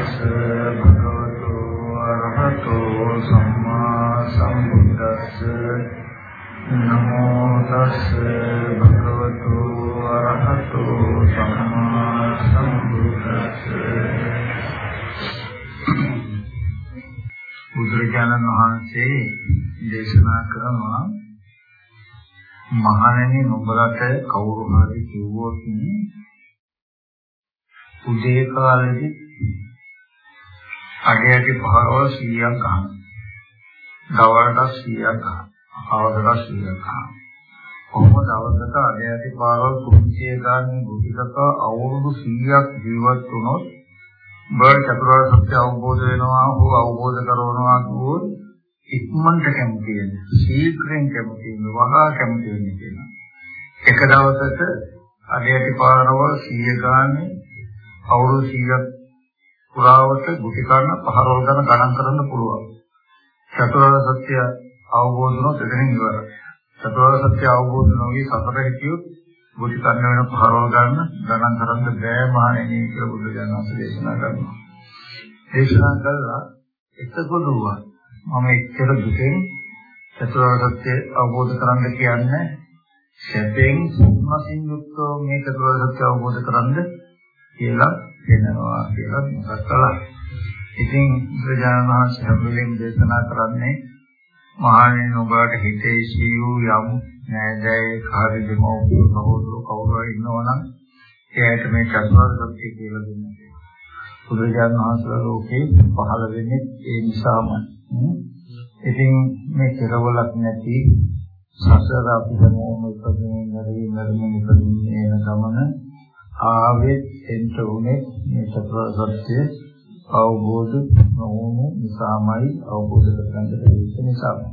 නමෝ තස් භගවතු අරහතෝ සම්මා සම්බුද්දස්ස. නමෝ තස් භගවතු අරහතෝ සම්මා සම්බුද්දස්ස. බුදුරජාණන් වහන්සේ දේශනා කරනවා මහණෙනි නුඹලට කවුරු හරි කිව්වොත් උදේ කාලේදී අගයටි පහරවල් 100ක් ගන්න. දවල්ට 100ක් ගන්න. අවදට 100ක් ගන්න. කොහොම දවසක අගයටි පහරවල් කුංචිය ගන්න බුද්ධික අවුරුදු 100ක් ජීවත් වුණොත් බර චතුරාර්ය සත්‍ය අවබෝධ වෙනවා හෝ අවබෝධ කරවනවා කියොත් ඉක්මනට කැමති වෙන ශීඝ්‍රයෙන් කැමති වෙන වහා කැමති වෙන කියන එක දවසක අධ්‍යයටි පාරවල් 100 ගානේ අවුරුදු 100ක් පුරාවට ගුටි කන්න පහරවල් ගන්න ගණන් කරන්න පුළුවන්. චතුරාර්ය සත්‍ය අවබෝධ වුණොත් එතනින් ඉවරයි. චතුරාර්ය සත්‍ය අවබෝධ නොවි සතර හිතියොත් ගුටි කන්න වෙන පහරවල් ගන්න ගණන් කරන්න බෑ මහණෙනි කියලා බුදු දනස දේශනා කරනවා. දේශනා කළා එතකොටුවා මම එච්චර දුකෙන් චතුරාර්ය සත්‍ය අවබෝධ කරගන්න කියන්නේ සැපෙන් සම්මසින් යුක්තව මේ චතුරාර්ය සත්‍ය අවබෝධ කරගන්න කියලා වෙනවා කියලා මතක් කළා. ඉතින් බුදුජානක මහසී හැමෝගෙන් දේශනා කරන්නේ මහණෙනි ඔබට හිතේ සියු යම් නෑදෑයේ කාර්ය දෙමව්පිය සහෝදර කවුරු හරි ඉන්නවනම් එයාට මේ චතුරාර්ය සත්‍ය කියලා දෙන්න. බුදුජානක මහසී ලෝකේ පහළ වෙන්නේ ඒ නිසාමයි. ඉතින් මේ කෙරවලක් නැති සසර අපි හැමෝම ඉපදෙන්නේ නැරී මරමින් ඉපදින්නේ යන ගමන ආවෙත් එන්ට උනේ මේ චතුරාර්ය සත්‍ය අවබෝධ නොවුණු නිසාමයි අවබෝධ කරගන්න බැරි නිසාමයි.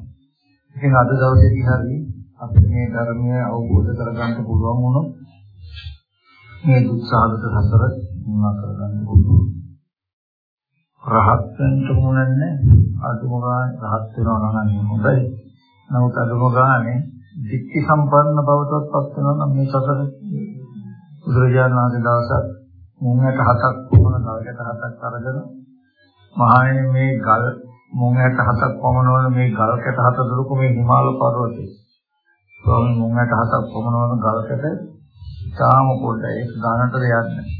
ඉතින් අද දවසේදී හරි අපි මේ ධර්මය අවබෝධ කරගන්න පුළුවන් වුණොත් මේ දුක් සාගත සසර මුලා කරගන්න පුළුවන්. රහත් වෙන්න මොනන්නේ අදුම ගාන රහත් වෙනවා නම් හොඳයි. නමුත් අදුම ගානේ ධිට්ඨි සම්පන්න බවටත් පත් වෙනවා නම් මේ සසර බුදුරජාණන් වහන්සේ දවසක් මුංගට හතක් වුණ ගල්කට හතක් අරගෙන මහණෙනි මේ ගල් මුංගට හතක් පමණවන මේ ගල්කට හත දුරුක මේ හිමාල පර්වතේ. ස්වාමීන් මුංගට හතක් පමණවන ගල්කට තාම පොඩ්ඩයි ඒක ගානට යන්න.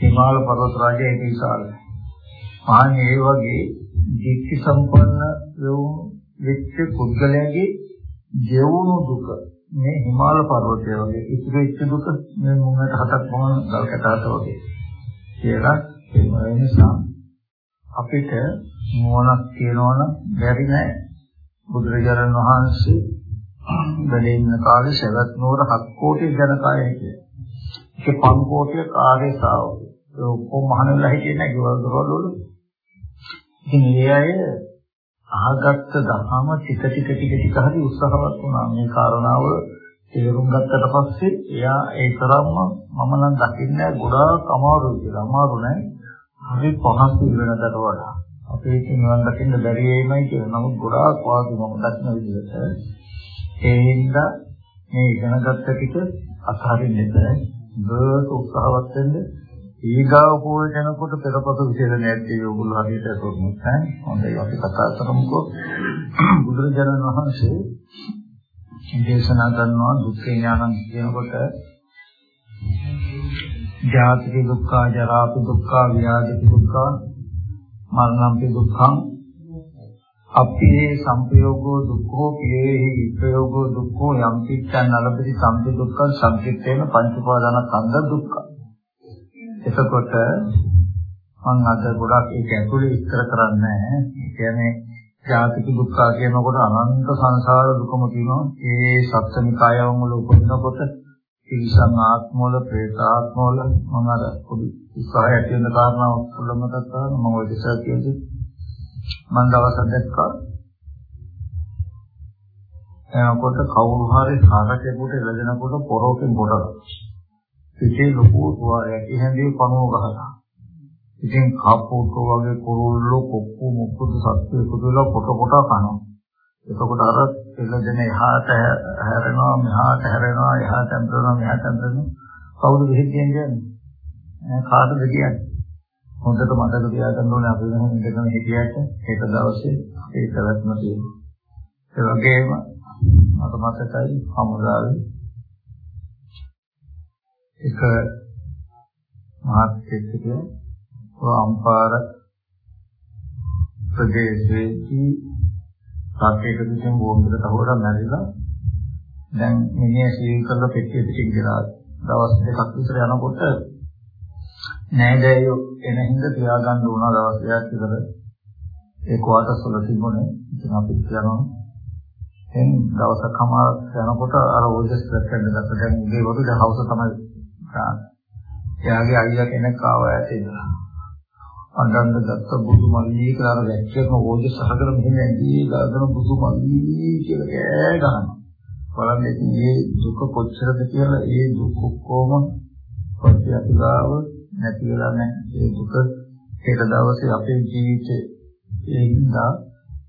හිමාල පර්වත රාජය ඒක විශාලයි. ආන්නේ ඒ වගේ ධිට්ඨි සම්පන්න වෙච්ච පුද්ගලයාගේ ජීවුණු දුක මේ හිමාල පර්වතය වගේ ඉතුරු වෙච්ච දුක මේ මුංගට හතක් මොන ගල්කටාත වගේ කියලා ඒ නිසා අපිට මොනක් කියනවනම් බැරි නෑ බුදුරජාණන් වහන්සේ වැඩ ඉන්න කාලේ සවැත් නුවර 7 කෝටි ජනකාය හිටියේ. ඒක 5 කෝටි කාර්ය ශ්‍රාවකයෝ. ඒ ඔක්කොම මහණෙලා හිටියේ නෑ ගෙවල් දොරවල් වල. ඉතින් ඒ අය අහගත්ත දහම ටික ටික ටික ටික හරි උත්සාහවත් වුණා මේ කාරණාව තේරුම් ගත්තට පස්සේ එයා ඒ තරම්ම මම නම් දකින්නේ ගොඩාක් අමාරුයි කියලා. අමාරු නෑ. හරි පහසු වෙනකට වඩා. අපේ නිවන් දකින්න බැරි වෙයිමයි කියලා. නමුත් ගොඩාක් වාසි මම දක්න විදිහට ඒ හින්දා මේ ඉගෙනගත්ත ටික අත්හරින්න බෑ. බර්ස් උත්සාහවත් වෙන්න ඊගාව පෝෂණකොට පෙරපසු විශේෂ නැති ඔයගොල්ලෝ හරියට තෝරන්නේ නැහැ. හොඳයි අපි කතා කරමුකෝ. බුදුරජාණන් වහන්සේ දේශනා කරනවා දුක්ඛ ඥානං කියනකොට ජාති දුක්ඛ, ජරා දුක්ඛ, ව්‍යාධි දුක්ඛ, මරණ දුක්ඛං අපේ සංපයෝගෝ දුක්ඛෝ පියේහි විපයෝගෝ දුක්ඛෝ යම් පිච්ඡන් නලපති සම්පි දුක්ඛං සංකිට්ඨේන පංච උපාදාන ස්කන්ධ දුක්ඛ එතකොට මම අද ගොඩක් ඒක ඇතුලේ විස්තර කරන්නේ නැහැ. ඒ කියන්නේ ජාතික දුක්ඛ කියනකොට අනන්ත සංසාර දුකම තියෙනවා. ඒ සත්සනිකායවම වල උපදිනකොට තිරිසන් ආත්ම වල, പ്രേත ආත්ම වල මම අර පොඩි උත්සාහය ඇති වෙන කාරණාව පොළොම කතා මම ඔය දෙසා කියන්නේ මම දවසක් දැක්කා එනකොට කවුරු හරි හරකෙකුට වැදෙනකොට පොරොකින් පොඩක් පිටේ ලොකු තුවාලයක් ඉහැඳේ පණුව ගහලා. ඉතින් කාපෝටෝ වගේ කුරුල්ලෝ කොක්කු මුක්කුදු සත්තු එකතු වෙලා කොට කොට කනවා. එතකොට අර එළදෙන එහාට හැරෙනවා මෙහාට හැරෙනවා එහාට ඇම්බරනවා මෙහාට ඇම්බරනවා. කවුද දෙහෙත් කියන්නේ? කාටද කියන්නේ? හොඳට මතක තියාගන්න ඕනේ අපි වෙන ඉඳගෙන හිටියට ඒක දවසේ ඒ පැවැත්ම තියෙනවා. ඒ වගේම මට මතකයි හමුදාවේ එක මහත්කෙක්ගේ අම්පාර ප්‍රදේශයේදී රටේක විසින් බෝම්බකට අහුවලා මැරිලා දැන් මිනිහ සීල් කරලා පෙට්ටිය පිටින් ගිරා දවස් දෙකක් විතර යනකොට නෑදෑයෝ එන හින්දා තියාගන්න උන දවස් දෙකක් විතර ඒ ක්වාටර්ස් වල තිබුණේ. ඉතින් අපි කියනවා එන් දවසක් හමාර යනකොට අර ඕජස් ප්‍රෙක්ටෙන්ඩ් ගත්ත. දැන් ඉගේ වගේ හවුස තමයි එයාගේ අයියා කෙනෙක් ආවා ඇතේ අඬන්න ගත්ත බුදු මල්ලී කියලා අර වැක්කේම ඕජස් අහගෙන මෙහෙම ඇඟී ගාගෙන බුදු මල්ලී කියලා කෑ ගහනවා. බලන්න මේ දුක කොච්චරද කියලා ඒ දුක කොහොම ප්‍රතිඅතිගාව නැති වෙලා නැහැ. ඒ දුක ඒක දවසේ අපේ ජීවිතේ ඒ හින්දා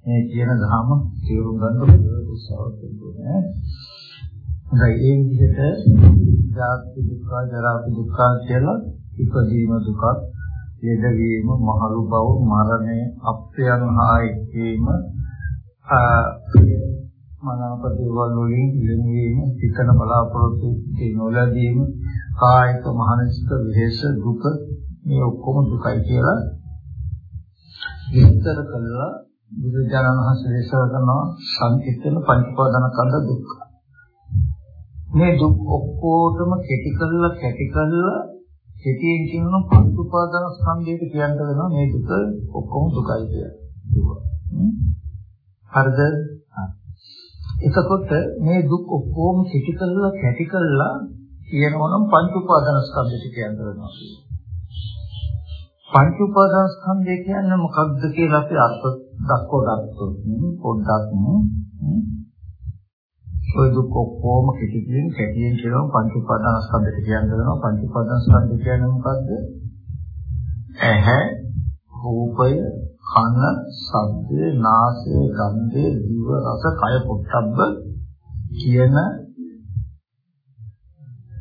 මේ කියන ධර්ම තේරුම් ගන්න උත්සාහ කරනවා හොඳයි. ඒ විදිහට ජාති දුක්ඛ ජරා දුක්ඛ කියලා ඉපදීම දුක යෙදවීම මහලු බව මරණය අප්‍රයන් හා එක්වීම මනාප දේවල් වලින් ඉලෙනවීම සිතන බලාපොරොත්තු නොලැබීම කායික මානසික විහෙස දුක මේ ඔක්කොම දුකයි කියලා විස්තර කළා බුදුජානක වහන්සේ දේශනා කරනවා. සංකිටන පංචපාදන කන්ද දුක්ඛ. මේ දුක් ඔක්කොටම කෙටි කළා කැටි කළා කෙටියෙන් කියන පංච උපාදාන ස්කන්ධයට කියන්න වෙනවා මේ දුක ඔක්කොම දුකයි කියලා. හරිද? එතකොට මේ දුක් ඔක්කොම කෙටි කළා කැටි කළා කියනවනම් පංච උපාදාන ස්කන්ධයට කියන්න වෙනවා. පංච උපාදාන ස්කන්ධය කියන්නේ මොකක්ද කියලා අපි අර්ථ දක්වලා පොඩ්ඩක් ඔය දුක් ඔක්කොම කෙටියෙන් කැටියෙන් කියනවා පංච උපාදාන ස්කන්ධයට කියන්න වෙනවා පංච උපාදාන ස්කන්ධය කියන්නේ මොකද්ද? ඇහැ, රූපය, කන, ශබ්දය, නාසය, ගන්ධය, දිව, රස, කය, පොට්ටබ්බ කියන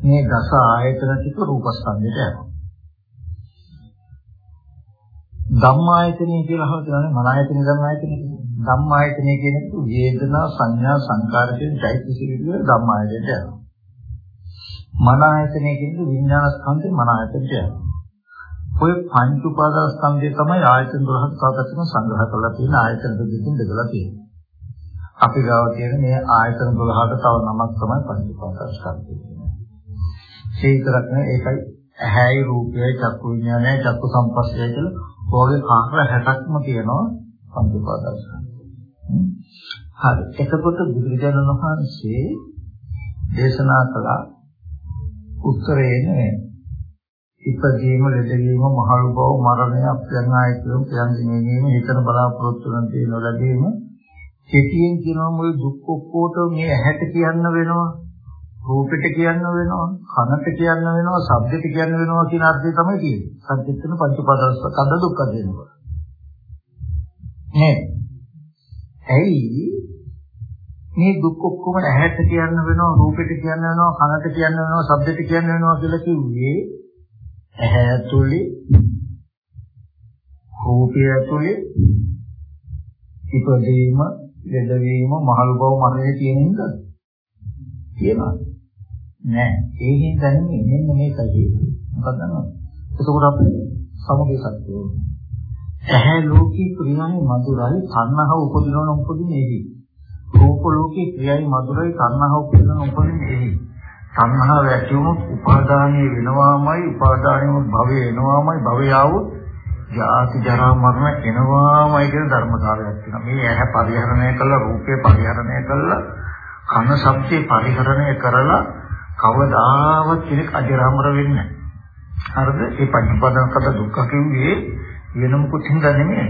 මේ දස ආයතන ටික රූපස්කන්ධයට යනවා. ධම්මායතනය කියලා අහලා තියෙනවානේ මන ආයතනෙ ධම්මායතනෙ ධම්මායතනය කියන එක වේදනා සංඥා සංකාර කියන চৈতසික විදිහට ධම්මායතනයට යනවා. මන ආයතනය කියන්නේ විඥාන ස්කන්ධේ මන ආයතනයට යනවා. ඔය පංච උපාදාන ස්කන්ධය තමයි ආයතන 12ක් සාකච්ඡා සංග්‍රහ කරලා තියෙන ආයතන දෙකකින් බෙදලා තියෙන්නේ. අපි ගාව තියෙන මේ ආයතන 12ට තව නමක් තමයි පංච උපාදාන ස්කන්ධය. ඒ විතරක් නෙවෙයි ඒකයි ඇහැයි රූපයයි චක්කු විඥානයයි චක්කු සම්පස්සයයි කියලා ඔයගේ කාර්ය 60ක්ම තියෙනවා පංච උපාදාන ස්කන්ධය. හරි. එතකොට බුදුරජාණන් වහන්සේ දේශනා කළ උත්තරේනේ ඉපදීම, ලෙඩවීම, මහලු බව, මරණය, අප්‍රඥායිකවම, ප්‍රයන්දිනේම හිතන බලාපොරොත්තු වෙන දේ නොලැබීම කෙටියෙන් කියනවා මොයි දුක් ඔක්කොට මේ ඇහැට කියන්න වෙනවා, රූපෙට කියන්න වෙනවා, කනට කියන්න වෙනවා, ශබ්දෙට කියන්න වෙනවා කියන අර්ථය තමයි තියෙන්නේ. සත්‍යත්වන පංච පදස්ස කඳ දුක්ඛ දෙනවා. නේ. ඇයි මේ දුක් ඔක්කොම ඇහැට කියන්න වෙනවා, රූපෙට කියන්න වෙනවා, කනට කියන්න වෙනවා, ශබ්දෙට කියන්න වෙනවා කියලා කිව්වේ ඇහැ ඇතුලේ රූපය ඇතුලේ ඉපදීම, ලෙඩවීම, මහලු බව මරණය කියන හින්දා කියනවා. නෑ. ඒ හින්දා නෙමෙයි මෙන්න මේකයි. මොකක්ද දන්නවද? එතකොට අපි සමුදේ සත්‍යය. ඇහැ ලෝකේ ක්‍රියාවේ මధుරයි තණ්හාව උපදිනවන උපදින එහි. රූප ලෝකේ ක්‍රියාවේ මధుරයි තණ්හාව උපදිනවන උපදින එහි. තණ්හාව ඇති වුණොත් උපාදානිය වෙනවාමයි උපාදානියම භවය එනවාමයි භවය આવොත් ජාති ජරා මරණ එනවාමයි කියන ධර්මතාවයක් තියෙනවා. මේ ඇහැ පරිහරණය කළා රූපේ පරිහරණය කළා කන ශබ්දේ පරිහරණය කරලා කවදාවත් කෙනෙක් අජරාමර වෙන්නේ නැහැ. හරිද? ඒ පටිපදංකත දුක්ඛ කිව්වේ වෙන මොකුත් හින්දා නෙමෙයි.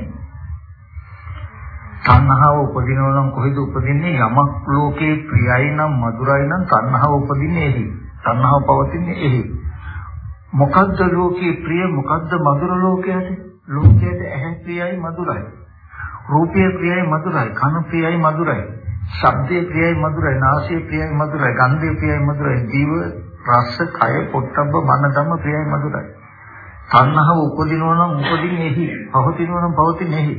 තණ්හාව උපදිනවා නම් කොහෙද උපදින්නේ? යමක් ලෝකේ ප්‍රියයි නම් මధుරයි නම් තණ්හාව උපදින්නේ එහි. තණ්හාව පවතින්නේ එහි. මොකද්ද ලෝකේ ප්‍රිය මොකද්ද මధుර ලෝකයට? ලෝකයට ඇහැ ප්‍රියයි මధుරයි. රූපය ප්‍රියයි මధుරයි. කන ප්‍රියයි මధుරයි. ශබ්දේ ප්‍රියයි මధుරයි. නාසයේ ප්‍රියයි මధుරයි. ගන්ධේ ප්‍රියයි මధుරයි. ජීව රස කය පොට්ටබ්බ මනදම ප්‍රියයි මధుරයි. තණ්හාව උපදිනවා නම් උපදින්නේ එහි. පවතිනවා නම් පවතින්නේ එහි.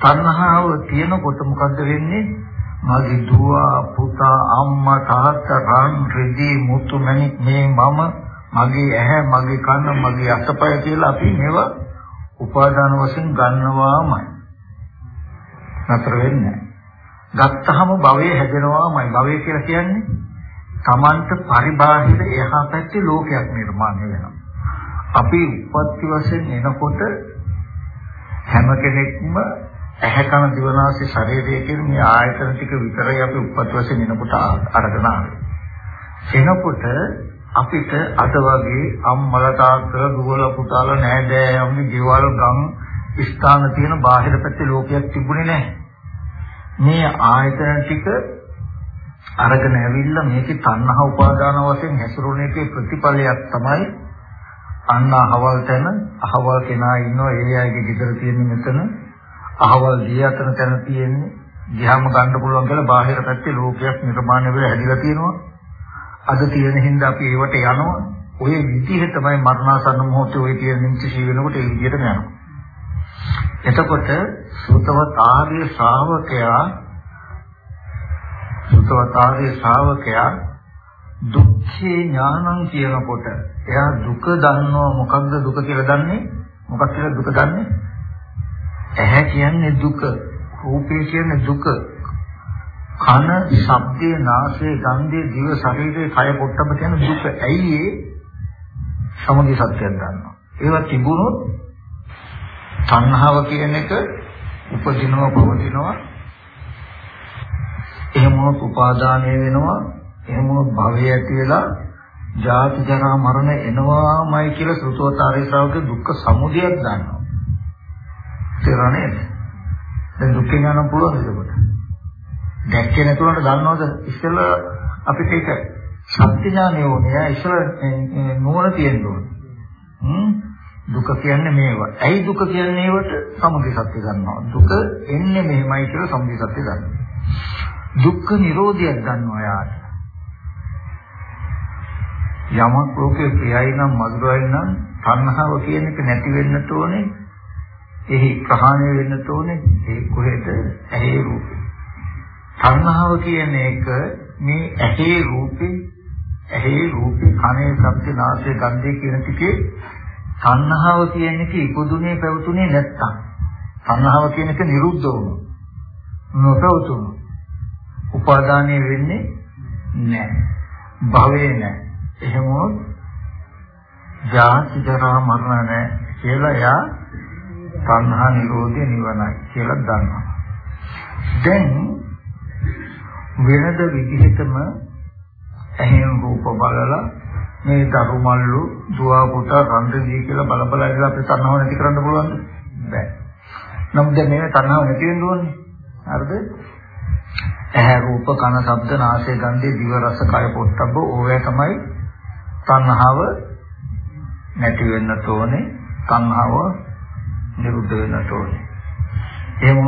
තණ්හාව තියෙනකොට මොකද්ද වෙන්නේ? මගේ දුව පුතා අම්මා තාත්තා රන් රෙදි මුතු මැණික් මේ මම මගේ ඇහැ මගේ කන මගේ අතපය කියලා අපි මේවා උපාදාන වශයෙන් ගන්නවාමයි. නතර වෙන්නේ ගත්තහම භවයේ හැදෙනවාමයි. භවය කියලා කියන්නේ Tamanට පරිබාහිර එහා පැත්තේ ලෝකයක් නිර්මාණය වෙනවා. අපි උපත්ති වශයෙන් එනකොට හැම කෙනෙක්ම ඇහැ කන දිවනාසය ශරීරය කියන මේ ආයතන ටික විතරයි අපි උපත් වශයෙන් එනකොට අරගෙන ආවේ. එනකොට අපිට අද වගේ අම්මලා තාත්තලා දුවලා පුතාලා නෑදෑයන්ගේ ගෙවල් ගම් ස්ථාන තියෙන බාහිර පැත්තේ ලෝකයක් තිබුණේ නැහැ. මේ ආයතන ටික අරගෙන ඇවිල්ලා මේකේ තණ්හා උපාදාන වශයෙන් හැසිරුණ එකේ ප්‍රතිඵලයක් තමයි අන්න අහවල් තැන අහවල් කෙනා ඉන්නවා ඒ අයගේ ගෙදර තියෙන මෙතන අහවල් දී අතන තැන තියෙන්නේ ගියාම ගන්න පුළුවන් කියලා බාහිර පැත්තේ ලෝකයක් නිර්මාණය වෙලා හැදිලා තියෙනවා අද තියෙන හින්දා අපි ඒවට යනවා. ඔය විදිහ තමයි මරණාසන්න මොහොතේ ඔය තියෙන නිමිති වෙනකොට ඒ විදිහටම යනවා. එතකොට සුතවත් ආර්ය ශ්‍රාවකයා සුතවත් ආර්ය ශ්‍රාවකයා දුක්ඛේ ඥානං කියනකොට එයා දුක දන්නවා මොකක්ද දුක කියලා දන්නේ මොකක් කියලා දුක දන්නේ ඇහැ කියන්නේ දුක රූපේ කියන්නේ දුක කන, ශබ්දේ, නාසය, ගන්ධේ, දිව, ශරීරේ, කය පොට්ටම කියන දුක ඇයි ඒ සමුදය සත්‍යයක් ගන්නවා. ඒවා තිබුණොත් තණ්හාව කියන එක උපදිනවා පවතිනවා. එහෙම වුණොත් උපාදානය වෙනවා. එහෙම වුණොත් භවය ඇති වෙලා ජාති ජරා මරණ එනවාමයි කියලා සෘතවතාරී ශ්‍රාවකේ දුක්ඛ සමුදයක් දන්නවා. තේරෙන්නේ? දැන් දුක්ඛ ඥානම් පුළුවන් ඒකට. දැක්කේ නැතුනට දන්නවද ඉස්සෙල්ලා අපිට ඒක සත්‍ය ඥානය ඕනේ. ඉස්සෙල්ලා නුවණ තියෙන්න ඕනේ. හ්ම් දුක කියන්නේ මේවා. ඇයි දුක කියන්නේ ඒවට සමුදය සත්‍ය ගන්නවා. දුක එන්නේ මෙහෙමයි කියලා සමුදය සත්‍ය ගන්නවා. දුක්ඛ නිරෝධයක් ගන්නවා යාට. යමක් ලෝකේ ප්‍රියයි නම් මధుරයි නම් තණ්හාව කියන එක නැති වෙන්නට ඕනේ. එහි ප්‍රහාණය වෙන්නට ඕනේ. ඒ කොහෙද? ඇහි රූපේ. තණ්හාව කියන එක මේ ඇහි රූපේ ඇහි රූපේ කනේ ශබ්ද නාසය ගන්ධය කියන ටිකේ තණ්හාව කියන එක ඉපදුනේ පැවතුනේ නැත්තම් තණ්හාව කියන එක නිරුද්ධ වුණා නොපවතුණු උපාදානය වෙන්නේ නැහැ භවේ නැහැ එහෙම ජාති ජරා මරණ නැහැ කියලා යා තණ්හා නිරෝධය නිවනයි කියලා දන්නවා දැන් වෙනද විදිහටම ඇහෙන් රූප බලලා මේ දරු මල්ලු දුව පුතා රන්දදී කියලා බල බල ඉඳලා අපේ තණ්හාව නැති කරන්න පුළුවන්ද? බෑ. නමුත් දැන් මේ තණ්හාව නැති වෙන්න ඕනේ. හරිද? ඇහැ රූප කන ශබ්ද නාසය ගන්ධය දිව රස කය පොට්ටබ්බ ඕවැ තමයි තණ්හාව නැති වෙන්න ඕනේ. තණ්හාව නිරුද්ධ වෙන්න ඕනේ. එහෙම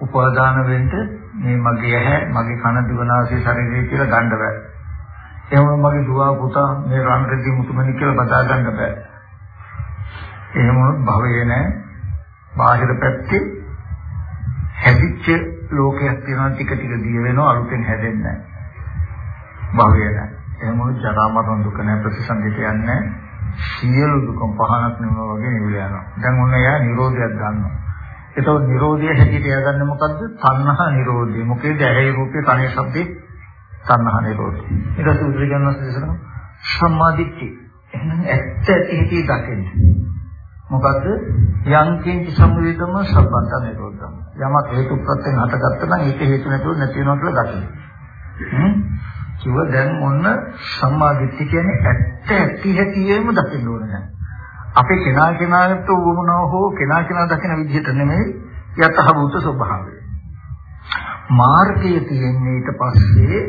උපාදාන වෙන්න මේ මගේ ඇහැ, මගේ කන, දිව, නාසය, ශරීරය කියලා ගන්න බෑ. එහෙම මගේ දුව පුතා මේ රන් රෙදි මුතුමනි කියලා බදා ගන්න බෑ. එහෙම භවයේ නෑ. බාහිර පැත්තේ හැදිච්ච ලෝකයක් තියෙනවා ටික ටික දිය වෙනවා අලුතෙන් හැදෙන්නේ නෑ. භවය නෑ. එහෙම ජරා මරණ දුක නෑ ප්‍රතිසන්දිත යන්නේ සියලු දුකම පහනක් නෙවෙයි වගේ නිවිල යනවා. දැන් ඔන්න එයා නිරෝධයක් ගන්නවා. ඒතකොට Nirodha හැටියට යගන්නේ මොකද්ද? තණ්හා Nirodha. මොකේද ඇහි රූපේ කනේ ශබ්දේ තණ්හා Nirodha. ඊට පස්සේ උද්දේශන දේශන සම්මාදිට්ඨි. එහෙනම් ඇත්ත ඇති හැටි දකින්න. මොකද්ද? යං කිංච සම්වේදම සම්බන්ත Nirodha. යමක් හේතු ප්‍රත්‍යයෙන් හටගත්තා නම් ඒක හේතු නැතුව නැති වෙනවා කියලා දකින්න. හ්ම් කිව්ව දැන් මොන්න සම්මාදිට්ඨි කියන්නේ ඇත්ත ඇති හැටියෙම දකින්න ඕනේ. අපේ කෙනා කෙනාට උවමනව හෝ කෙනා කෙනා දකින විදිහට නෙමෙයි යතහබුත ස්වභාවය. මාර්ගය තියෙන්නේ ඊට පස්සේ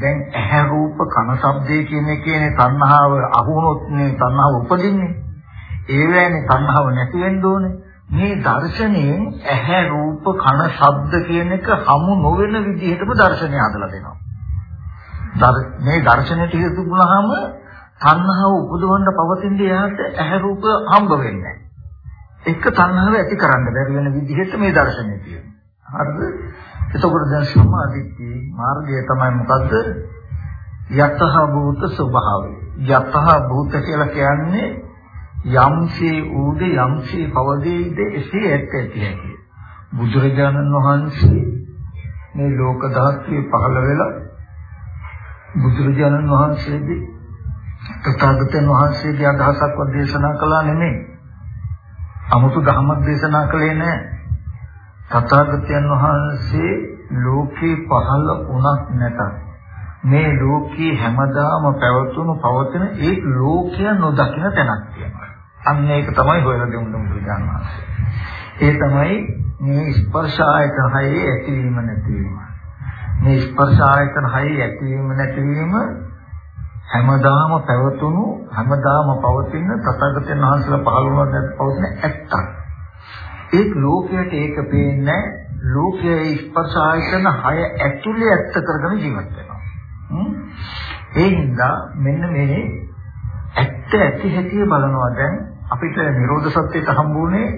දැන් ඇහැ රූප කන ශබ්දේ කියන එකේනේ තණ්හාව අහුනොත් නේ තණ්හාව උපදින්නේ. ඒ වෙලාවේ තණ්හාව නැති වෙන්න ඕනේ. මේ දර්ශනයෙන් ඇහැ රූප කන ශබ්ද කියන එක හමු නොවන විදිහටම දර්ශනය හදලා දෙනවා. මේ දර්ශනයට හේතු වුණාම තණ්හාව උපදවන්න පවතින එයාට ඇහැ රූප හම්බ වෙන්නේ නැහැ. එක තණ්හාව ඇති කරන්න බැරි වෙන විදිහට මේ දර්ශනය තියෙනවා. හරිද? එතකොට දැන් සමාධිත්‍ය මාර්ගය තමයි මොකද්ද? යතහ භූත ස්වභාවය. යතහ භූත කියලා කියන්නේ යම්සේ ඌද යම්සේ පවදීද එසේ ඇත්ත ඇති හැටි. බුදුරජාණන් වහන්සේ මේ ලෝක ධාතුවේ පහළ වෙලා බුදුරජාණන් වහන්සේගේ තථාගතයන් වහන්සේගේ අදහසක්ව දේශනා කළා නෙමෙයි. 아무තු ධර්මයක් දේශනා කළේ නැහැ. තථාගතයන් වහන්සේ ලෝකේ පහළ වුණත් නැතත් මේ ලෝකේ හැමදාම පැවතුණු පවතින ඒ ලෝකය නොදකින තැනක් තියෙනවා. අන්න ඒක තමයි හොයලා දෙන්න බුදුරජාණන් ඒ තමයි මේ ස්පර්ශ ආයතන හයේ ඇතිවීම නැතිවීම. මේ ස්පර්ශ ආයතන හයේ ඇතිවීම නැතිවීම හැමදාම පැවතුණු හැමදාම පවතින තථාගතයන් වහන්සේලා පහළ වුණා පවතින ඇත්තක්. ඒක ලෝකයට ඒක පේන්නේ ලෝකයේ ස්පර්ශ ආයතන හය ඇතුලේ ඇත්ත කරගෙන ජීවත් වෙනවා. ඒ හින්දා මෙන්න මේ ඇත්ත ඇති හැටි බලනවා දැන් අපිට නිරෝධ සත්‍යයට හම්බුනේ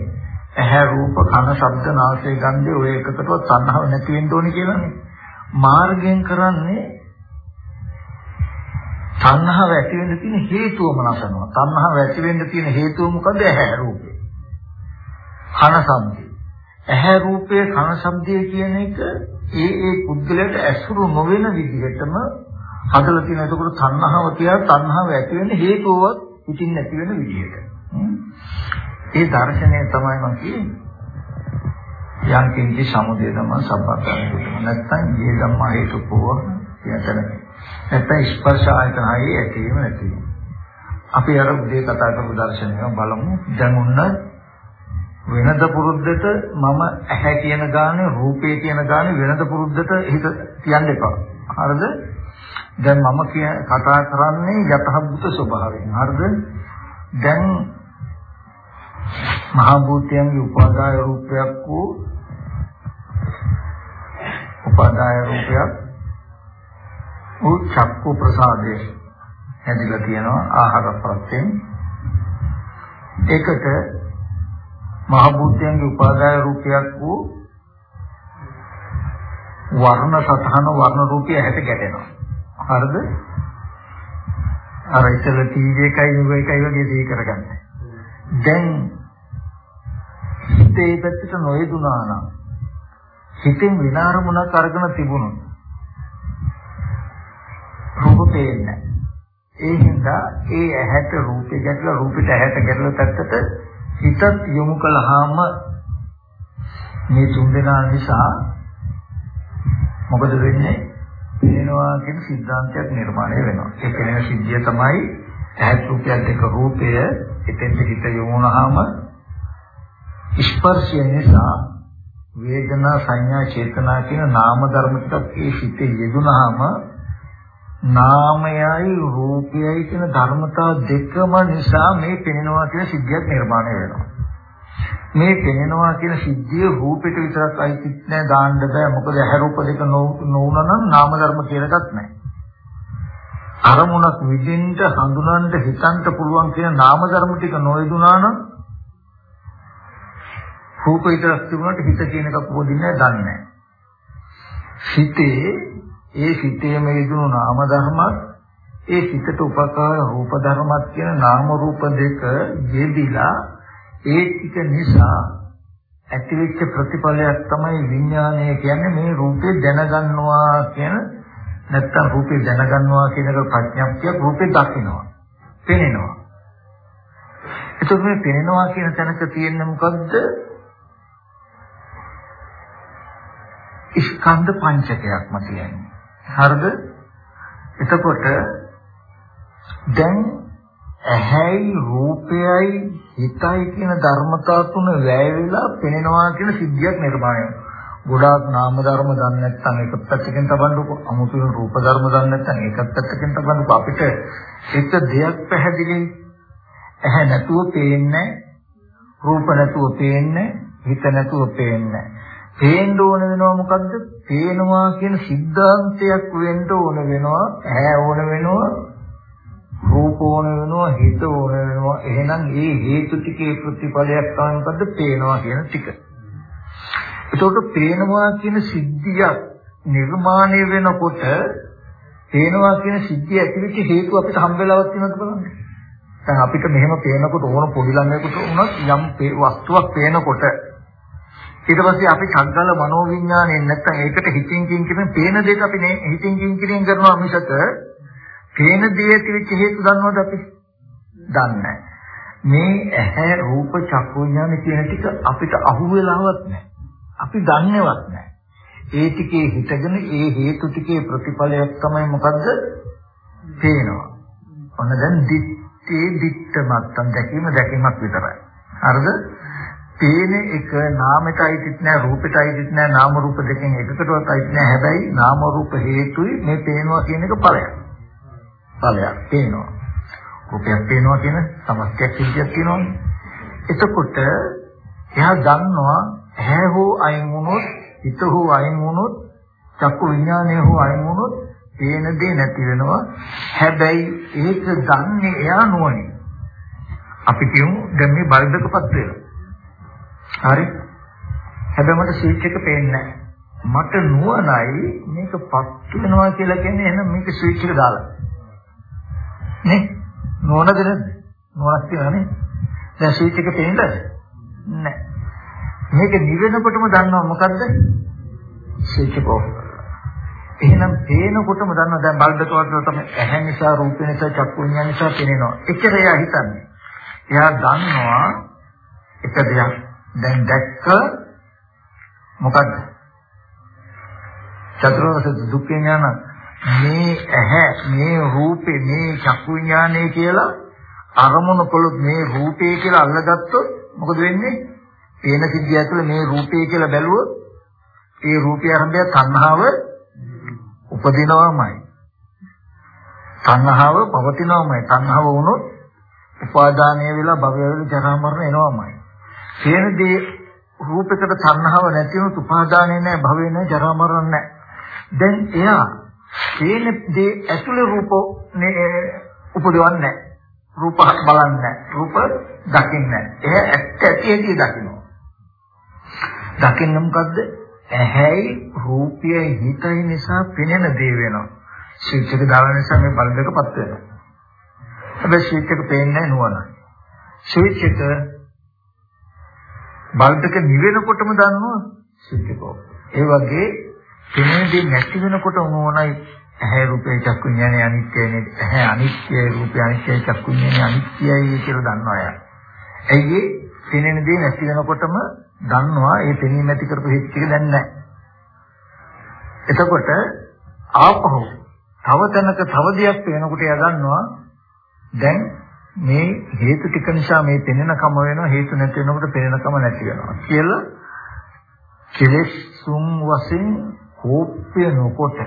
ඇහැ රූප කන ශබ්ද නාසය ගන්ධය ඔය එකකටවත් තණ්හාව නැති වෙන්න ඕනේ කියලානේ. මාර්ගයෙන් කරන්නේ තණ්හාව ඇති වෙන්න තියෙන හේතුවම නැසනවා. තණ්හාව ඇති වෙන්න තියෙන හේතුව මොකද? ඇහැ රූපේ. කන ශබ්දේ. ඇහැ රූපේ කන ශබ්දේ කියන එක ඒ ඒ පුද්ගලයාට ඇසුරු නොවන විදිහටම හදලා තියෙන. ඒකට තණ්හාව කියලා තණ්හාව ඇති වෙන්න හේතුවක් පිටින් නැති වෙන විදිහට. ඒ දර්ශනය තමයි මම කියන්නේ. යම් කිසි සමුදය තමයි සම්පතන නැත්නම් මේ ධම්මා හේතුකෝ කියතන නැත්නම් ස්පර්ශ ආයතනයි ඇතිවීම නැතිවීම. අපි අර උදේ කතා කරපු දර්ශනය බලමු. දැන් උන්න වෙනද පුරුද්දට මම ඇහැ කියන ගානේ රූපේ කියන ගානේ වෙනද පුරුද්දට හිත තියන්න එපා. හරිද? දැන් මම කතා කරන්නේ යතහබුත ස්වභාවයෙන්. හරිද? දැන් මහා භූතයන්ගේ උපාදාය රූපයක් වූ උපාදාය රූපයක්. උ චක්කු ප්‍රසාදය හැදිලා තියෙනවා ආහාර ප්‍රත්‍යයෙන්. ඒකට මහ බුද්ධයන්ගේ උපාදාය රූපයක් වූ වර්ණ සතහන වර්ණ රූපය හැට ගැටෙනවා. හරිද? අර ඉතල ටීවී එකයි නුග එකයි වගේ දී කරගන්න. දැන් හිතේ පැත්තට නොයදුනා නම් හිතෙන් විනාරමුණක් අරගෙන තිබුණොත් රූප පේන්නේ ඒ හින්දා ඒ ඇහැට රූපේ ගැටලා රූපෙට ඇහැට ගැටලා තත්ත්වයට හිතත් යොමු කළාම මේ තුන් දෙනා නිසා මොකද වෙන්නේ? පේනවා කියන સિદ્ધාන්තයක් නිර්මාණය වෙනවා. ඒ පේන සිද්ධිය තමයි ඇහත් රූපයත් එක්ක රූපය එතෙන් පිට යොමු වුණාම ස්පර්ශය නිසා වේදනා සංඥා චේතනා කියන නාම ධර්ම ටිකක් ඒ හිතේ යෙදුනහම නාමයයි රූපයයි කියන ධර්මතා දෙකම නිසා මේ පෙනෙනවා කියන සිද්ධියක් නිර්මාණය වෙනවා. මේ පෙනෙනවා කියන සිද්ධිය රූපෙට විතරක් අයිති නෑ දාන්න බෑ මොකද ඇහැ රූප දෙක නොවුනා නම් නාම ධර්ම කියලාවත් නෑ. අරමුණක් විදින්ට හඳුනන්න හිතන්න පුළුවන් කියන නාම ධර්ම ටික නොයදුනා නම් රූප විතරක් තිබුණාට හිත කියන එක පොදින්නේ දන්නේ නෑ. හිතේ ඒ සිතේම යෙදුණු නාම ධර්මත් ඒ සිතට උපකාර රූප ධර්මත් කියන නාම රූප දෙක යෙදිලා ඒ ටික නිසා ඇතිවෙච්ච ප්‍රතිඵලයක් තමයි විඥානය කියන්නේ මේ රූපේ දැනගන්නවා කියන නැත්තම් රූපේ දැනගන්නවා කියන එක ප්‍රඥාප්තිය රූපේ දකින්නවා පෙනෙනවා එතකොට මේ පෙනෙනවා කියන තැනක තියෙන්නේ මොකද්ද ස්කන්ධ පංචකයක්ම කියන්නේ. හරිද? එතකොට දැන් ඇහැයි රූපයයි හිතයි කියන ධර්මතා තුන වැය වෙලා පෙනෙනවා කියන සිද්ධියක් නිර්මාණය ගොඩාක් නාම ධර්ම දන්නේ නැත්නම් එක පැත්තකින් තබන්නකො. අමුතු රූප ධර්ම දන්නේ නැත්නම් ඒකත් පැත්තකින් තබන්නකො. අපිට එක දෙයක් පැහැදිලි. ඇහැ නැතුව පේන්නේ රූප නැතුව පේන්නේ හිත නැතුව පේන්නේ පේන්න ඕන වෙනවා මොකද්ද? පේනවා කියන સિદ્ધාන්තයක් වෙන්න ඕන වෙනවා, ඇහැ ඕන වෙනවා, රූප ඕන වෙනවා, හිත ඕන වෙනවා. එහෙනම් මේ හේතු ටිකේ ප්‍රතිඵලයක් තමයි මොකද්ද? පේනවා කියන ටික. ඒකට පේනවා කියන සිද්ධිය නිර්මාණය වෙනකොට පේනවා කියන සිද්ධිය ඇතිවෙච්ච හේතු අපිට හම්බෙලාවක් තියෙනවද බලන්න. දැන් අපිට මෙහෙම පේනකොට ඕන පොඩි ළමයෙකුට උනත් යම් වස්තුවක් පේනකොට ඊට පස්සේ අපි සංකල්ප මනෝවිඤ්ඤාණයෙන් නැත්තම් ඒකට හිතින් කින් කියන පේන දෙයක් අපි හිතින් කින් කිරින් කරනවා මිසක පේන දේ ඇතිවෙච්ච හේතු දන්නවද අපි? දන්නේ මේ ඇහැ රූප චක්කු විඤ්ඤාණ කියන ටික අපිට අහු වෙලාවක් නැහැ. අපි දන්නේවත් නැහැ. ඒ ටිකේ හිතගෙන ඒ හේතු ටිකේ ප්‍රතිඵලයක් තමයි මොකද්ද? පේනවා. ඔන්න දැන් දිත්තේ දිත්ත මත්තන් දැකීම දැකීමක් විතරයි. හරිද? පේන එක නාමයටයි තිත් නැහැ රූපයටයි තිත් නැහැ නාම රූප දෙකෙන් එකකටවත් අයිති නැහැ හැබැයි නාම රූප හේතුයි මේ පේනවා කියන එක ඵලයක් ඵලයක් පේනවා රූපයක් පේනවා කියන සමස්තයක් සිද්ධියක් තියෙනවානේ එතකොට එයා දන්නවා ඇහැ හෝ අයින් වුණොත්, හිත හෝ අයින් වුණොත්, චක්කු විඥානය හෝ අයින් වුණොත් පේන දේ නැති වෙනවා. හැබැයි ඒක දන්නේ එයා නුවණින්. අපි කියමු දැන් මේ බල්බකපත් වෙනවා. හරි? හැබැයි මට ස්විච් එක පේන්නේ මට නුවණයි මේක පත් වෙනවා කියලා කියන්නේ එහෙනම් මේක ස්විච් එක දාලා. නේ? නුවණද නැද්ද? නුවණක් තියෙනවනේ. දැන් ස්විච් එක පේන්නද? නැහැ. මේක නිවෙනකොටම දන්නවා මොකද්ද? ස්විච් එක ඔෆ් එහෙනම් පේනකොටම දන්නවා දැන් බල්බක වගේ තමයි ඇහැ නිසා රූප නිසා චක්කු විඤ්ඤාණ නිසා පේනවා. එච්චර එයා හිතන්නේ. එයා දන්නවා එක දෙයක් දැන් දැක්ක මොකද්ද? චතුරාර්ය දුක්ඛ ඥාන මේ ඇහැ මේ රූපේ මේ චක්කු විඤ්ඤාණය කියලා අරමුණු කළොත් මේ රූපේ කියලා අල්ලගත්තොත් මොකද වෙන්නේ? පේන සිද්ධිය ඇතුළේ මේ රූපය කියලා බැලුවොත් ඒ රූපය ආරම්භය තණ්හාව උපදිනවමයි. තණ්හාව පවතිනවමයි. තණ්හාව වුණොත් උපාදානය වෙලා භවය වෙලා ජරා මරණ එනවමයි. පේන දේ රූපයකට තණ්හාව නැති වුණොත් උපාදානය නැහැ භවය නැහැ ජරා මරණ නැහැ. දැන් එයා පේන දේ ඇතුළේ රූප උපදවන්නේ නැහැ. රූප බලන්නේ රූප දකින්නේ නැහැ. එයා ඇත්ත ඇති ඇති දකිනවා. දකින්න මොකද්ද? ඇහැයි රූපයයි හිතයි නිසා පෙනෙන දේ වෙනවා. ස්විච් එක දාන නිසා මේ බල්බ් එකපත් වෙනවා. හැබැයි ස්විච් එක පේන්නේ නුවණ. ස්විච් එක බල්බ් එක නිවෙනකොටම දන්නවා ස්විච් එක. ඒ වගේ පෙනෙන දේ නැති වෙනකොට නුවණයි ඇහැ රූපේ චක්කු විඥානේ අනිත්‍යයි නේද? ඇහැ අනිත්‍යයි රූපේ අනිත්‍යයි චක්කු විඥානේ අනිත්‍යයි කියලා දන්නවා යා. ඇයි ඒ පෙනෙන දේ නැති වෙනකොටම දන්නවා ඒ පෙනීම ඇති කරපු හේතු ටික දැන් නැහැ. එතකොට ආපහු තව තැනක තව දෙයක් පේනකොට එයා දන්නවා දැන් මේ හේතු ටික නිසා මේ පෙනෙන කම වෙනවා හේතු නැති වෙනකොට පෙනෙන කම නැති වෙනවා කියලා කෙලෙස් සුන් වශයෙන් කෝප්‍ය නොකොට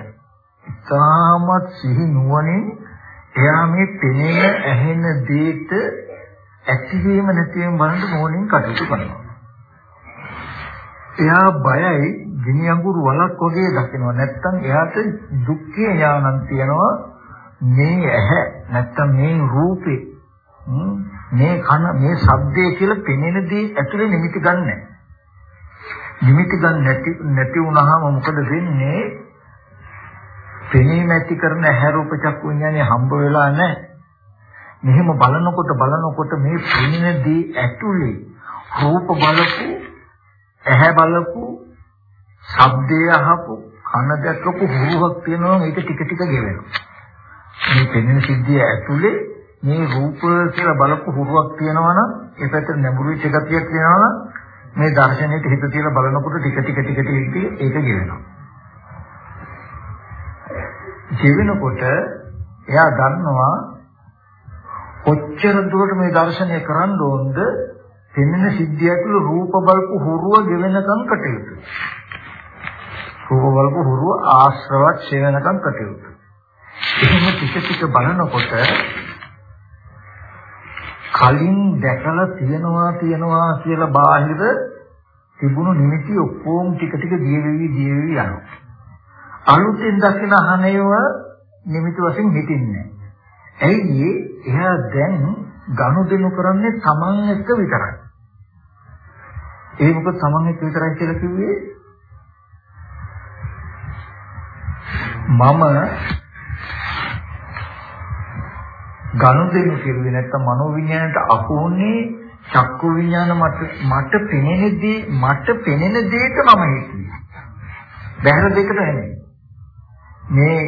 ඉතාමත් සිහි නුවණින් එයා මේ පෙනෙන ඇහෙන දේට ඇතිවීම නැතිවීම බලන්න නුවණින් කටයුතු කරනවා එයා බයයි ගිනි අඟුරු වලක් වගේ දකිනවා. නැත්තම් එයාට දුක්ඛේ ඥානං තියනවා. මේ ඇහැ නැත්තම් මේ රූපේ මේ කන මේ ශබ්දය කියලා පෙනෙන දේ ඇතුලේ නිමිති ගන්නෑ. නිමිති ගන්න නැති නැති වුනහම මොකද වෙන්නේ? පෙනීම ඇති කරන ඇහැ රූප චක්කු විඥානේ හම්බ වෙලා නැහැ. මෙහෙම බලනකොට බලනකොට මේ පෙනෙන දේ ඇතුලේ රූප බලපු ඇහැ බලපු, ශබ්දය අහපු, කන දැකපු හුරුවක් තියෙනවා මේක ටික ටික ගෙවෙනවා. මේ පෙනෙන සිද්ධිය ඇතුලේ මේ රූප කියලා බලපු හුරුවක් තියෙනවා නම් ඒ පැත්තට නැඹුරු වෙච්ච ගතියක් තියෙනවා නම් මේ දර්ශනයට හිත තියලා බලනකොට ටික ටික ටික ටික ඒක ගෙවෙනවා. ජීවෙනකොට එයා දන්නවා කොච්චර දුරට මේ දර්ශනය කරන්න ඕනද පෙනෙන සිද්ධිය තුළ රූප බලපු හුරුව ගෙවෙනකම් කටයුතු. රූප වලක හුරු ආශ්‍රවත් ශේවනකම් කටයුතු. එහෙම ටික ටික බලනකොට කලින් දැකලා තියනවා තියනවා කියලා බාහිර තිබුණු නිමිති ඔක්කොම ටික ටික දියවෙවි දියවෙවි යනවා. අලුතෙන් දකින අහනේව නිමිති වශයෙන් හිටින්නේ. ඇයි එයා දැන් ගනුදෙනු කරන්නේ Taman එක්ක විතරයි. ඒ මොකද Taman එක්ක විතරයි කියලා කිව්වේ මම ගනුදෙනු කෙරුවේ නැත්තම් මනෝවිඤ්ඤාණයට අහුුනේ චක්කු විඤ්ඤාණ මට මට පෙනෙන දේ මට පෙනෙන දේට මම හිතුවේ. බහැර දෙකට නෙමෙයි. මේ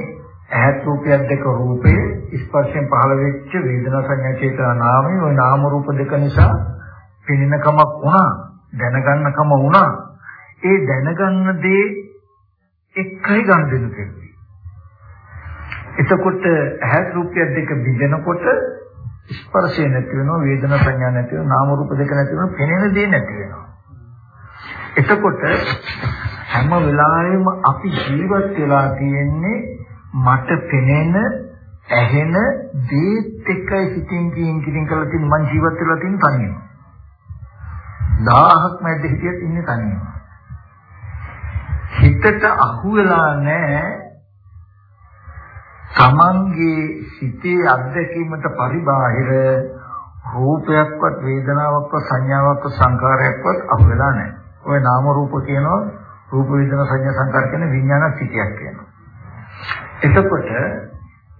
ඇහත් රූපයක් දෙක රූපේ ස්පර්ශයෙන් පහළ වෙච්ච වේදනා සංඥා චේතනා නාමයේ ওই නාම රූප දෙක නිසා පෙනෙනකමක් වුණා දැනගන්නකම වුණා ඒ දැනගන්න දේ එකයි ගන්න දෙන්න කෙරුවේ එතකොට ඇහැ රූපය දෙක බිඳෙනකොට ස්පර්ශය නැති වෙනවා වේදනා සංඥා නැති වෙනවා නාම රූප දෙක නැති වෙනවා පෙනෙන දේ නැති වෙනවා. එතකොට හැම වෙලාවෙම අපි ජීවත් වෙලා තියෙන්නේ මට පෙනෙන ඇහෙන දේත් එක්කයි සිතින් කියින් කියින් කරලා තියෙන මං ජීවත් වෙලා තියෙන තනියම. 1000ක් මැද්ද හිටියත් ඉන්නේ තනියම. හිතට අහු වෙලා නැහැ තමන්ගේ සිතේ අත්දැකීමට පරිබාහිර රූපයක්වත් වේදනාවක්වත් සංඥාවක්වත් සංකාරයක්වත් අහු වෙලා නැහැ. ඔය නාම රූප කියනවා රූප වේදනා සංඥා සංකාර කියන විඥාන සිටියක් කියනවා. එතකොට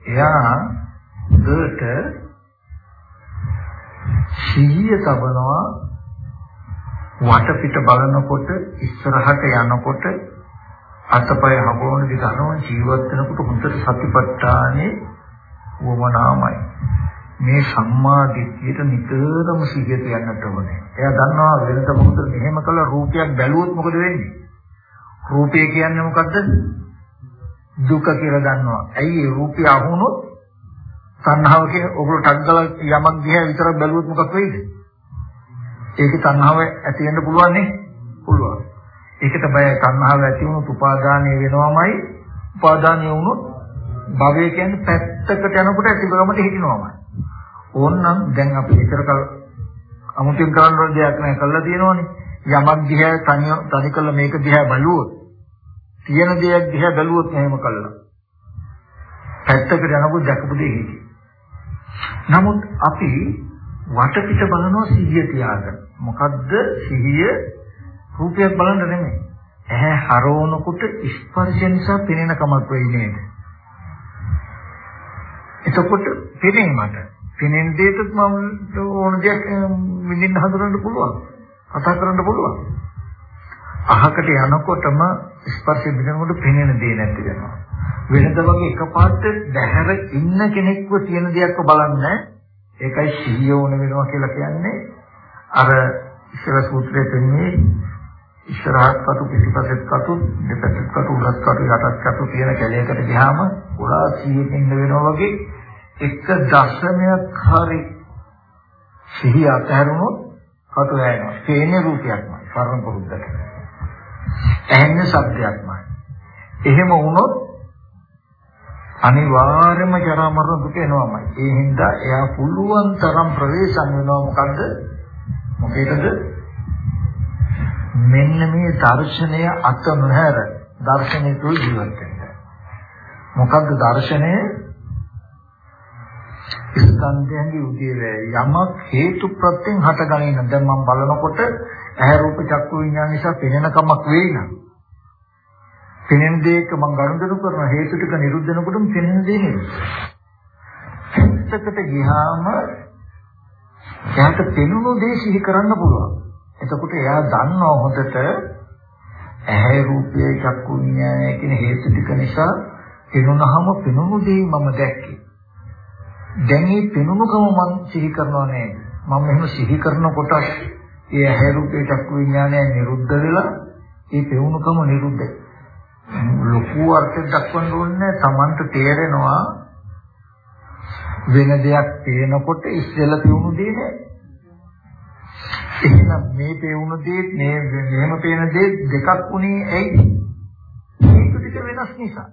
එයා දුරට සිහිය තබනවා වටපිට බලනකොට ඉස්සරහට යනකොට අතපය හබවන දිග අරම ජීවත් වෙනකොට හොඳට සතිපට්ඨානේ වමනාමයි. මේ සම්මා දිට්ඨියට නිතරම සිහිය තියන්නට ඕනේ. එයා දන්නවා වෙනත මොකද මෙහෙම කළ රූපයක් බැලුවොත් මොකද වෙන්නේ? රූපය කියන්නේ මොකද්ද? දුක කියලා දන්නවා. ඇයි ඒ රූපය අහුනොත් තණ්හාව කියන ඔගොල්ලෝ ටග්ගල යමක් දිහා විතරක් බැලුවොත් මොකක් වෙයිද? ඒකේ තණ්හාව ඇති වෙන්න පුළුවන් නේ? පුළුවන්. ඒකට බය තණ්හාව ඇති වුණොත් උපාදානය වෙනවමයි. උපාදානය වුණොත් භවය කියන්නේ පැත්තකට යනකොට ඇතිවගමට හිටිනවමයි. ඕනනම් දැන් අපි විතර කල අමුතුවෙන් කරන්න දෙයක් නැහැ කළා තියෙනවනේ. යමක් දිහා තනි තනි කළ මේක දිහා බලුවොත් තියෙන දෙයක් දිහා බැලුවොත් එහෙම කළා. පැත්තකට යනකොට දැකපු දෙයක් හිතේ. නමුත් අපි වටපිට බලනවා සිහිය තියාගෙන. මොකද්ද සිහිය රූපයක් බලන්න නෙමෙයි. ඇහැ හරවනකොට ස්පර්ශ නිසා පෙනෙන කමක් වෙයි නේද? එතකොට පෙනේ මට. පෙනෙන දෙයක මම ඕන දෙයක් විඳින්න හදන්න පුළුවන්. කතා කරන්න පුළුවන්. අහකට යනකොටම ස්පර්ශ විඳිනකොට පෙනෙන දේ නැති වෙනවා. වෙනද වගේ එකපාරට දැහැර ඉන්න කෙනෙක්ව තියෙන දෙයක්ව බලන්නේ ඒකයි සිහිය ඕන වෙනවා කියලා කියන්නේ අර ඉස්සර සූත්‍රයේ තියෙන්නේ ඉස්සරහත් කටු පිටිපස්සෙත් කටු දෙපැත්තෙත් කටු උඩත් කටු යටත් කටු තියෙන කැලයකට ගියාම උලා 100 ඉන්න වෙනවා වගේ එක දශමයක් හරි සිහිය අතහැරුණොත් කටු යනවා. තේන්නේ රූපයක්මයි පරම පුරුද්දට. ඇහෙන්නේ ශබ්දයක්මයි. එහෙම වුණොත් අනිවාර්යයෙන්ම ජරා මරණ දුක එනවාමයි. ඒ හින්දා එයා පුළුවන් තරම් ප්‍රවේශම් වෙනවා මොකද්ද? මොකේද? මෙන්න මේ දර්ශනය අත නොහැර දර්ශනය තුල ජීවත් වෙන්න. මොකද්ද දර්ශනය? ස්කන්ධයන්ගේ උදේවැය යමක් හේතු ප්‍රත්‍යයෙන් හටගනින. දැන් මම බලනකොට ඇහැ රූප චක්කු විඤ්ඤාණ නිසා පෙනෙන කමක් වෙයි නම්. පෙනෙන දේක මම ගනුදෙනු කරන හේතු ටික නිරුද්ධ වෙනකොටම පෙනෙන දේ නිරුද්ධ. හිතකට ගියාම එයාට පෙනුණු දේ සිහි කරන්න පුළුවන්. එතකොට එයා දන්නවා හොඳට ඇහැ රූපය චක්කු විඤ්ඤාණය කියන හේතු ටික නිසා පෙනුනහම පෙනුණු දේ මම දැක්කේ. දැන් මේ පෙනුණුකම මම සිහි කරනවා නේද? මම එහෙම සිහි කරනකොට ඒ ඇහැ රූපය චක්කු විඤ්ඤාණය නිරුද්ධ වෙලා ඒ පෙනුණුකම නිරුද්ධයි. ලොකු අර්ථයක් දක්වන්න ඕනේ තමන්ට තේරෙනවා වෙන දෙයක් පේනකොට ඉස්සෙල්ලා තියුණු දේ නෑ. එහෙනම් මේ පේුණු දේ මේ මෙහෙම පේන දේ දෙකක් උනේ ඇයි? ටික වෙනස් නිසා.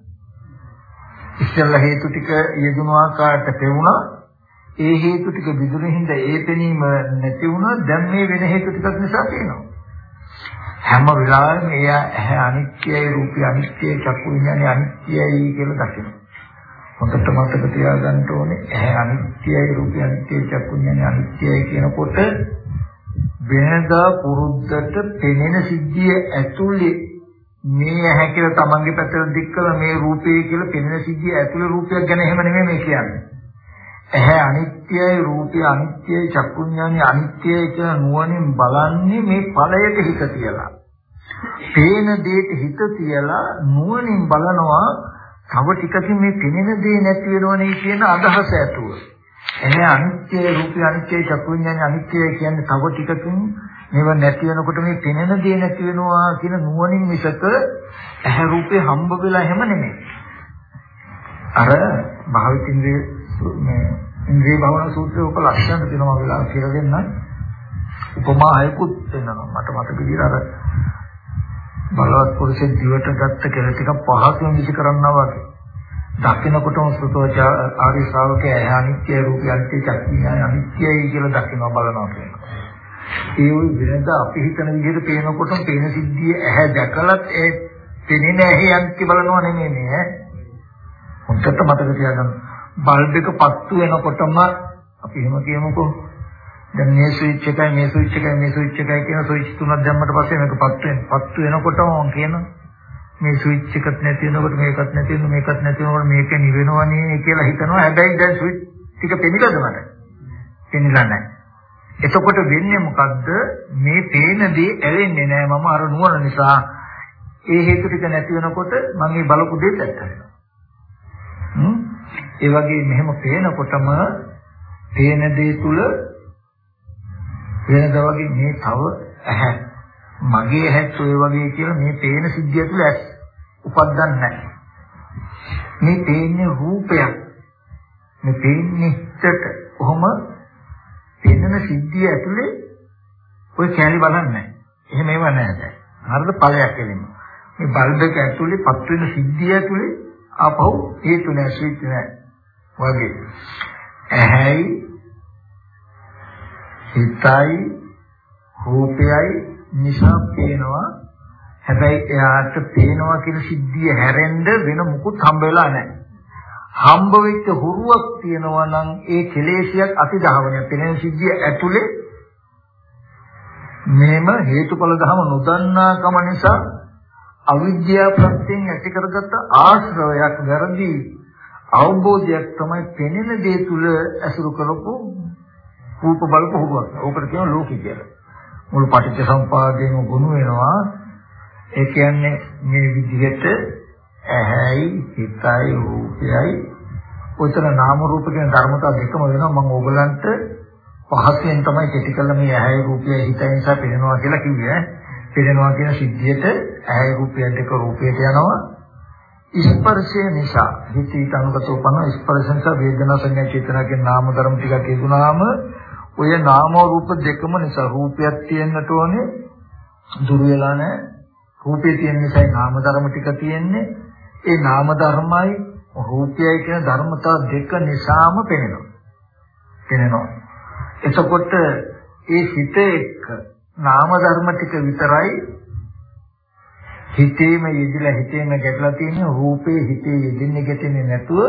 ඉස්සෙල්ලා හේතු ටික යෙදුණු ආකාරයට පෙවුණා. ඒ හේතු ටික විදුලින් ඒ පෙනීම නැති වුණා. දැන් මේ වෙන හේතු ටිකක් නිසා පේනවා. හැම වෙලාවෙම එයා ඇහැ අනිත්‍යයි රූපය අනිත්‍යයි චක්කු විඥානය අනිත්‍යයි කියලා දකිනවා. හොඳට මතක තියාගන්න ඕනේ ඇහැ අනිත්‍යයි රූපය අනිත්‍යයි චක්කු විඥානය අනිත්‍යයි කියනකොට වෙනදා පුරුද්දට පෙනෙන සිද්ධිය ඇතුලේ මේ ඇහැ කියලා තමන්ගේ පැත්තට දික් කළා මේ රූපේ කියලා පෙනෙන සිද්ධිය ඇතුලේ රූපයක් ගැන එහෙම නෙමෙයි මේ කියන්නේ. ඇහැ අනිත්‍යයි රූපය අනිත්‍යයි චක්කුඥානි අනිත්‍යයි කියන නුවණින් බලන්නේ මේ ඵලයට හිත තියලා. පේන දෙයට හිත තියලා නුවණින් බලනවා තව ටිකකින් මේ පෙනෙන දේ නැති වෙනවනේ කියන අදහස ඇතුව. ඇහැ අනිත්‍යයි රූපය අනිත්‍යයි චක්කුඥානි අනිත්‍යයි කියන්නේ තව ටිකකින් මේව නැති වෙනකොට මේ පෙනෙන දේ නැති වෙනවා කියන නුවණින් මිසක ඇහැ රූපේ හම්බ වෙලා හැම නෙමෙයි. අර භාවිතින්ද්‍රයේ මේ ඉන්ද්‍රිය භවන සූත්‍රයේ ඔක ලක්ෂණ දෙනවා වෙලා කියලා දෙන්න. උපමා හයකුත් දෙනවා. මට මතක විදිහට අර බලවත් පුරුෂෙක් දිවට ගත්ත කෙල ටික පහසුවෙන් විසි කරන්නා වගේ. දකින්නකොටම සුතෝච ආරි ශ්‍රාවකයා ඇහැ අනිත්‍ය රූපය අනිත්‍ය චක්තිය අනිත්‍යයි කියලා දකින්න බලනවා කියනවා. ඒ වගේ වෙනද අපි හිතන විදිහට පේනකොටම පේන සිද්ධිය ඇහැ දැකලත් ඒ පෙනෙන ඇහි අනිත්‍ය බලනවා නෙමෙයි නේ. හොඳට මතක තියාගන්න. බල්බ් එක පත්තු වෙනකොටම අපි එහෙම කියමුකෝ දැන් මේ ස්විච් එකයි මේ ස්විච් එකයි මේ ස්විච් එකයි කියන ස්විච් තුනක් දැම්මට පස්සේ මේක පත්තු වෙන පත්තු වෙනකොටම මම කියන මේ ස්විච් එකක් නැති වෙනකොට මේකත් නැති වෙනවා මේකත් නැති වෙනකොට මේක නිවෙනවනේ කියලා හිතනවා. හැබැයි දැන් ස්විච් ටික පෙනිලාද මට? පෙනිලා නැහැ. එතකොට වෙන්නේ මොකද්ද? මේ පේන දේ ඇලෙන්නේ නැහැ. මම අර නුවණ නිසා ඒ හේතු ටික නැති වෙනකොට මම මේ බලපු දෙයක් ඇත්තට ඒ වගේ මෙහෙම පේනකොටම පේන දේ තුල වෙනදා වගේ මේ තව ඇහැ. මගේ ඇහත් ඔය වගේ කියලා මේ පේන සිද්ධිය තුල ඇස් උපදින්න නැහැ. මේ පේන්නේ රූපයක්. මේ පේන්නේ හිතට කොහොම පේන සිද්ධිය ඇතුලේ ඔය කැලි බලන්නේ එහෙම ඒව නැහැ දැන්. හරිද ඵලයක් එළිම. මේ බල්බ් එක ඇතුලේ පත් වෙන සිද්ධිය ඇතුලේ ආපහු හේතු නැහැ ස්විච් නැහැ. වගේ ඇහැයි හිතයි රූපයයි නිසා පේනවා හැබැයි එයාට පේනවා කියන සිද්ධිය හැරෙන්න වෙන මුකුත් හම්බ වෙලා නැහැ හම්බ වෙච්ච හුරුවක් තියෙනවා නම් ඒ කෙලේශියක් අතිධාවනය පෙනෙන සිද්ධිය ඇතුලේ මේම හේතුඵල ධම නොදන්නාකම නිසා අවිද්‍යාව ප්‍රත්‍යයෙන් ඇති කරගත්ත ආශ්‍රවයක් වැරදි අවබෝධයක් තමයි පෙනෙන දේ තුල ඇසුරු කරපු රූප බලපු හුරුවක්. ඕකට කියනවා ලෝකي කියලා. මුළු පටිච්ච සම්පාදයෙන් ගුණ වෙනවා. ඒ කියන්නේ මේ විදිහට ඇහැයි හිතයි රූපයයි උතර නාම රූප කියන ධර්මතා දෙකම වෙනවා මම ඕගලන්ට පහසෙන් තමයි කෙටි කළ මේ ඇහැයි රූපයයි හිතයි නිසා පේනවා කියලා කිව්වේ. පේනවා කියන සිද්ධියට ඇහැයි රූපයයි දෙක රූපයට යනවා ස්පර්ශය නිසා හිතීට අනුගත උපන ස්පර්ශ නිසා වේදනා සංඥා චේතනා කියන නාම ධර්ම ටිකක් යෙදුනාම ඔය නාම රූප දෙකම නිසා රූපයක් තියෙන්නට ඕනේ. දුර වෙලා නැහැ. රූපේ තියෙන නිසා නාම ධර්ම ටික තියෙන්නේ. ඒ නාම ධර්මයි රූපයයි කියන ධර්මතා දෙක නිසාම පෙනෙනවා. පෙනෙනවා. එතකොට ඒ හිත එක්ක නාම ධර්ම ටික විතරයි හිතේම යෙදিলা හිතේම ගැටලා තියෙන රූපේ හිතේ යෙදෙන්නේ ගැටෙන්නේ නැතුව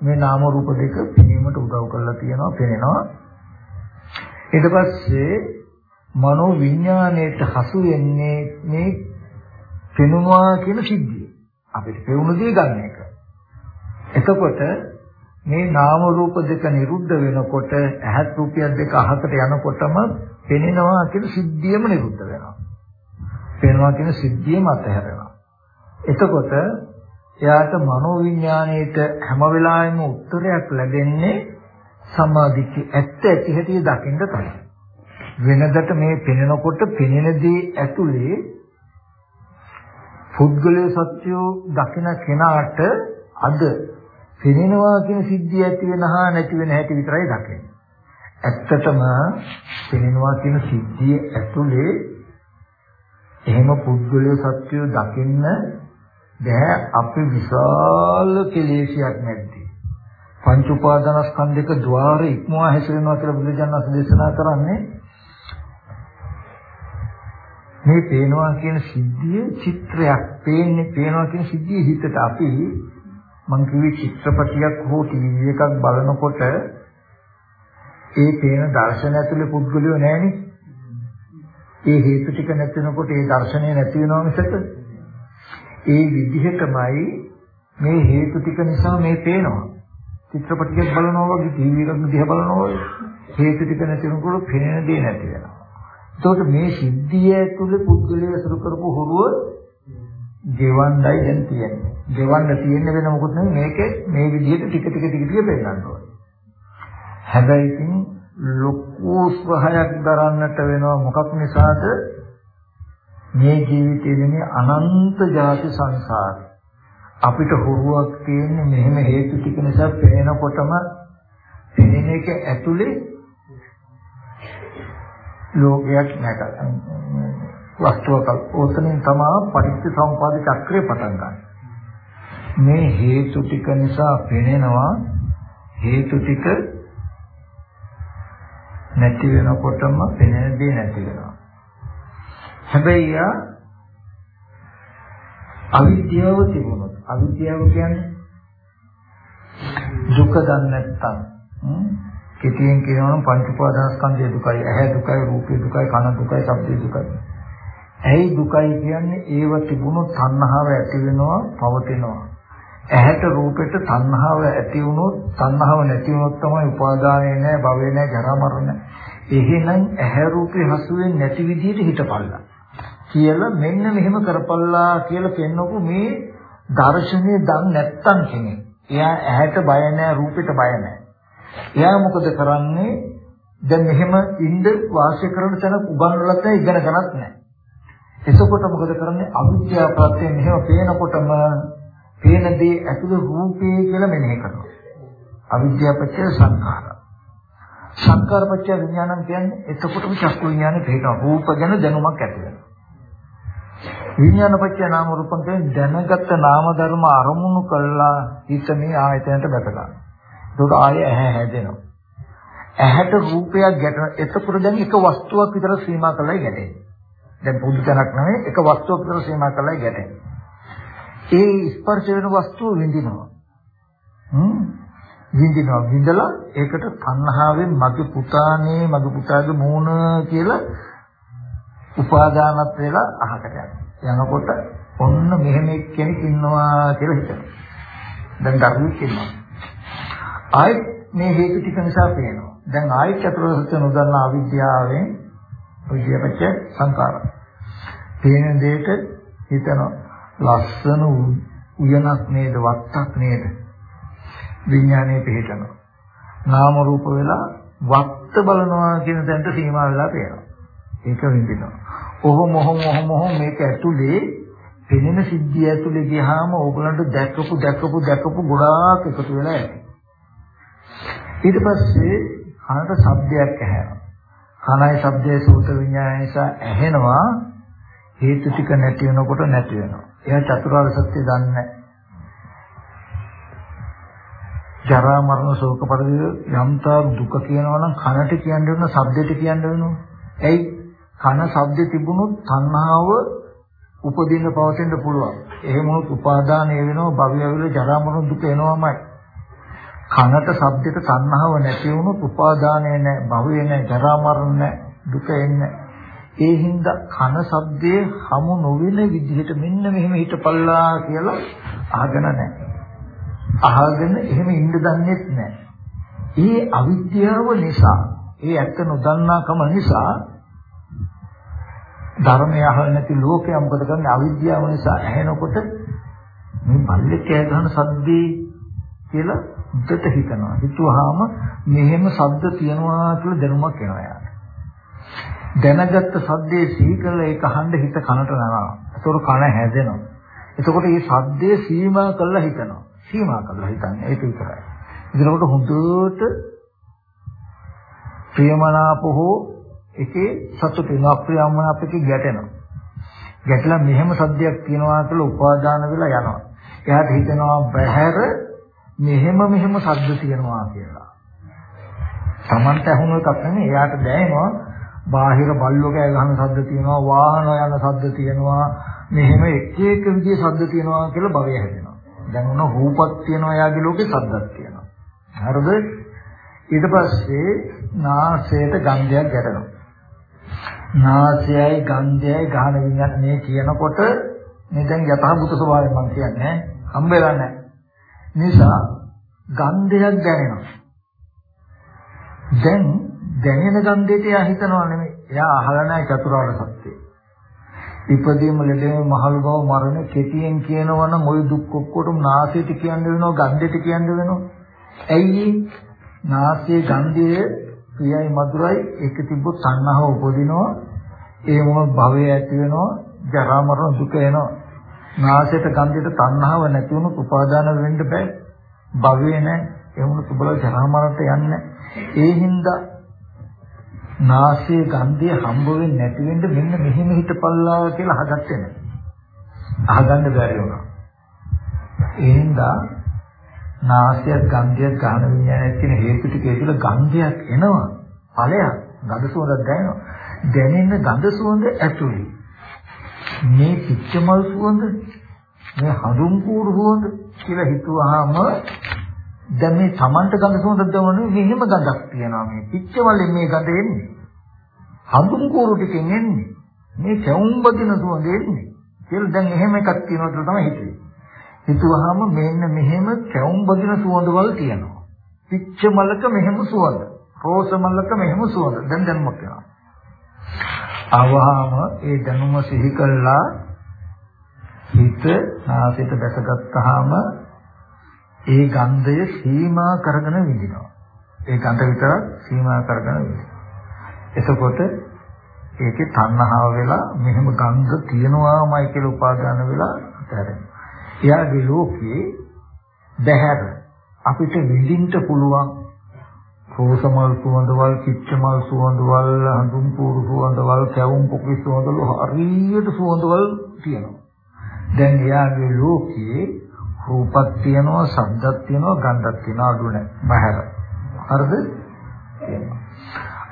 මේ නාම රූප දෙක පෙනීමට උදව් කරලා තියෙනවා පෙනෙනවා. ඊට පස්සේ මනෝ විඥාණයට හසු වෙන්නේ මේ පෙනුනවා කියන සිද්ධිය. අපිට පෙවුණු දේ ගන්න එක. එතකොට මේ නාම රූප දෙක නිරුද්ධ වෙනකොට ඇහත් රූපයක් දෙක අහකට යනකොටම පෙනෙනවා කියන සිද්ධියම නිරුද්ධ වෙනවා. පේනවා කියන සිද්ධියම අතහැරෙනවා. එතකොට එයාට මනෝවිඤ්ඤාණයට හැම වෙලාවෙම උත්තරයක් ලැබෙන්නේ සමාධිච්ච ඇත්ත ඇති හැටි දකින්න තමයි. වෙනදට මේ පෙනෙනකොට පෙනෙන දේ ඇතුලේ පුද්ගලයේ සත්‍යෝ දකින කෙනාට අද පෙනෙනවා කියන සිද්ධිය ඇති වෙන හා නැති වෙන හැටි විතරයි දකින්නේ. ඇත්තටම පෙනෙනවා කියන සිද්ධිය ඇතුලේ එහෙම පුද්ගලය සත්‍යය දකින්න දැන් අපි විශාල කෙලෙසියක් නැද්දී. පංච උපාදානස්කන්ධයක ద్వාර ඉක්මවා හැසිරෙනවා කියලා බුදුජානක දේශනා කරන්නේ මේ පේනවා කියන සිද්ධිය චිත්‍රයක් පේන්නේ පේනවා කියන සිද්ධිය හිතට අපි මං කිව්වේ චිත්‍රපටියක් හෝ ටීවී එකක් බලනකොට ඒ පේන දර්ශන ඇතුලේ පුද්ගලයෝ නැහෙනේ. ඒ හේතු ටික නැති වෙනකොට ඒ දර්ශනය නැති වෙනවා මිසක ඒ විදිහටමයි මේ හේතු ටික නිසා මේ පේනවා. චිත්‍රපටියක් බලනවා වගේ ටීවී එකක් දිහා බලනවා වගේ හේතු ටික නැති වෙනකොට පේන දේ නැති වෙනවා. එතකොට මේ සිද්ධිය ඇතුලේ පුද්ගලයා අසුරු කරපු හොරුව ගෙවන්නයි දැන් තියෙන්නේ. ගෙවන්න තියෙන්නේ වෙන මොකුත් නෙමෙයි මේකේ මේ විදිහට ටික ටික ටික ටික පෙන්නන්න ඕනේ. හැබැයි ඉතින් ලොකු ස්වහයක් දරන්නට වෙනවා මොකක් නිසාද? මේ ජීවිතයේ මේ අනන්ත ජාති සංසාර අපිට හොරුවක් තියෙන්නේ මෙහෙම හේතු ටික නිසා පේනකොටම පේන එක ඇතුලේ ලෝකයක් නැක වස්තුවක උතනින් තමයි පටිච්ච සමුප්පාද චක්‍රය පටන් ගන්න. මේ හේතු ටික නිසා පෙනෙනවා හේතු ටික නැති වෙනකොටම පෙනෙන දේ නැති වෙනවා. හැබැයි යා අවිද්‍යාව තිබුණොත් අවිද්‍යාව කියන්නේ දුක දන්නේ නැත්තම් කෙටියෙන් කියනවනම් පංච උපාදානස්කන්ධය දුකයි, ඇහැ දුකයි, රූපේ දුකයි, කන දුකයි, ශබ්දේ දුකයි. ඇයි දුකයි කියන්නේ ඒව තිබුණොත් තණ්හාව ඇති වෙනවා, පවතිනවා. ඇහැට රූපෙට තණ්හාව ඇති වුණොත්, තණ්හාව නැති වුණොත් තමයි උපාදානය නැහැ, භවය නැහැ, ජරා මරණ නැහැ. එහෙනම් ඇහැ රූපේ හසුවෙන් නැති විදිහට හිටපල්ලා. කියලා මෙන්න මෙහෙම කරපල්ලා කියලා කියනකො මේ දර්ශනීය දන් නැත්තම් කෙනෙක්. එයා ඇහැට බය නැහැ, රූපෙට බය නැහැ. එයා මොකද කරන්නේ? දැන් මෙහෙම ඉන්න වාසය කරන තැන උගන්වලත් ඉගෙන ගන්නත් නැහැ. එතකොට මොකද කරන්නේ? අවිද්‍යාව ප්‍රත්‍යයෙන් මෙහෙම පේනකොටම පේන දේ ඇතුළේ රූපේ කියලා මෙනෙහි කරනවා. අවිද්‍යාව පත්‍ය සංඛාර. සංඛාර පත්‍ය විඥානම් කියන්නේ එතකොටම චක්කු විඥානේ තේනවා. රූප ගැන දැනුමක් ඇති වෙනවා. විඥාන පත්‍ය නාම රූපම් කියන්නේ දැනගත් නාම ධර්ම අරමුණු කළා හිත මේ ආයතනයට බැස ගන්නවා. ඒක ආයෙ ඇහැ හැදෙනවා. ඇහැට රූපයක් ගැටෙන එතකොට දැන් එක වස්තුවක් විතර සීමා කරලා ගැටෙන්නේ. දැන් පොදු තැනක් නෙවෙයි එක වස්තුවක් විතර සීමා කරලා ගැටෙන්නේ. ඒ ස්පර්ශ වෙන වස්තුව විඳිනවා. හ්ම් විඳිනවා විඳලා ඒකට තණ්හාවෙන් මගේ පුතානේ මගේ පුතාගේ මූණ කියලා උපාදානත් වෙලා අහකට යනවා. යනකොට ඔන්න මෙහෙම කෙනෙක් ඉන්නවා කියලා හිතනවා. දැන් දරුවෙක් ඉන්නවා. ආයෙත් මේ හේතු ටික නිසා පේනවා. දැන් ආයෙත් චතුරාර්ය සත්‍ය නොදන්න අවිද්‍යාවෙන් විද්‍යාපච්ච සංකාර. පේන දෙයට හිතනවා ලස්සන උයනක් නේද වත්තක් නේද විඥානයේ පිහිටනවා. නාම රූප වෙලා වත්ත බලනවා කියන තැනට සීමා වෙලා පේනවා. ඒක විඳිනවා. ඔහොම ඔහොම ඔහොම ඔහොම මේක ඇතුලේ පෙනෙන සිද්ධිය ඇතුලේ ගියාම ඕගලන්ට දැකපු දැකපු දැකපු ගොඩාක් එකතු වෙලා ඇති. ඊට පස්සේ කනට ශබ්දයක් ඇහෙනවා. කනයි ශබ්දයේ සෝත විඤ්ඤාණය නිසා ඇහෙනවා හේතු ටික නැති වෙනකොට නැති වෙනවා. එයා චතුරාර්ය සත්‍ය දන්නේ ජරා මරණ ශෝක පරිදේ යම්තා දුක කියනවා නම් කනට කියන්න වෙන ශබ්දෙට කියන්න වෙනවා. ඇයි? කන ශබ්දෙ තිබුණොත් තණ්හාව උපදින්න පවතින්න පුළුවන්. එහෙම වුණොත් උපාදානය වෙනවා භවය වෙල ජරා මරණ දුක එනවාමයි. කනට ශබ්දයට තණ්හාව නැති වුණොත් උපාදානය නැහැ, භවය නැහැ, ජරා මරණ නැහැ, දුක එන්නේ ඒ හින්දා කන ශබ්දයේ හමු නොවන විදිහට මෙන්න මෙහෙම හිටපල්ලා කියලා අහගෙන නැහැ. අහගෙන එහෙම ඉන්න දන්නේත් නැහැ. ඒ අවිද්‍යාව නිසා, ඒ ඇත්ත නොදන්නාකම නිසා ධර්මය අහල නැති ලෝකයා මොකද කරන්නේ අවිද්‍යාව නිසා ඇහෙනකොට මේ බල්ලේ කෑ ගහන සද්දේ කියලා උද්දට හිතනවා. හිතුවාම මෙහෙම ශබ්ද තියනවා කියලා දැනුමක් එනවා යාට. දැනගත්ත ශබ්දේ සිහි කරලා ඒක අහන්න හිත කනට නනවා. ඒතකොට කන හැදෙනවා. එතකොට මේ ශබ්දේ සීමා කරලා හිතනවා. සීමා කරලා හිතන්නේ ඒක විතරයි. ඒකකොට හොඳට ප්‍රියමනාප හෝ එකේ සතුට වෙනවා ප්‍රියමනාපකේ ගැටෙනවා. ගැටලා මෙහෙම සද්දයක් තියෙනවා කියලා උපාදාන වෙලා යනවා. එයාට හිතෙනවා බහැර මෙහෙම මෙහෙම සද්ද තියෙනවා කියලා. Tamanta ඇහුණු එකක් නෙමෙයි එයාට දැනෙනවා බාහිර බල්ලෝ කෑ ගහන සද්ද තියෙනවා වාහන යන සද්ද තියෙනවා මෙහෙම එක එක විදිහේ සද්ද තියෙනවා කියලා භවය හැදෙනවා. දැන් උන රූපක් තියෙනවා එයාගේ ලෝකේ සද්දක් තියෙනවා. හරිද? ඊට පස්සේ නාසයට ගන්ධයක් ගැටෙනවා. නාසයයි ගන්ධයයි ගාන විඤ්ඤාණ මේ කියනකොට මේ දැන් යථාභූත ස්වභාවය මම කියන්නේ හම්බෙලා නැහැ. නිසා ගන්ධයක් දැනෙනවා. දැන් දැනෙන ගන්ධයට එයා හිතනවා නෙමෙයි. එයා අහලා නැහැ චතුරාර්ය සත්‍යය. ඉපදීම ලෙඩේ මහලු බව මරණ කෙටියෙන් කියනවනම් ওই දුක් ඔක්කොටම නාසයට කියන්න වෙනවා ගන්ධයට කියන්න වෙනවා. ඇයි නාසයේ ගන්ධය ප්‍රියයි මధుරයි. ඒක තිබ්බොත් සංහව උපදිනවා. ඒ මොන භවය ඇති වෙනවා. ජරා මරණ දුක එනවා. නාසයට ගන්ධයට තණ්හාව නැති වුණොත් උපාදාන වෙන්න බෑ. භවය නැහැ. ඒ වුණොත් උබල ජරා මරණට යන්නේ ඒ හින්දා නාසයේ ගන්ධය හම්බ වෙන්නේ නැති වෙන්න මෙන්න මෙහෙම හිතපල්ලා කියලා හදත්තේ නැහැ. අහගන්න බැරි වුණා. ඒ හින්දා නාසයත් ගන්ධයත් ගාන විඤ්ඤාණයත් කියන හේතු ටික ඒකල ගන්ධයක් එනවා. ඵලයක්. ගඳ සුවඳක් දැනෙනවා. දැනෙන ගඳ සුවඳ ඇතුළේ. මේ පිච්චමල් සුවඳ මේ හඳුන් කූරු සුවඳ කියලා හිතුවාම දැන් මේ Tamanට ගඳ සුවඳක් දැනෙන්නේ මෙහෙම ගඳක් තියෙනවා. මේ පිච්චමල්ෙන් මේ ගඳ එන්නේ. හඳුන් කූරු ටිකෙන් එන්නේ. මේ කැවුම් බදින සුවඳ එන්නේ. කියලා දැන් එහෙම එකක් තියෙනවා කියලා තමයි හිතුවේ. හිතුවාම මෙන්න මෙහෙම කැවුම් බදින සුවඳවල් තියෙනවා. පිච්ච මලක මෙහෙම සුවඳ. රෝස මලක මෙහෙම සුවඳ. දැන් දැනුමක් වෙනවා. ආවහම ඒ දැනුම සිහි කළා හිත නාසයට දැකගත්තාම ඒ ගන්ධය සීමා කරගෙන විඳිනවා. ඒ ගන්ධ විතරක් සීමා කරගෙන විඳිනවා. එතකොට ඒකේ තණ්හාව වෙලා මෙහෙම ගන්ධ තියනවාමයි කියලා උපාදාන වෙලා අතහැරෙනවා. එයාගේ ලෝකේ බහැර අපිට විඳින්න පුළුවන් රෝසමල් සුවඳවල්, කිච්චමල් සුවඳවල්, හඳුන් පූරු සුවඳවල්, කැවුම් පොකි සුවඳවල් හරියට සුවඳවල් තියෙනවා. දැන් එයාගේ ලෝකේ රූපක් තියෙනවා, ශබ්දක් තියෙනවා, ගන්ධක් තියෙනවා අඩු නැහැ. බහැර. හරිද?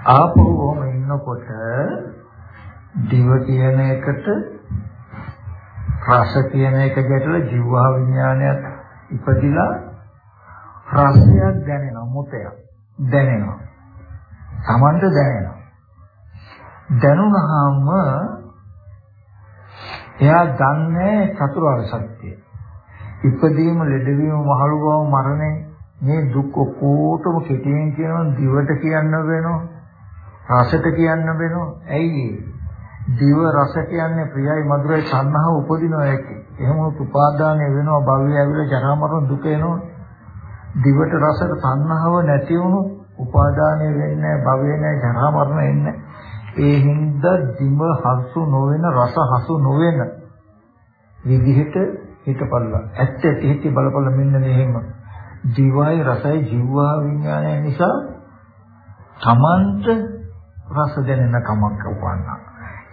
ආපහුම ඉන්නකොට දිව කියන එකට රස කියන එක ගැටලා ජීවහා විඥානයත් ඉපදිලා රසයක් දැනෙනවා මුතයක් දැනෙනවා. Tamanට දැනෙනවා. දැනුණාම එයා දන්නේ චතුරාර්ය සත්‍යය. ඉපදීම ලෙඩවීම මහලු බව මරණය මේ දුක් ඔක්කොටම කෙටියෙන් කියනවා දිවට කියන්න වෙනවා රසට කියන්න වෙනවා. ඇයි දිව රස කියන්නේ ප්‍රියයි මధుරයි සංහව උපදිනවා ඇති. එහෙම උපාදානය වෙනවා භවය ඇවිල්ලා ජරා මරණ දුක එනවා. දිවට රසට සංහව නැති වුණු උපාදානය වෙන්නේ භවය නැහැ ජරා මරණ එන්නේ. ඒ හින්දා දිව හසු නොවන රස හසු නොවන විදිහට හිතපල්ලා. ඇත්ත ඇති හිතේ බලපල්ලා මෙන්න මෙහෙම. දිවයි රසයි ජීවා විඥානය නිසා තමන්ට රස දැනෙන කමක් උපන්නා.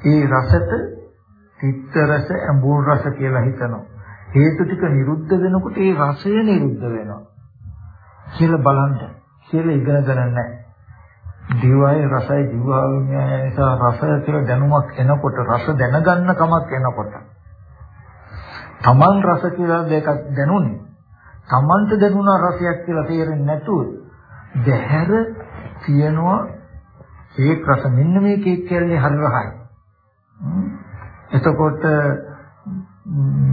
ඒ රසට තිත්ත රස අඹුල් රස කියලා හිතනවා. හේතු ටික නිරුද්ධ වෙනකොට ඒ රසය නිරුද්ධ වෙනවා. කියලා බලන්න. කියලා ඉගෙන ගන්න නැහැ. දිවයි රසයි ජීවා විඥානය නිසා රසය කියලා දැනුමක් එනකොට රස දැනගන්න කමක් එනකොට තමන් රස කියලා දෙකක් දැනුනේ තමන්ට දැනුණා රසයක් කියලා තේරෙන්නේ නැතුව දැහැර තියනවා ඒ රස මෙන්න මේ කේක් කියන්නේ හරි රහයි එතකොට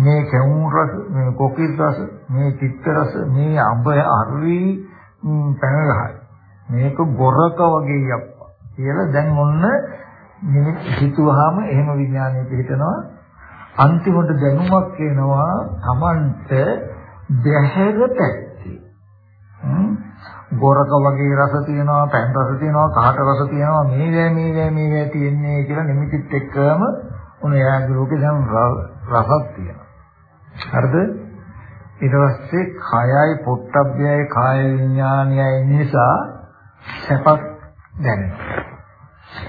මේ කැවුම් රස මේ කොකිල් රස මේ චිත්ත රස මේ අඹ අරවි පැනගහයි. මේක බොරක වගේ යප්පා. කියලා දැන් ඔන්න හිතුවාම එහෙම විඥානය පිළිතනවා අන්තිමට දැනුමක් එනවා Tamanට බැහැර පැත්තේ. ගොරක වගේ රස තියෙනවා, පැන් රස තියෙනවා, කහට රස තියෙනවා, මේ වේ මේ වේ මේ වේ තියෙන්නේ කියලා නිමිතිත් එක්කම උන එයාගේ ලෝකේ දැන් රසක් තියෙනවා. හරිද? ඊට පස්සේ කයයි පොට්ටබ්බයයි කාය විඥානයයි නිසා සැපක් දැනෙනවා.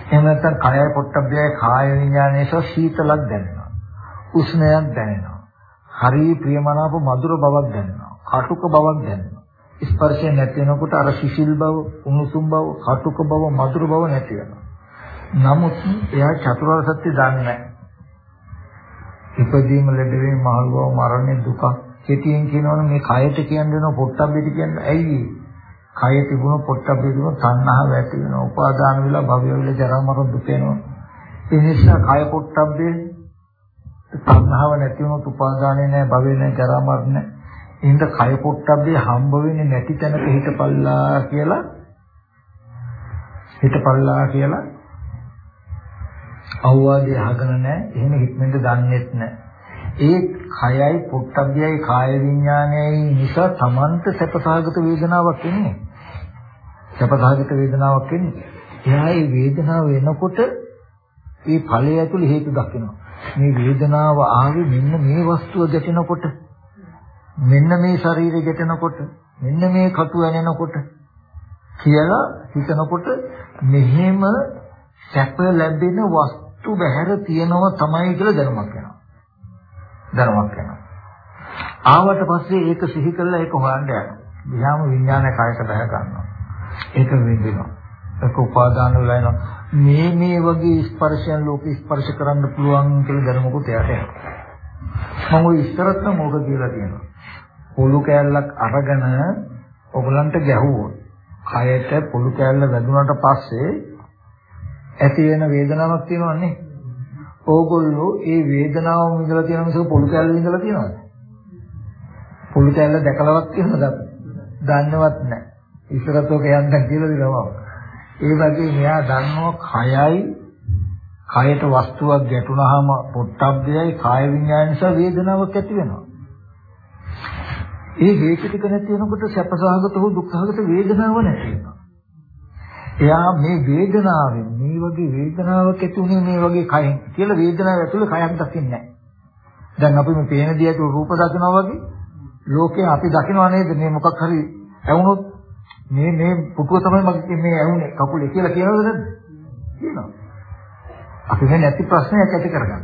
එහෙම නැත්නම් කයයි පොට්ටබ්බයයි කාය විඥානය නිසා සීතලක් දැනෙනවා. උෂ්ණයක් දැනෙනවා. හරි ප්‍රියමනාප මధుර බවක් දැනෙනවා. කටුක බවක් දැනෙනවා. ස්පර්ශය නැති වෙනකොට අර සිසිල් බව, උණුසුම් බව, කටුක බව, මధుර බව නැති වෙනවා. නමුත් එයා චතුරාර්ය සත්‍ය දන්නේ නැහැ. ඉපදීම ලැබෙමින් මහලුව මරණය දුක කෙටියෙන් කියනවනේ මේ කයට කියන්නේ පොට්ටබ්බෙට කියන්නේ ඇයි කය තිබුණ පොට්ටබ්බෙ තිබුණ තණ්හාව ඇති වෙනවා උපාදාන වෙලා භවය වෙලා ජරා මරණ දුක එනවා ඒ නිසා කය පොට්ටබ්බේ තණ්හාව නැති වුණොත් උපාදානේ නැහැ භවේ නැහැ ජරා මරණ නැහැ එහෙනම් කය පොට්ටබ්බේ හම්බ වෙන්නේ නැති තැනක හිටපල්ලා කියලා හිටපල්ලා කියලා අවවාදය අහගෙන නැහැ. එහෙම හික්මෙන්ද දන්නේත් නැහැ. ඒ කයයි පොට්ටබ්බයයි කාය විඥානයයි නිසා Tamanට සැපසහගත වේදනාවක් එන්නේ. සැපසහගත වේදනාවක් එන්නේ. එයා ඒ වේදනාව එනකොට ඒ ඵලය ඇතුළේ හේතු දකිනවා. මේ වේදනාව ආවේ මෙන්න මේ වස්තුව ගැටෙනකොට මෙන්න මේ ශරීරය ගැටෙනකොට මෙන්න මේ කටු ඇනෙනකොට කියලා හිතනකොට මෙහෙම සැප ලැබෙන වස්තු බහැර තියෙනවා තමයි කියලා දැනුමක් වෙනවා. දැනුමක් වෙනවා. ආවට පස්සේ ඒක සිහි කළා ඒක හොයන්න යනවා. ගියාම විඥානය කායක බහ ගන්නවා. ඒක විඳිනවා. ඒක උපාදාන වෙලා එනවා. මේ මේ වගේ ස්පර්ශයන් ලෝක ස්පර්ශ කරන්න පුළුවන් කියලා දැනුමකුත් එයාට එනවා. මම ඔය ඉස්සරත් මොකද කියලා කියනවා. පොළු කෑල්ලක් අරගෙන ඔයගලන්ට ගැහුවොත් කයට පොළු කෑල්ල වැදුනට පස්සේ ඇති වෙන වේදනාවක් තියෙනවන්නේ. ඕගොල්ලෝ ඒ වේදනාවම විඳලා තියෙන මිසක පොළු කැල්ල විඳලා තියෙනවද? පොළු කැල්ල දැකලවත් තියෙනවද? දන්නවත් නැහැ. ඉස්සරත් ඔක යන්න කියලා දිනවා. ඒ වගේ මෙයා දන්නවා කයයි කයට වස්තුවක් ගැටුනහම පොට්ටබ්බයයි කාය විඤ්ඤාණ නිසා වේදනාවක් ඇති වෙනවා. ඒ හේතු ටික නැති වෙනකොට සැපසහගත හෝ දුක්ඛගත වේදනාවක් නැති වෙනවා. එයා මේ වේදනාවෙන් මේ වගේ වේදනාවක් ඇති උනේ මේ වගේ කයෙන් කියලා වේදනාව ඇතුලේ කයක් දකින්නේ නැහැ. දැන් අපි මේ පේන දේ ඇතුළේ රූප දකිනවා වගේ ලෝකේ අපි දකිනවා නේද මේ මොකක් හරි ඇවුනොත් මේ මේ පුටුව තමයි මගේ මේ ඇවුනේ කකුලේ කියලා කියනවද නැද්ද? කියනවා. අපි මේ නැති ප්‍රශ්නයක් ඇති කරගන්න.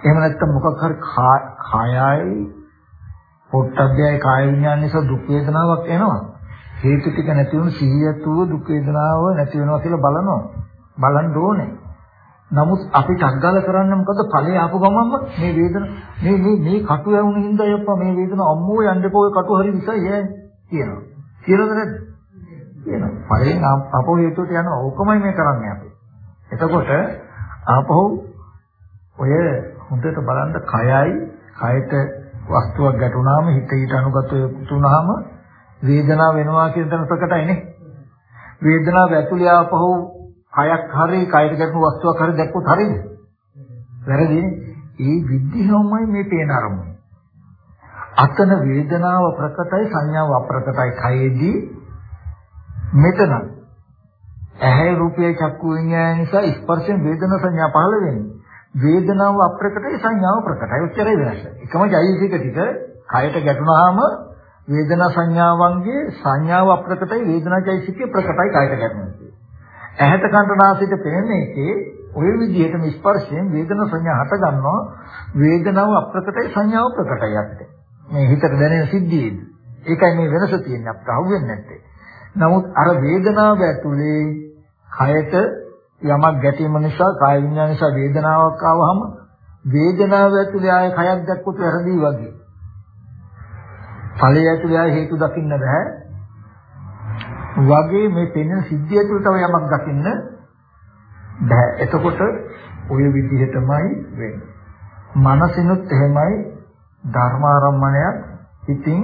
එහෙම නැත්නම් මොකක් හරි කායයි පොට්ටබ්බයයි කාය විඥාන නිසා දුක් වේදනාවක් එනවා. හේතු ටික නැති වුණු සිහියතුව දුක් වේදනාව නැති වෙනවා කියලා බලනවා. බලන්න ඕනේ. නමුත් අපි ටග්ගල කරන්න මොකද ඵලය ආපු ගමන්ම මේ වේදන මේ මේ මේ කටු යවුන හින්දා යප්පා මේ වේදන අම්මෝ යන්නකෝ ඔය කටු හරි විසයි ඈ කියනවා. කියලාද නැද්ද? කියනවා. ඵලයෙන් ආපහු හේතුවට යනවා. ඕකමයි මේ කරන්නේ අපි. එතකොට ආපහු ඔය හොඳට බලන්න කයයි කයට වස්තුවක් ගැටුණාම හිත ඊට අනුගත වුණාම වේදනාව වෙනවා කියන තැන ප්‍රකටයිනේ. වේදනාව ඇතුළේ ආපහු කයක් හරි කයට ගැටුණු වස්තුවක් හරි දැක්කොත් හරිද? වැරදිනේ. ඒ විද්ධියමයි මේ පේන අරමුණ. අතන වේදනාව ප්‍රකටයි සංඥාව අප්‍රකටයි කයේදී මෙතන ඇහැ රූපයේ චක්කු විඤ්ඤාණය නිසා ස්පර්ශයෙන් වේදනා සංඥා පහළ වෙන්නේ. වේදනාව අප්‍රකටයි සංඥාව ප්‍රකටයි. ඔච්චරයි වෙනස. එකම ජෛවික ටික කයට ගැටුණාම වේදනා සංඥාවන්ගේ සංඥාව අප්‍රකටයි වේදනාචෛසිකේ ප්‍රකටයි කායත ගැටෙනවා. ඇහැට කනට නාසයට පෙනෙන එකේ ඔය විදිහටම ස්පර්ශයෙන් වේදනා සංඥා හට ගන්නවා වේදනාව අප්‍රකටයි සංඥාව ප්‍රකටයි අපිට. මේ හිතට දැනෙන සිද්ධියේදී. ඒකයි මේ වෙනස තියෙන්නේ අපිට අහුවෙන්නේ නැත්තේ. නමුත් අර වේදනාව ඇතුලේ කයට යමක් ගැටීම නිසා කාය විඤ්ඤාණ නිසා වේදනාවක් ආවහම වේදනාව ඇතුලේ ආයේ කයක් දැක්කොත් වැරදි වගේ. ඵලය ඇතුළේ ආ හේතු දකින්න බෑ. වගේ මේ පෙනෙන සිද්ධිය තුළ තව යමක් දකින්න බෑ. එතකොට ওই විදිහටමයි වෙන්නේ. මනසිනුත් එහෙමයි ධර්මාරම්මණයක් ඉතින්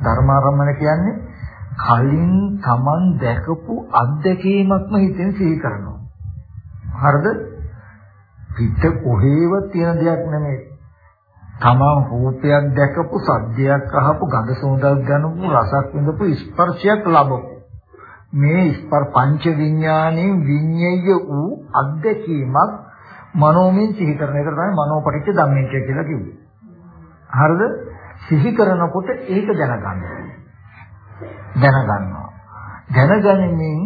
ධර්මාරම්මණ කියන්නේ කලින් Taman දැකපු අත්දැකීමක්ම හිතෙන් සිහි කරනවා. හරිද? පිට කොහේවත් තියෙන දෙයක් නෙමෙයි. තමන් රූපයක් දැකපු සද්දයක් අහපු ගඳ සුවඳක් දැනපු රසක් විඳපු ස්පර්ශයක් ලැබපු මේ ස්පර්ශ පංච විඥානයේ විඤ්ඤය වූ අත්දැකීමක් මනෝමය සිහි කරන එක තමයි මනෝපටිච්ච ධම්මේ කියලා කිව්වේ. හරිද? සිහි කරනකොට ඒක දැනගන්න. දැනගන්නවා. දැනගැනීමෙන්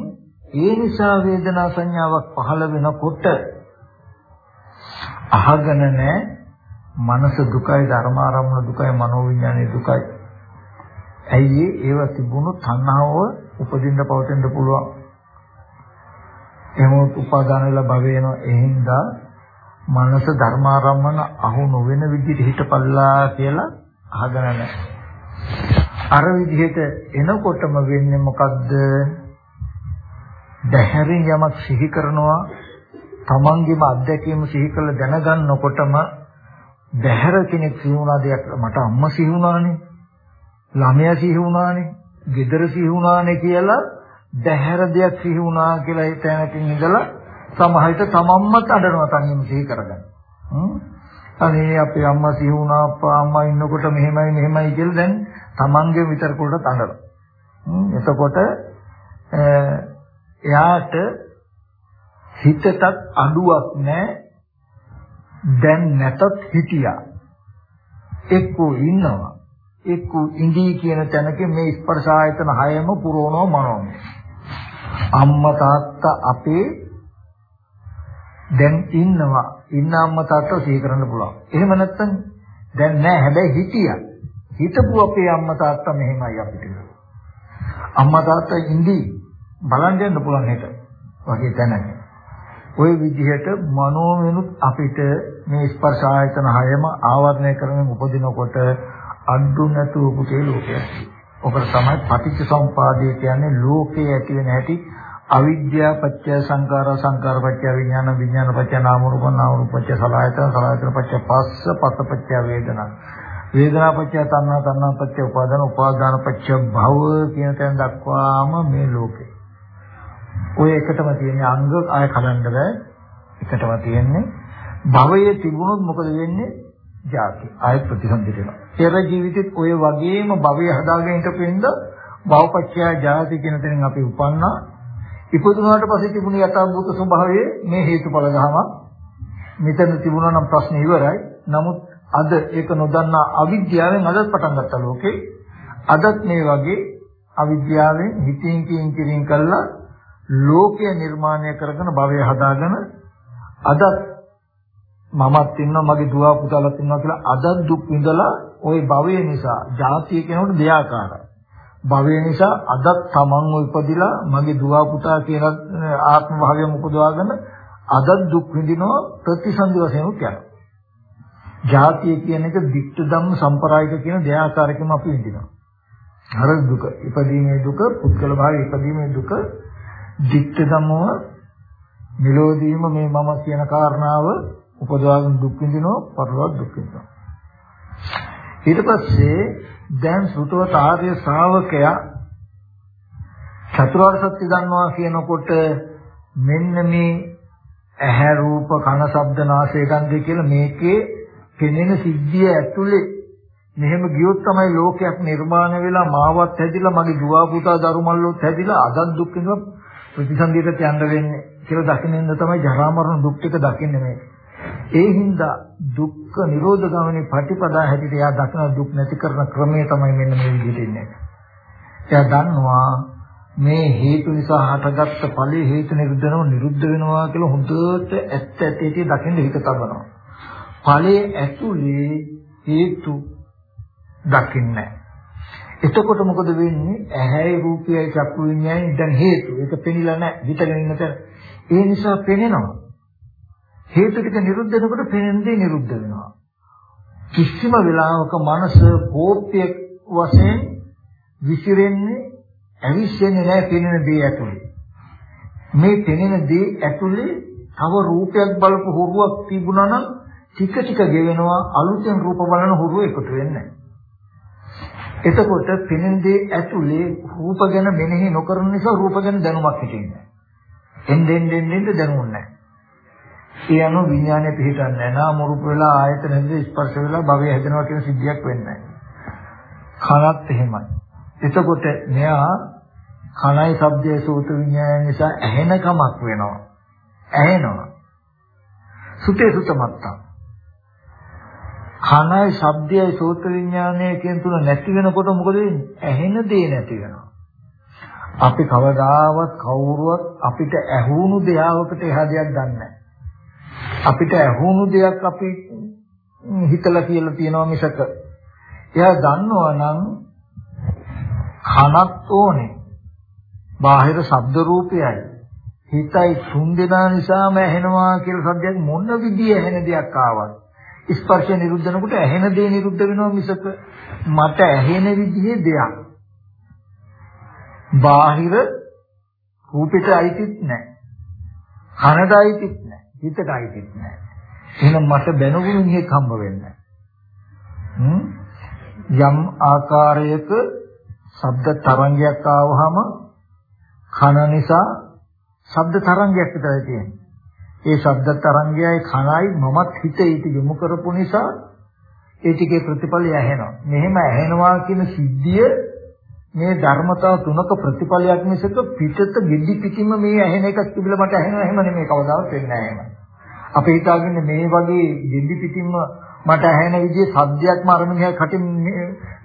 ඒ නිසා වේදනා සංඥාවක් පහළ වෙනකොට අහගෙන නැහැ මනස දුකයි ධර්මාරම්මන දුකයි මනෝවිඥානයේ දුකයි. ඇයි ඒව තිබුණු තණ්හාව උපදින්න පවතින්න පුළුවන්. එහෙම උපාදාන වෙලා භව වෙනවා. එහෙන්දා මනස ධර්මාරම්මන අහු නොවන විදිහට හිතපල්ලා කියලා අහගෙන නැහැ. අර විදිහට එනකොටම වෙන්නේ මොකද්ද? දැහැරින් යමක් සිහි කරනවා තමන්ගේම අත්දැකීම සිහි කරලා දැනගන්නකොටම බහැර කෙනෙක් සිහි වුණා දෙයක් මට අම්මා සිහි වුණානේ ළමයා සිහි වුණානේ ගෙදර සිහි වුණානේ කියලා බහැර දෙයක් සිහි වුණා කියලා ඒ තැනකින් ඉඳලා සමහරවිට තමන්ම අඬනවා තනියම සිහි කරගන්න. අනේ අපේ අම්මා සිහි වුණා අප්පා අම්මා ඉන්නකොට මෙහෙමයි මෙහෙමයි කියලා දැන් තමන්ගේ විතරකට අඬනවා. එතකොට එයාට හිතටත් අඩුවක් නැහැ. දැන් නැතත් හිටියා. එක්කෝ ඉන්නවා. එක්කෝ ඉඳී කියන තැනක මේ ස්පර්ශ ආයතන හයම පුරවනවා මනෝමය. අම්මා තාත්තා අපේ දැන් ඉන්නවා. ඉන්න අම්මා තාත්තා සිහි කරන්න පුළුවන්. එහෙම නැත්නම් දැන් නැහැ හැබැයි හිටියා. හිතපු අපේ අම්මා තාත්තා මෙහෙමයි අපිට. අම්මා තාත්තා ඉඳී බලන් යන්න පුළුවන් හිත. වගේ තැනක. ওই විදිහට මනෝවෙනුත් අපිට මේ ස්පර්ශ ආයතන හයම ආවරණය කරමින් උපදිනකොට අඩු නැතුව පුතේ ලෝකයක්. ඔකට තමයි පටිච්ච සමුපාදය කියන්නේ ලෝකයේ ඇති වෙන හැටි අවිද්‍යාව පත්‍ය සංකාර සංකාර පත්‍ය විඥාන විඥාන පත්‍ය නාම රූප නාම රූප පත්‍ය සලආයතන සලආයතන පත්‍ය පස්ස පස්ස පත්‍ය වේදනා වේදනා පත්‍ය තණ්හා තණ්හා පත්‍ය උපාදාන උපාදාන පත්‍ය භව කියන තැන දක්වාම මේ ලෝකේ ඔය එකටම තියෙන අංග ආය කලන්න බෑ. එකටම තියෙන්නේ භවයේ තිබුණොත් මොකද වෙන්නේ? ජාති. ආය ප්‍රතිසන්දි වෙනවා. පෙර ජීවිතෙත් ඔය වගේම භවය හදාගෙන හිටපෙන්ද භවපච්චය ජාති කියන තැනින් අපි උපන්නා. ඉපදුනාට පස්සේ තිබුණ යථාභූත ස්වභාවයේ මේ හේතුඵල ධම මෙතන තිබුණා නම් ප්‍රශ්නේ ඉවරයි. නමුත් අද ඒක නොදන්නා අවිද්‍යාවෙන් අදත් පටන් ගත්ත ලෝකේ අදත් මේ වගේ අවිද්‍යාවෙන් හිතින් කියින් කිරින් කළා ලෝකය නිර්මාණය කරගෙන භවය හදාගෙන අදත් මමත් ඉන්නවා මගේ දුව පුතාලත් ඉන්නවා කියලා අදත් දුක් විඳලා ওই භවය නිසා ජාතිය කෙනෙකුට දෙයාකාරයි. භවය නිසා අදත් තමන්ව ඉපදිලා මගේ දුව පුතා කියන ආත්ම භාවයම උපදවාගෙන අදත් දුක් විඳිනවා ප්‍රතිසන්දි වශයෙන් උත්යනවා. ජාතිය කියන එක දික්ත ධම්ම සම්ප්‍රායික කියන දෙයාකාරකම අපි විඳිනවා. හර දුක, ඉපදීමේ දුක, පුද්ගල භාවයේ ඉපදීමේ දුක ditta ධම්මව මෙලෝදීම මේ මම කියන කාරණාව උපදවාගෙන දුක් විඳිනවා පරලොව දුක් විඳිනවා ඊට පස්සේ දැන් සුතවත ආර්ය ශ්‍රාවකයා චතුරාර්ය සත්‍ය දන්නවා කියනකොට මෙන්න මේ ඇහැ රූප කන ශබ්ද නාසය ගන්ධය කියලා මේකේ පෙනෙන සිද්ධිය ඇතුලේ මෙහෙම ගියොත් තමයි ලෝකයක් නිර්මාණය වෙලා මාවත් හැදිලා මගේ දුව පුතා දරුමල්ලොත් හැදිලා අදත් දුක් විඳිනවා ප්‍රතිසන්දියට යන්න වෙන්නේ කියලා දකින්න තමයි ජරා මරණ දුක් ටික දකින්නේ මේ. ඒ හින්දා දුක්ඛ නිරෝධ ගමනේ ප්‍රතිපදා හැටියට එයා දකින දුක් නැති කරන ක්‍රමය තමයි මෙන්න මේ විදිහට ඉන්නේ. එයා දන්නවා මේ හේතු නිසා හටගත්ත ඵලයේ හේතු නිරුද්ධ වෙනවා නිරුද්ධ වෙනවා කියලා හොඳට ඇත්ත ඇටි දකින්න හිත තබනවා. ඵලයේ ඇතුලේ හේතු දකින්නේ එතකොට මොකද වෙන්නේ? ඇහැයි රූපයයි චක්කු විඤ්ඤාණය දැන් හේතු. ඒක පෙනිලා නැහැ. හිතගෙන ඉන්න තැන. ඒ නිසා පෙනෙනවා. හේතු ටික නිරුද්ධ වෙනකොට පෙනෙන දේ නිරුද්ධ වෙනවා. කිසිම වෙලාවක මනස කෝප්‍ය වශයෙන් විසිරෙන්නේ ඇවිස්සෙන්නේ නැහැ පෙනෙන දේ ඇතුලේ. මේ පෙනෙන දේ ඇතුලේ තව රූපයක් බලපු හුරුවක් තිබුණා නම් ටික ටික ගෙවෙනවා අලුතෙන් රූප බලන හුරුව එකතු වෙන්නේ නැහැ. එතකොට පෙනෙන දේ ඇතුලේ රූප ගැන මෙනෙහි නොකරන නිසා රූප ගැන දැනුමක් හිටින්නේ නැහැ. එන්න එන්න එන්න දැනුන්නේ නැහැ. ඒ අනුව විඥානය පිළිටන්නේ නැහැ. නාම රූප වෙලා ආයතන හැදෙ ස්පර්ශ වෙලා භවය හැදෙනවා කියන සිද්ධියක් වෙන්නේ නැහැ. කනත් එහෙමයි. එතකොට මෙයා කනයි ශබ්දයේ සෝත විඥානය නිසා ඇහෙන කමක් වෙනවා. ඇහෙනවා. සුතේ සුතමත්තා කනයි ශබ්දයයි සෝත විඥානය කියන තුන නැති වෙනකොට මොකද වෙන්නේ? ඇහෙන දේ නැති වෙනවා. අපි කවදාවත් කවුරුවත් අපිට ඇහුණු දෙයකට එහා දෙයක් දන්නේ නැහැ. අපිට ඇහුණු දෙයක් අපි හිතලා කියලා තියෙනවා මිසක එයා දන්නවා නම් කනක් ඕනේ. බාහිර ශබ්ද රූපයයි. හිතයි තුන් දෙනා නිසාම ඇහෙනවා කියලා සද්දයක් මොන විදිය ඇහෙන දෙයක් ආවත් ස්පර්ශය නිරුද්ධ වෙනකොට ඇහෙන දේ නිරුද්ධ වෙනවා මිසක මට ඇහෙන විදිහේ දෙයක් බාහිර රූපෙට අයිතිත් නැහැ. කනට අයිතිත් නැහැ. හිතට අයිතිත් නැහැ. එහෙනම් මට බැනුගුණ නිහෙක් හම්බ වෙන්නේ යම් ආකාරයක ශබ්ද තරංගයක් ආවහම කන නිසා ශබ්ද තරංගයක් විතරයි තියෙන්නේ. ඒ ශබ්ද තරංගයයි කනයි මමත් හිත ඊට යොමු කරපු නිසා ඒ ටිකේ ප්‍රතිඵලය ඇහෙනවා. මෙහෙම ඇහෙනවා කියන සිද්ධිය මේ ධර්මතාව තුනක ප්‍රතිඵලයක් මිසක පිටත ගෙඩි පිටින්ම මේ ඇහෙන එකක් තිබිලා මට ඇහෙනවා එහෙම නෙමෙයි කවදාවත් වෙන්නේ නැහැ එහෙම. අපි හිතාගන්නේ මේ වගේ ගෙඩි පිටින්ම මට ඇහෙන විදිහේ සද්දයක්ම අර මිනිහා කටින්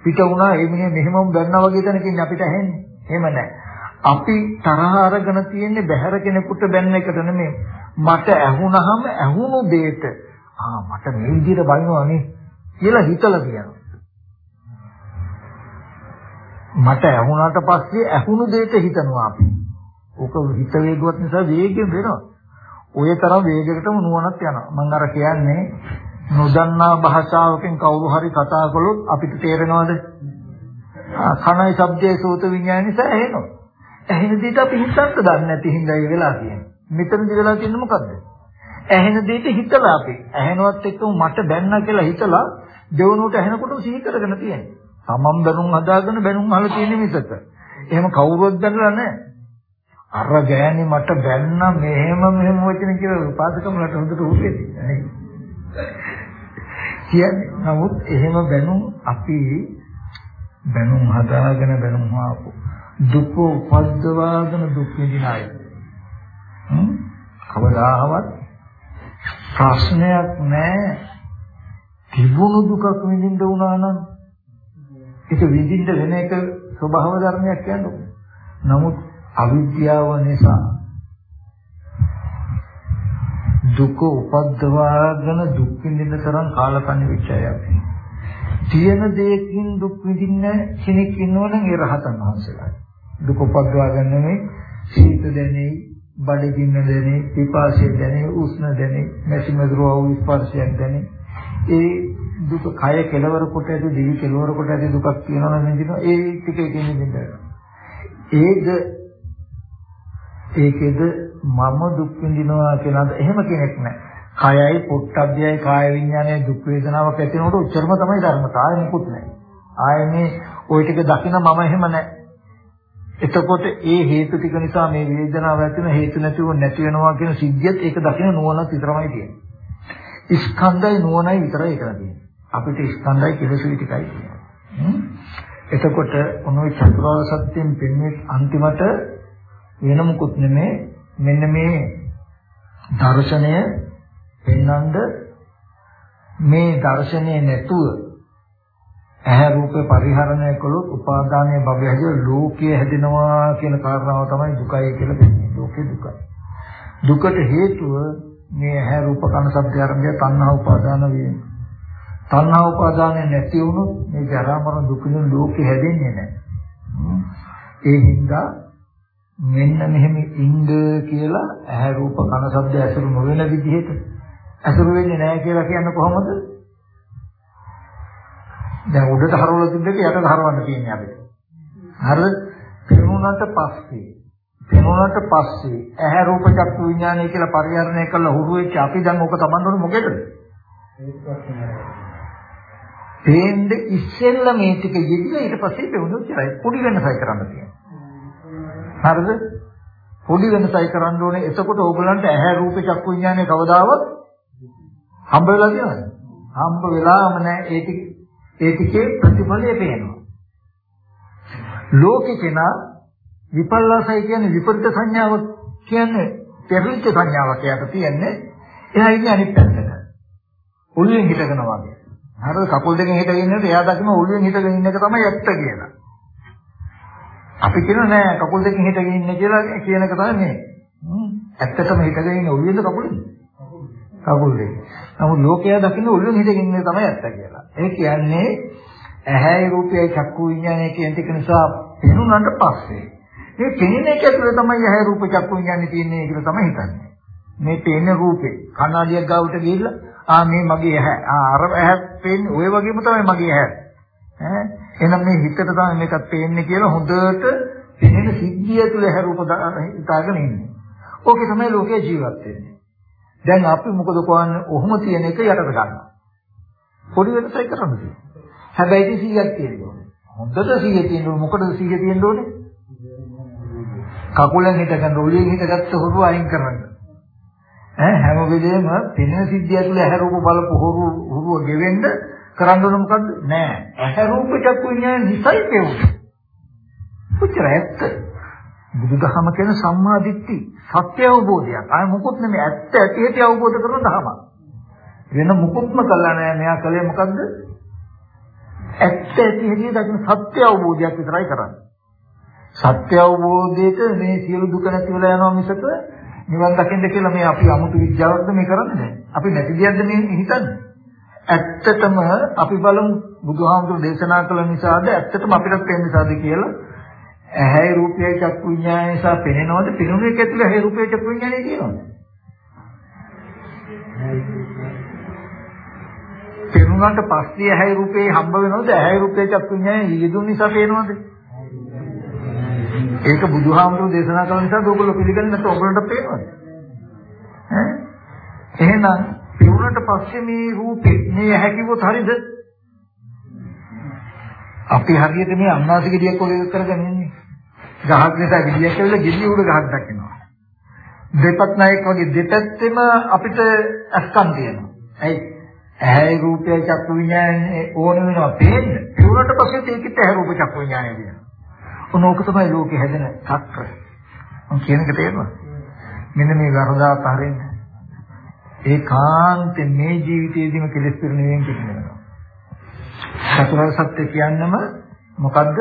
පිට වුණා ඒ මිනිහා මෙහෙමම දැන්නා වගේ තැනකින් අපිට ඇහෙන්නේ. එහෙම නැහැ. අපි තරහ අරගෙන තියෙන්නේ බහැර කෙනෙකුට බැන්න එකට නෙමෙයි. මට ඇහුනහම ඇහුණු දෙයට ආ මට මේ විදිහට බලනවා නේ කියලා හිතලා කියනවා. මට ඇහුණාට පස්සේ ඇහුණු දෙයට හිතනවා අපි. ඕක හිත වේගවත් නිසා වේගෙන් වෙනවා. ඔය තරම් වේගයකටම නුවණක් යනවා. මම අර කියන්නේ නොදන්නා භාෂාවකින් කවුරු හරි කතා කළොත් අපිට තේරෙනවද? කනයි ශබ්දයේ සෝත විඥාන නිසා ඇහෙනවා. ඇහෙන දෙයට අපි හිතන්න දන්නේ නැති හින්දා ඒ වෙලා තියෙන්නේ. මෙතනදි වෙලා තියෙන්නේ මොකද්ද? ඇහෙන දෙයට හිතලා අපි ඇහෙනවත් එක්කම මට බැන්නා කියලා හිතලා දෙවනුවට ඇහෙනකොට සිහි කරගෙන තියෙන්නේ. තමන් බැනුම් හදාගෙන බැනුම් අහලා තියෙන මිසක. එහෙම කවුරුවත් දැනලා නැහැ. අර ගෑණි මට බැන්න මෙහෙම මෙහෙම වචන කියලා උපාසකමලට හොඳට උපෙන්නේ නේ. කියන්නේ නමුත් එහෙම බැනුම් අපි බැනුම් හදාගෙන බැනුම් ආපු දුක උපද්දවාගෙන දුක් විඳින අය. හ්ම් කවදාවත් ප්‍රශ්නයක් නැහැ. තිබුණු දුකක් විඳින්න උනා නම් ඒක විඳින්න වෙන එක ස්වභාව ධර්මයක් කියන්නේ. නමුත් අවිද්‍යාව නිසා දුක උපද්දවාගෙන දුක් විඳින තරම් කාලකන්ණි විචයයක්. තියෙන දෙයකින් දුක් විඳින්න කෙනෙක් ඉන්නවනම් ඒ රහතන් වහන්සේලා. දුක උපද්දවාගෙන නෙමෙයි සීත දැනේ, බඩගින්න දැනේ, පිපාසය දැනේ, උෂ්ණ දැනේ, මැසි මදුරුව ස්පර්ශයක් දැනේ. ඒ දුක කය කෙලවර කොට ඇති දිවි කෙලවර කොට ඇති දුකක් කියනවා නම් නේද? ඒ ටික එකින් එකින් ඒක ඒකෙද මම දුක් විඳිනවා කියලාද එහෙම කෙනෙක් නැහැ. කයයි පොට්ටබ්බයයි කාය විඥානයයි දුක් වේදනාවක් ඇති වෙනකොට උච්චරම තමයි ධර්මතාවය මුකුත් නැහැ. ආයේ මේ ওই ටික දකින්න මම එහෙම නැහැ. එතකොට ඒ හේතු ටික නිසා මේ වේදනාව ඇති වෙන හේතු නැතිව නැති වෙනවා කියන සිද්ධියත් ඒක දකින්න නුවණක් විතරමයි තියෙන්නේ. ස්කන්ධයි නුවණයි විතරයි ඒක තියෙන්නේ. අපිට ස්කන්ධයි කෙලෙසුයි ටිකයි තියෙන්නේ. එතකොට ඔනෝයි චතුරාර්ය සත්‍යයෙන් පෙන්වෙත් අන්තිමට වෙන මොකුත් නෙමේ මෙන්න මේ දර්ශනය පෙන්වන්න මේ දර්ශනය නැතුව ඇහැ රූපේ පරිහරණය කළොත් උපාදානයේ භවය හැදෙ ලෝකයේ හැදෙනවා කියන කාරණාව තමයි දුකයි කියලා කියන්නේ. ලෝකේ දුකයි. දුකට හේතුව මේ ඇහැ රූප කන ශබ්ද ආරම්භය තණ්හා උපාදාන වීම. තණ්හා උපාදානය නැති වුණොත් මේ ජරා මරණ දුක නේ ලෝකේ හැදෙන්නේ නැහැ. ඒ හින්දා මෙන්න මෙහෙම ඉන්න කියලා ඇහැ රූප කන ශබ්ද ඇසුරු නොවන විදිහට ඇසුරු වෙන්නේ නැහැ කියලා කියන්නේ කොහොමද? දැන් උඩට හරවලා තිබ්බේක යටට හරවන්න තියෙන්නේ අපිට. හරිද? පෙනුනට පස්සේ පෙනුනට පස්සේ ඇහැ රූප චක්කු විඥානය කියලා පරිහරණය කළ හුරු වෙච්ච අපි දැන් ඔක තමන්වල මොකේද? තේන්ද ඉස්සෙල්ලා මේ ටික යෙදිලා ඊට පස්සේ පෙනුනොත් ඉතරයි. පොඩි වෙනසයි කරන්න තියෙන්නේ. හරිද? පොඩි වෙනසයි කරන්න ඕනේ. එතකොට ඕගලන්ට ඇහැ රූප චක්කු විඥානය කවදාවත් හම්බ වෙලා තියෙනවද? හම්බ වෙලාම නැහැ. ඒ ටික ඒ ටිකේ ප්‍රතිඵලය පේනවා. ලෝකේ කෙනා විපල්ලාසයි කියන්නේ විපරිත සංඥාවක් කියන්නේ පෙරලිච්ච සංඥාවක් යට තියෙන්නේ. එයා ඉන්නේ අනිත් පැත්තට. ඔළුවෙන් හිටගෙන වගේ. හරිද? කකුල් දෙකෙන් හිටගෙන ඉන්නකොට එයා දකින්න ඔළුවෙන් හිටගෙන ඉන්න එක තමයි ඇත්ත කියලා. අපි කියන නෑ කකුල් දෙකෙන් හිටගෙන ඉන්නේ කියලා කියන එක තමයි මේ. ඇත්තටම හිටගෙන ඉන්නේ ඔළුවේද කකුලේද? කකුල් දෙක. නමුත් ලෝකයා දකින්න ඔළුවෙන් හිටගෙන ඉන්නේ තමයි ඇත්ත කියලා. ඒ කියන්නේ ඇහැයි රූපයයි චක්කු විඥානය කියන ටික නිසා පෙනුනට පස්සේ මේ පෙනෙන එක ඇතුළේ තමයි ඇහැ රූප චක්කු විඥානේ තියෙන්නේ කියලා තමයි හිතන්නේ. මේ පේන රූපේ කණ්ණාඩියක් ගාවට ගිහිල්ලා ආ මේ මගේ ඇහැ ආ අර ඇහැ පේන්නේ ওই වගේම තමයි මගේ ඇහැ. ඈ එහෙනම් මේ හිතට තමයි මේකත් පේන්නේ කියලා හොඳට පෙනෙන සිද්ධිය ඇතුළේ ඇහැ රූප දාගෙන ඉන්නේ. ඕකේ තමයි ලෝකයේ ජීවත් වෙන්නේ. දැන් අපි මොකද කරන්නේ? ඔහොම තියෙන එක යටට ගන්නවා. පොඩි වෙනසයි කරන්නේ. හැබැයි 100ක් තියෙනවා. හොඳට 100 තියෙනවා. මොකටද 100 තියෙන්න ඕනේ? කකුලෙන් හිටගන්න ඔළුවෙන් හිටගත්ත හොරු අයින් කරන්න. ඈ හැම වෙලේම පෙනෙන සිද්ධිය ඇතුළේ ඇහැ රූප බලපු හොරු හොරුව ගෙවෙන්න කරන්න ඕන මොකද්ද? නෑ. ඇහැ රූප චක්කු විඤ්ඤාණ නිසයි පෙවුනේ. කොච්චර ඇත්ත? බුදුදහම කියන සම්මා දිට්ඨි සත්‍ය අවබෝධයක්. ආය මොකුත් නෙමෙයි ඇත්ත ඇති ඇති අවබෝධ කරන දහම. වෙන මොකුත්ම කළා නෑ. මෙයා කලේ මොකද්ද? ඇත්ත ඇති හැටි දකින්න සත්‍ය අවබෝධයක් විතරයි කරන්නේ. සත්‍ය අවබෝධයට මේ සියලු දුක නැති වෙලා යනවා මිසක නිවන් දකින්න කියලා මේ අපි 아무තු විද්‍යාවක්ද මේ කරන්නේ නැහැ. අපි නැති දෙයක්ද මේ හිතන්නේ. ඇත්තටම අපි බලමු බුදුහාමුදුරු දේශනා කළ නිසාද ඇත්තටම අපිට පේන නිසාද කියලා ඇහැයි රූපයයි චක්කු විඤ්ඤාණය නිසා පෙනෙනවද? පෙනුනේ ඇතුළේ ඇහැයි රූපයයි චක්කු විඤ්ඤාණය කියනවද? පෙනුනට පස්සේ ඇහැයි රූපේ හම්බ වෙනවද? ඇහැයි රූපේ චක්කු විඤ්ඤාණය යෙදුන නිසා පේනවද? ඒක බුදුහාමුදුරු දේශනා කළ නිසා ඔයගොල්ලෝ පිළිගන්නේ නැත්නම් ඔයගොල්ලන්ට පේනවද? ඈ එහෙනම් පෙනුනට පස්සේ මේ රූපේ මේ ඇහැ කිව්වොත් හරියද? අපි හරියට මේ අන්නාසි ගෙඩියක් වගේ කරගෙන ඉන්නේ. ගහක් නිසා ගෙඩියක් ඇවිල්ලා ගෙඩිය උඩ ගහක් දකිනවා. දෙපත් නායක වගේ දෙපැත්තෙම අපිට අස්කම් තියෙනවා. ඇයි? ඇහැ රූපය චක්කු විඥානේ ඕන වෙනවා පේන්න. ඒකට පස්සේ ඒකිට ඇහැ රූප චක්කු විඥානේ කියනවා. උනෝක තමයි ලෝකේ හැදෙන චක්‍ර. මම කියන එක තේරෙනවද? මෙන්න මේ වරදා අතරින් ඒකාන්තයෙන් මේ ජීවිතයේදීම කෙලෙස් පිරුණෙන් කියනවා. චතුරාර්ය සත්‍ය කියන්නම මොකද්ද?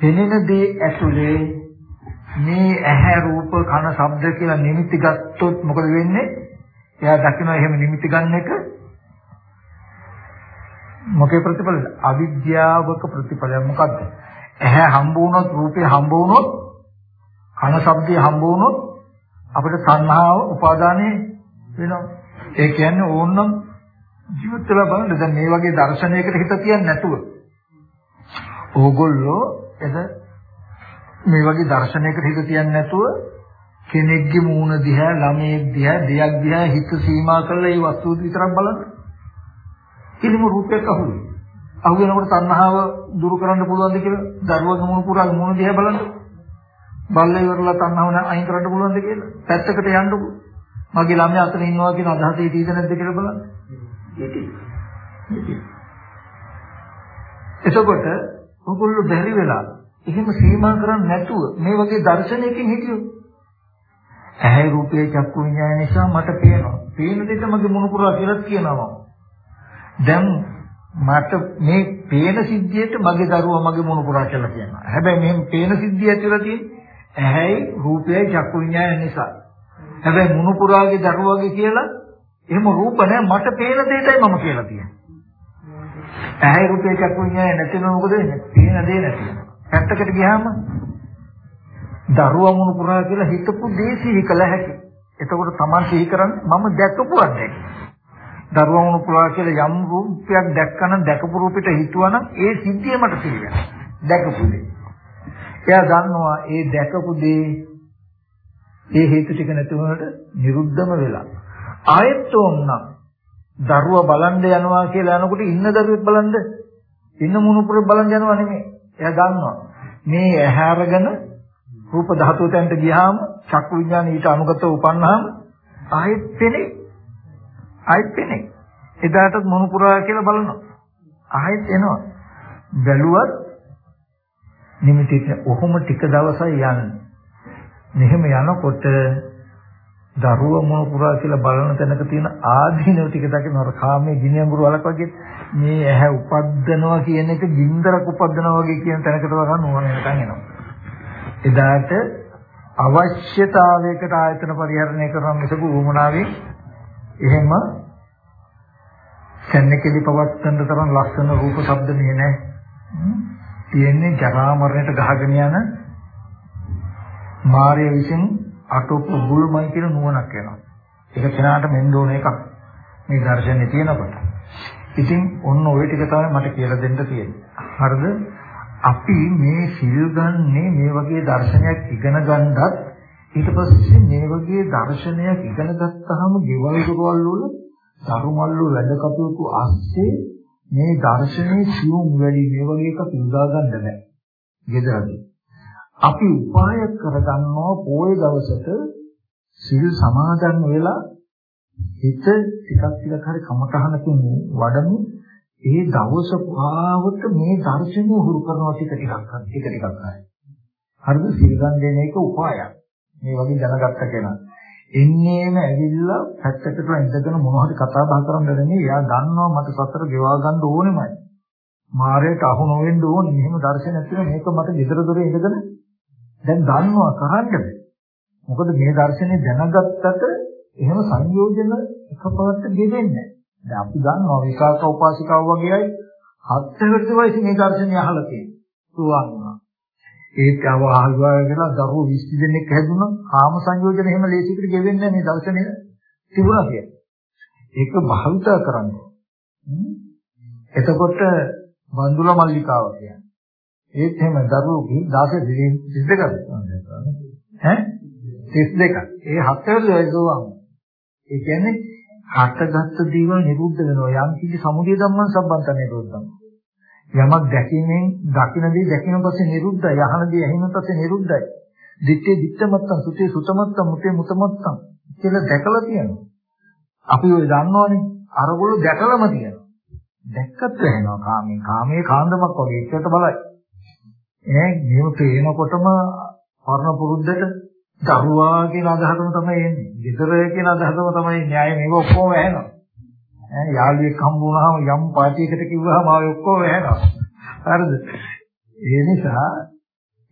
පෙනෙන දේ ඇතුලේ මේ ඇහැ රූප කන ශබ්ද කියලා නිමිති ගත්තොත් මොකද වෙන්නේ? එයා දකිනවා එහෙම නිමිති ගන්න එක මොකේ ප්‍රතිඵලද? අවිද්‍යාවක ප්‍රතිඵලය මොකද්ද? ඇහැ හම්බ වුණොත් රූපේ හම්බ වුණොත් කන ශබ්දය හම්බ වුණොත් අපිට සංහාව උපාදානය වෙනවා. ඒ කියන්නේ ඕනනම් ජීවිත වෙලා බලන්න දැන් මේ වගේ දර්ශනයකට හිත තියන්නේ නැතුව ඕගොල්ලෝ එද මේ වගේ දර්ශනයකට හිත තියන්නේ නැතුව කෙනෙක්ගේ මූණ දිහා ළමයෙක් දිහා දෙයක් දිහා හිත සීමා කරලා ඒ වස්තුව විතරක් බලන්න. කිලිම රූපයක් අහුවේ. අහු වෙනකොට තණ්හාව දුරු කරන්න පුළුවන්ද කියලා දරුවගේ මූණ පුරාගේ මූණ දිහා බලන්න. බල්ලා ඉවරලා තණ්හාව අයින් කරන්න පුළුවන්ද කියලා පැත්තකට යන්නකො. මගේ ළමයා අතන ඉන්නවා කියන අදහස හිතීද නැද්ද කියලා බලන්න. එතකොට ඔගොල්ලෝ බැරි වෙලා එහෙම සීමා කරන්නේ නැතුව මේ වගේ දර්ශනයකින් හිටියොත් ඇහැ රූපයේ චක්කු විඤ්ඤාණය නිසා මට පේනවා. පේන දෙයට මගේ මොනුපුරා කියලා කියනවා. දැන් මට මේ පේන සිද්ධියට මගේ දරුවා මගේ මොනුපුරා කියලා කියනවා. හැබැයි මේ පේන සිද්ධිය ඇතුළත තියෙන ඇහැයි රූපයයි චක්කු විඤ්ඤාණය නිසා. හැබැයි මොනුපුරාගේ දරුවාගේ කියලා එහෙම රූප නැහැ මට පේන දෙයටයි මම කියලා තියෙන්නේ. ඇහැ රූපේ චක්කු විඤ්ඤාණය නැතිනම් මොකද වෙන්නේ? පේන දේ නැති වෙනවා. පැත්තකට ගියාම දරුවා මුණු පුරා කියලා හිතපු දේ සිහි කළ හැකි. එතකොට Taman සිහි කරන්නේ මම දැක්කපු අද්දැක. දරුවා මුණු පුරා කියලා යම් රූපයක් දැක්කනම් දැකපු රූපෙට හිතුවනම් ඒ සිද්ධිය මට සිහි වෙනවා. දැකපු දේ. එයා දන්නවා ඒ දැකපු දේ ඒ හේතු ටික නැති වුණාට නිරුද්ධම වෙලා. ආයෙත් ඕන්නම් දරුවා බලන්න යනවා කියලා යනකොට ඉන්න දරුවෙක් බලන්න ඉන්න මුණුපුර බලන්න යනවා නෙමෙයි. එයා දන්නවා මේ ඇහැ අරගෙන රූප ධාතුවටන්ට ගියාම චක්කු විඥාන ඊට අනුගතව උපන්නාම ආයෙත් පෙනේ. ආයෙත් පෙනේ. එදාට මුණුපුරා කියලා බලනවා. ආයෙත් එනවා. බැලුවත් නිමිතිට ඔහොම ටික දවසයි යන්නේ. මෙහෙම යනකොට දරුව මොන පුරා කියලා බලන තැනක තියෙන ආධිනව ටික දකින්න අර කාමයේ ගිනියඟුරු වලක් වගේ මේ ඇහැ උපද්දනවා කියන එක ගින්දරක් උපද්දනවා වගේ කියන තැනකට වගන්න ඕන වෙනකන් එනවා. එදාට අවශ්‍යතාවයකට ආයතන පරිහරණය කරන මිසක උමනාවෙන් එහෙම සැන්නකෙලි පවත්තන්න තරම් ලස්සන රූප ශබ්ද නේ නැහැ. තියෙන්නේ ජරා මරණයට ගහගෙන යන මාර්ය විසින් අටොප්පු බුල්මයි කියන නුවණක් වෙනවා. ඒක කෙනාට මෙන්න ඕන එකක්. මේ දර්ශනේ තියෙනකොට. ඉතින් ඔන්න ওই ටික තමයි මට කියලා දෙන්න තියෙන්නේ. හරිද? අපි මේ සිල් ගන්නේ මේ වගේ දර්ශනයක් ඉගෙන ගන්නත් ඊට පස්සේ මේ වගේ දර්ශනයක් ඉගෙන ගත්තාම ගෙවල් දොරවල් වල ධර්මවල වැඩ කටයුතු ASCII මේ දර්ශනේ සියුම් වැඩි මේ වගේ එකක් උදා ගන්න බෑ. ගෙදරදී. අපි උපාය කරගන්නවා පොයේ දවසට සිල් සමාදන් වෙලා හිත ටිකක් ටිකක් හරි කමටහනකින් වඩමු ඒ දවස පුරාවට මේ දර්ශනය හුරු කරනවා ටික ටිකක් ටික ටිකක් හරි. හරිද සිල් ගන්න දෙන එක උපායක්. මේ වගේ දැනගත්ත කෙනා. එන්නේම ඇවිල්ලා පැත්තකට ඉඳගෙන මොනවා හරි කතා බහ කරන්න නෙමෙයි. එයා දන්නවා මට සතර ගෙවා ගන්න ඕනෙමයි. මායයට අහු නොවෙන්න ඕනේ. මෙහෙම දර්ශනයක් තියෙන මේක මට gedara dore ඉඳගෙන දැන් දන්නවා කරන්න මොකද මේ දර්ශනේ දැනගත්තට එහෙම සංයෝජන එකපාරට ගෙවෙන්නේ නැහැ. දැන් අපි දන්නවා විකාක උපාසිකාව වගේ අය හත් වෙනි වයසේ මේ දර්ශනය අහලා තියෙනවා. සුවන්නා. ඒත් අවහල්වා කියලා දරුවෝ 20 දෙනෙක් හැදුණා. කාම සංයෝජන එහෙම ලේසියකට ගෙවෙන්නේ නැහැ මේ දර්ශනය තිබුණා කියන්නේ. ඒක භාවිත කරන්න. එතකොට බන්දුල මල්ලිකාව කියන්නේ. ඒත් එහෙම දරුවෝ 16 දෙනෙක් 32ක් ඈ 32ක්. ඒ හතර වයසෝවම. ඒ කියන්නේ හටගත්තු දේවල් නිරුද්ධ වෙනවා. යම් කිසි සමුදය ධම්මං සම්බන්ත නිරුද්ධම්. යමක් දැකීමෙන් දකින දේ දැකින පස්සේ නිරුද්ධයි. අහන දේ ඇහින පස්සේ නිරුද්ධයි. දිත්තේ දිත්තමත්තං සුතේ සුතමත්තං මුතේ මුතමත්තං කියලා දැකලා තියෙනවා. අපි ඔය දන්නවනේ අරගොල්ලෝ දැකලම තියෙනවා. දැක්කත් වෙනවා කාමේ. කාමයේ කාන්දමක් වගේ එකට බලයි. ඈ මේක පේනකොටම වර්ණ පුරුද්දට දරුවා කියන අදහසම තමයි එන්නේ. ගෙදර කියන අදහසම තමයි න්යාය මේක ඔක්කොම ඇහෙනවා. ඈ යාළුවෙක් හම්බ වුණාම යම් පාටියකට කිව්වහම ආයෙ ඔක්කොම ඇහෙනවා. හරිද? ඒ නිසා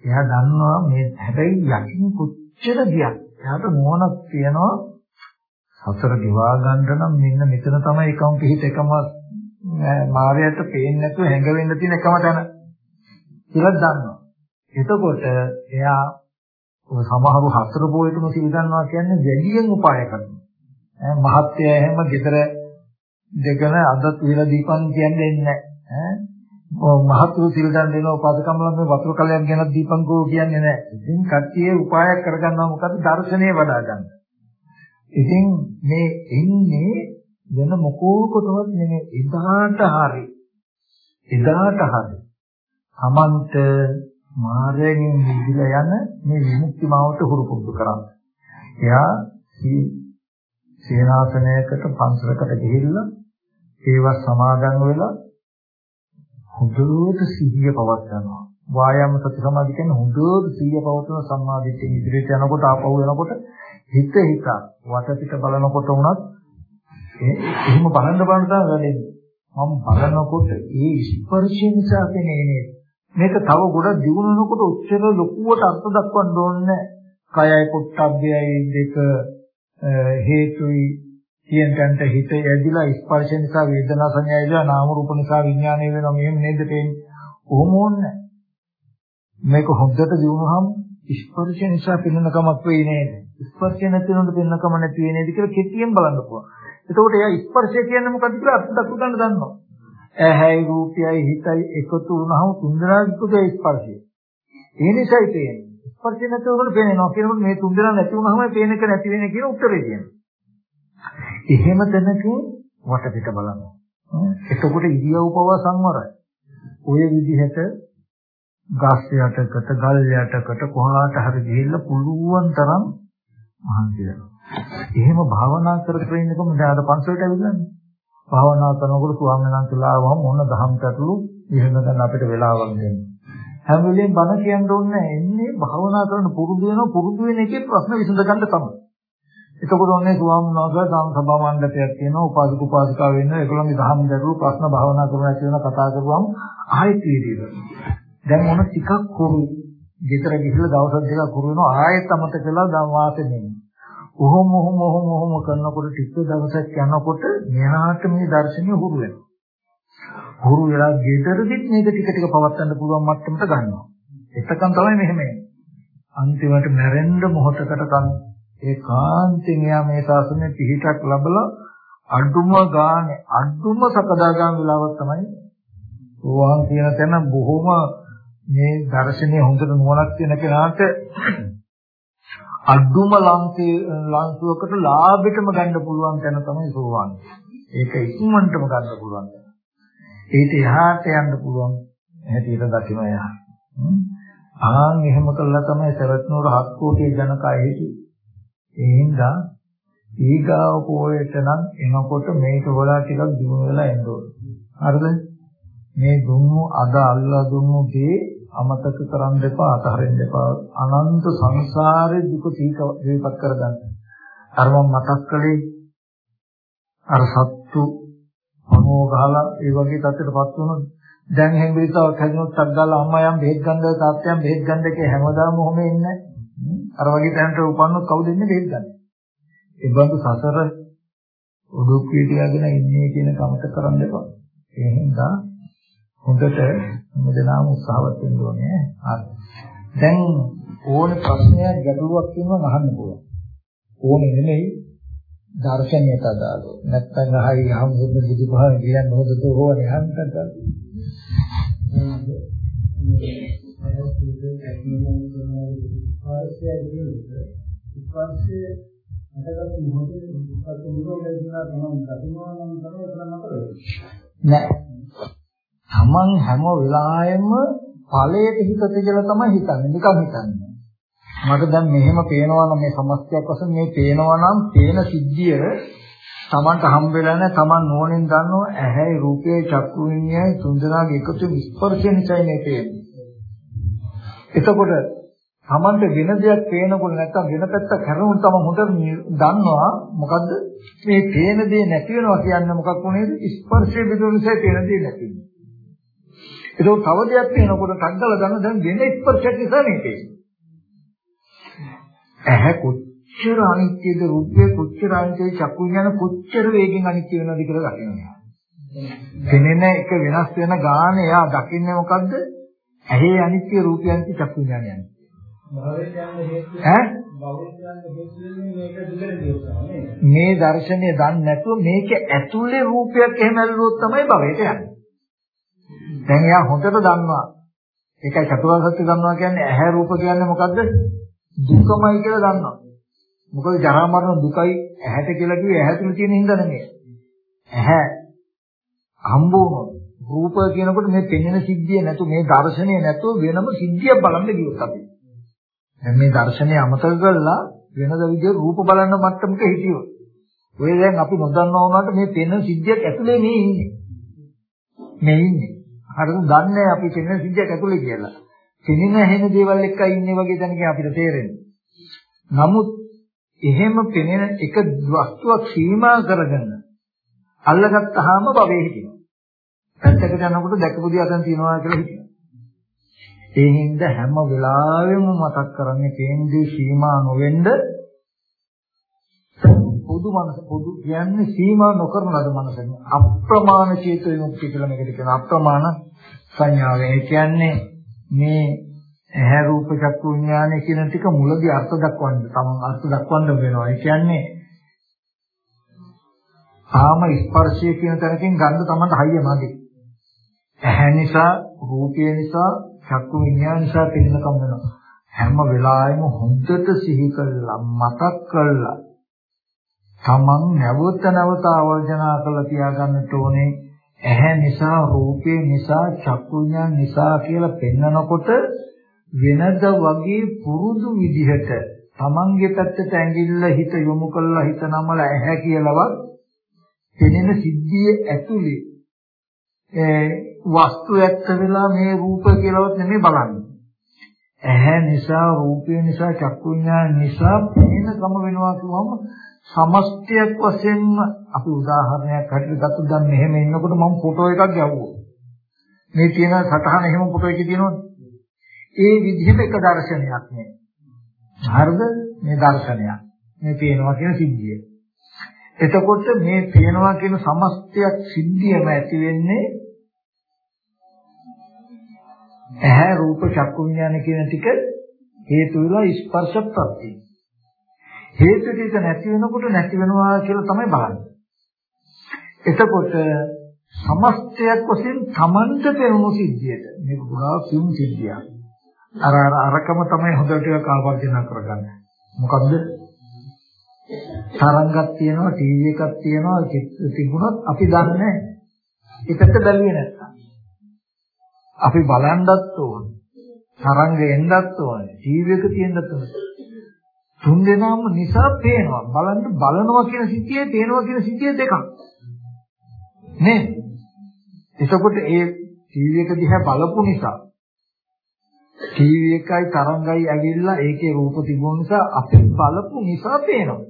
එයා දන්නවා මේ හැබැයි යකින් කොච්චර ගියක්. එයාට මොනක් තියනවා සතර දිවා ගන්න නම් මෙන්න මෙතන තමයි එකම පිහිට එකම මායයට පේන්නේ නැතුව හැංගෙන්න තියෙන එකම තැන කියලා දන්නවා. එතකොට එයා ඔය සමහරු හතර පොයටම සිල් ගන්නවා කියන්නේ වැඩියෙන් උපාය කරනවා. මහත්ය එහෙම ගෙදර දෙකන අදත් විල දීපන් කියන්නේ නැහැ. ඈ මහත්තු සිල් ගන්න දෙන උපාසකම් ළඟ මේ වතුර කලයක් ගැන දීපන්කෝ කියන්නේ නැහැ. ඉතින් කට්ටියේ උපායක් කරගන්නවා මොකද දර්ශනේ වඩා ගන්න. ඉතින් මේ එන්නේ වෙන මොකෝකටවත් නෙමෙයි එදාට හරි. එදාට හරි. සමන්ත මාර්ගයෙන් නිදිලා යන මේ විමුක්ති මාවත හුරු පුරුදු කරන්න. එයා සේනාසනයකට පන්සලකට ගිහිල්ලා ඒවා සමාදන් වෙලා හොඳට සිහිය පවත්නවා. වායාම සති සමාධි කියන්නේ හොඳට සිහිය පවත්වන සම්මාදිට්ඨිය ඉදිරියට යනකොට ආපහු එනකොට හිත හිත වටපිට බලනකොට උනත් එහෙම බලන්න බලන්න තමයි වැඩෙන්නේ. මම බලනකොට ඒ ස්පර්ශය නිසා කෙනේ මේක තව ගොඩක් දියුණුවනකොට උච්චර ලොකුවට අර්ථ දක්වන්න ඕනේ කයයි පොට්ටබ්බයයි දෙක හේතුයි කියන තැනට හිත යදිලා ස්පර්ශ නිසා වේදනා සංඥා යදිලා නාම රූප නිසා විඥානය වෙනවා මෙහෙම නේද තේන්නේ? කොහොම ඕනේ මේක හොද්දට දිනුනහම ස්පර්ශ නිසා පින්නන කමක් වෙයි නේද? ස්පර්ශ නැති වෙනොත් පින්නන කම නැති වෙයි නේද කියලා කෙටියෙන් බලන්න පුළුවන්. එතකොට එයා ස්පර්ශය කියන්නේ මොකක්ද කියලා අර්ථ දක්ව ගන්න දන්නවා. ඇහැයි රූපයයි හිතයි එකතු වුණාම තුන්දෙනාගේ ස්පර්ශය. ඒ නිසායි තේන්නේ. ස්පර්ශ නැතුවම පේනවා කියනකොට මේ තුන්දෙනා නැති වුණාම පේන එක නැති වෙන කියන උත්තරේ කියනවා. එහෙම තැනක වටපිට බලනවා. එතකොට ඉරියව් පව සංවරයි. ඔය විදිහට ගස් යටකට ගල් යටකට කොහාට හරි ගිහිල්ලා පුළුවන් තරම් මහන්සි වෙනවා. එහෙම භාවනා කර කර ඉන්නකොම දැන් අර පන්සලට ඇවිල්ලානේ. භාවනා කරනකොට ස්වාමීන් වහන්සේලා වහම මොන දහම් කටළු ඉහෙම ගන්න අපිට වෙලාවක් දෙන්න. හැම වෙලෙම බණ කියන්න ඕනේ එන්නේ භාවනා කරන පුරුදු වෙන පුරුදු වෙන එකේ ප්‍රශ්න විසඳ ගන්න තමයි. එතකොට ඔන්නේ ස්වාමීන් වහන්සේ සම් සභා මණ්ඩපයක් තියෙනවා උපාසක උපාසිකා වෙන්න ඒගොල්ලන්ගේ දහම් ගැටළු ප්‍රශ්න භාවනා කරනවා කියන කතා කරුවම ආයෙත් ඉරියද. දැන් මොන ටිකක් කරු ගෙදර ගිහිල්ලා දවස් දෙකක් කරු වෙනවා ආයෙත් අමතක කළා දම් වාසෙ නෙමෙයි. ඔහොම ඔහොම ඔහොම ඔහොම කරනකොට ටික දවසක් යනකොට මෙහාට මේ දර්ශනය හුරු වෙනවා. හුරු වෙලා ගෙදරදිත් මේක ටික ටික පවත්වන්න පුළුවන් මට්ටමට ගන්නවා. එතකන් තමයි මෙහෙම එන්නේ. අන්තිමට මැරෙන්න මොහොතකට කන් ඒකාන්තයෙන් එයා මේ ශාසනයේ පිහිටක් ලැබලා අඩුම ගානේ අඩුම සකදාගාම වෙලාවක් තමයි සෝවාන් කියන තැන බොහොම මේ දර්ශනීය හොඳට නුවණක් තියෙන කෙනාට අඩුම ලංකේ ලංසුවකට ලාභෙටම ගන්න පුළුවන් තැන තමයි සෝවාන්. ඒක ඉක්මනටම ගන්න පුළුවන්. ඒට එහාට යන්න පුළුවන් හැටියට දකින්න එහා. ආන් එහෙම කළා තමයි සරත්නෝර හත් කෝටි ජනකය හිටියේ. ඒ හින්දා ඊගාව පොයට නම් එනකොට මේක වඩා ටිකක් දිනු වෙලා එන්න ඕනේ. හරිද? මේ දුන්නු අද අල්ලා දුන්නු දේ අමතක කරන්න එපා අතහරින්න එපා අනන්ත සංසාරේ දුක දීපත් කරගන්න. අර මම මතක් කළේ අර සත්තු මොනෝ ගහලා ඒ වගේ තත්ත්වයකටපත් වුණොත් දැන් හැංගිරිතාවක් හැදුනොත් ටක් ගාලා අම්මා යම් බෙහෙත් ගන්න තාත්තයන් බෙහෙත් ගන්න එකේ හැමදාම ඔහොම ඉන්නේ අර වගේ තැනට උපන්නොත් කවුද ඉන්නේ බෙහෙත් ගන්න. ඒ බඳු සසර උඩුක් වීදියාගෙන ඉන්නේ කියන කමත කරන්න එපා. ඒ හින්දා හොඳට මුදනාම උත්සාහවත් වෙන්න ඕනේ. හරි. දැන් ඕන ප්‍රශ්නයක් ගැටලුවක් තියෙනවා අහන්න පුළුවන්. ඕනේ නෙමෙයි දර්ශනයට අදාළව. නැත්නම් අහයි හම්බුද බුදුපහම කියන්න හොදද ඕනේ හන්දට. ස්පර්ශයේ අදගත් මොහොතේ ස්පර්ශ නිරෝධය කියන තමයි දකින්නවා නම් තමයි එතන නතර වෙන්නේ. නෑ. Taman හැම වෙලාවෙම ඵලයට හිත තියලා තමයි හිතන්නේ. නිකන් හිතන්නේ. මට දැන් මෙහෙම පේනවා නම් මේ සමස්තයක් වශයෙන් මේ පේනවා නම් පේන සිද්ධිය Tamanට හම් වෙලා නැහැ. Taman නෝනෙන් දන්නවා ඇහැයි රූපේ චක්කු විඤ්ඤාණය තුන්දෙනාගේ එකතු ස්පර්ශය නිසා මේ පේන්නේ. එතකොට Tamanට වෙන දෙයක් පේනකොට නැත්තම් වෙන පැත්තක් හැරුණොත් තම හොඳට දන්නවා මොකද්ද මේ පේන දේ නැති වෙනවා කියන්නේ මොකක් වුනේද ස්පර්ශයේ බිඳුන නිසා පේන දේ නැති වෙනවා ඒක තව දෙයක් පේනකොට ටග්ගල ගන්න දැන් වෙන ස්පර්ශයක් නිසා මේ පේන්නේ ඇහැ කොච්චර අනිත්‍යද රූපය කොච්චර අනිත්‍යද චක්කු විඥාන කොච්චර වේගෙන් අනිත්‍ය වෙනවද කියලා දකිනවා දෙනෙන එක වෙනස් වෙන ගාන එයා දකින්නේ මොකද්ද? ඇහි අනිත්‍ය රූපය අනිත්‍ය චක්කු විඥානය අනිත්‍ය. මේ දර්ශනය දන්නේ නැතුව මේක ඇතුලේ රූපයක් එහෙම ඇල්ලුවොත් තමයි භවයට යන්නේ. දැන් එයා හොඳට දන්නවා. ඒකයි චතුරාර්ය සත්‍ය දන්නවා කියන්නේ ඇහැ රූප කියන්නේ මොකද්ද? දුකමයි කියලා දන්නවා. මොකද ජරා මරණ දුකයි ඇහැට කියලා කිව්වේ ඇහැ තුල තියෙන හින්දා නෙමෙයි. ඇහැ හම්බ වුණොත් රූප කියනකොට මේ පෙනෙන සිද්ධිය නැතු මේ දර්ශනය නැතුව වෙනම සිද්ධියක් බලන්න ගියොත් අපි දැන් මේ දර්ශනය අමතක කරලා වෙනද විදිහට රූප බලන්න මට්ටමක හිටියොත් ඔය දැන් අපි නොදන්නා වුණාට මේ පෙනෙන සිද්ධියක් ඇතුලේ මේ ඉන්නේ මේ ඉන්නේ හරිද දන්නේ අපි පෙනෙන සිද්ධියක් ඇතුලේ කියලා. පෙනෙන හැෙන දේවල් එක්ක ඉන්නේ වගේ දැනගෙන අපිට තේරෙන්නේ. නමුත් එහෙම පෙනෙන එක වස්තුවක් සීමා කරගෙන අල්ලගත්තාම භවයේ හිටිනවා. පැත්තකට යනකොට දැකපු දේ අතන තියනවා කියලා හිතනවා. ඒ හින්දා හැම වෙලාවෙම මතක් කරන්නේ කේන්ද්‍රී සීමා නොවෙන්න පොදු මනස පොදු කියන්නේ සීමා නොකරන ලද මනසෙන් අප්‍රමාණ චේතෝ විමුක්තිය කියලා මේකට කියන අප්‍රමාණ සංඥාව. ඒ කියන්නේ මේ ඇහැ රූප චක්කු විඥානය කියන ටික මුලදී අර්ථ දක්වන්න තමන් අර්ථ දක්වන්න වෙනවා. ඒ කියන්නේ ආම ස්පර්ශය කියන තැනකින් ගන්න තමන්ට හයිය නැති. ඇහැ නිසා රූපය නිසා චක්කු විඤ්ඤාණ නිසා පෙනෙනකම් වෙනවා. හැම වෙලාවෙම හොඳට සිහි කළා මතක් කළා තමන් නැවත නැවත ආවර්ජනා කරලා තියාගන්නට ඕනේ ඇහැ නිසා රූපේ නිසා චක්කු විඤ්ඤාණ නිසා කියලා පෙන්නකොට වෙනද වගේ පුරුදු විදිහට තමන්ගේ පැත්තට ඇඟිල්ල හිත යොමු කළා හිත නමල ඇහැ කියලාවත් පෙනෙන සිද්ධියේ ඇතුලේ වස්තු ඇත්ත වෙලා මේ රූප කියලාවත් නෙමෙයි බලන්නේ. ඇහැ නිසා රූපය නිසා චක්කු විඤ්ඤාණ නිසා පේනකම වෙනවා කියවම සමස්තයක් වශයෙන්ම අපි උදාහරණයක් හරියට ගත්තොත් දැන් මෙහෙම ඉන්නකොට මම ෆොටෝ එකක් ගැහුවා. මේ තියෙන සටහන එහෙම ෆොටෝ එකේ තියෙනවද? ඒ විදිහට එක දර්ශනයක් නේ. හරිද? මේ දර්ශනයක්. මේ පේනවා කියන සිද්ධිය. එතකොට මේ පේනවා කියන සමස්තයක් සිද්ධියම ඇති වෙන්නේ ඇහැ රූප චක්කු විඥාන කියන ටික හේතු වෙලා ස්පර්ශ ප්‍රත්‍යය. හේතු ටික නැති වෙනකොට නැති වෙනවා කියලා තමයි බලන්නේ. එතකොට සමස්තයක් වශයෙන් තමන්ට පෙනුණු සිද්ධියට මේක පුරා සියුම් සිද්ධියක්. අර අර අරකම තමයි හොඳට කාපර්ජන කරගන්නේ. මොකද්ද? තරංගයක් තියෙනවා, ටීවී එකක් තියෙනවා, තිබුණොත් අපි දන්නේ නැහැ. ඒකට බැලුවේ නැත්තම්. අපි බලන්නත් ඕනේ. තරංග එන්නත් ඕනේ. ටීවී එක තියෙන්නත් ඕනේ. තුන් දෙනාම නිසා පේනවා. බලන්න බලනවා කියන සිද්ධියේ පේනවා කියන සිද්ධිය දෙකක්. නේ? එතකොට ඒ ටීවී එක දිහා බලපු නිසා ටීවී එකයි තරංගයි ඇවිල්ලා ඒකේ රූප තිබුණ නිසා අපි බලපු නිසා පේනවා.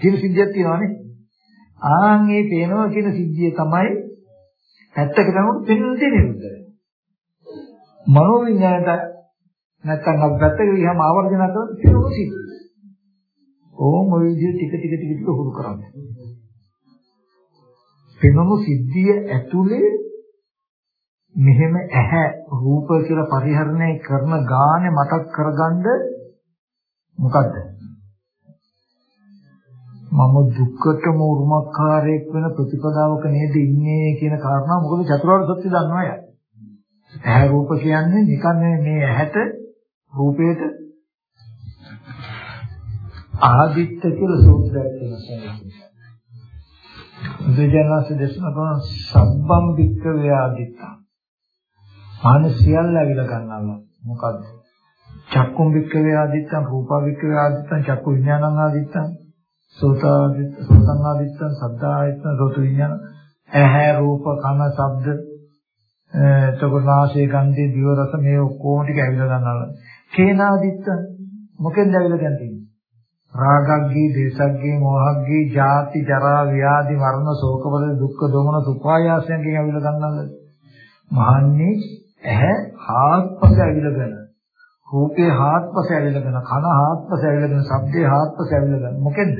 කියන සිද්ධියක් තියෙනවානේ. ආන් මේ පේනවා කියන සිද්ධිය තමයි ඇත්තට ගන්නකොට පෙනෙන්නේ නිරුද්ධ. මනෝ විඥාණයට නැත්තම් අපි පැත්තක ගියාම ආවර්ජන කරලා පිරුණු සිද්ධිය. ඕම ඔය විදිහට ටික ටික ටික ටික හුරු කරන්නේ. පෙනුණු සිද්ධිය ඇතුලේ මෙහෙම ඇහැ රූප කියලා පරිහරණය කරන ගානේ මතක් කරගන්න මොකද්ද? මම දුක්ඛටම උරුමකාරයක් වෙන ප්‍රතිපදාවක නේද ඉන්නේ කියන කාරණා මොකද චතුරාර්ය සත්‍ය දන්නවා යා. ඇහැ රූප කියන්නේ නිකන් මේ ඇහැට රූපයට ආදිත්ත කියලා සූත්‍රයක් තියෙනවා. බුදුජානක දේශනා කරන සබ්බම් වික්ක ව්‍යාදිත්තා. මාන සියල්ල ඇවිල්ලා ගන්නවා. මොකද්ද? චක්කුම් වික්ක ව්‍යාදිත්තං රූපා වික්ක ව්‍යාදිත්තං චක්කු විඥානං ආදිත්තං සෝතාදිත්ත සෝතං ආදිත්තං සද්ධායත්තං සෝත විඥාන ඇහැ රූප කන ශබ්ද එතකොට නාසය ගන්ධය දිව රස මේ ඔක්කොම ටික ඇවිල්ලා ගන්නවා. කේනාදිත්ත මොකෙන්ද ඇවිල්ලා ගන්න තියෙන්නේ? රාගග්ගේ, දේශග්ගේ, මොහග්ගේ, ජාති, ජරා, ව්‍යාධි, මරණ, ශෝකවල දුක්ඛ, දෝමන, සුඛායාසයෙන් ඇවිල්ලා ගන්නවද? මහන්නේ ඇහැ හාත්පස ඇවිල්ලාගෙන රූපේ හාත්පස ඇවිල්ලාගෙන කන හාත්පස ඇවිල්ලාගෙන ශබ්දේ හාත්පස ඇවිල්ලාගෙන මොකෙන්ද?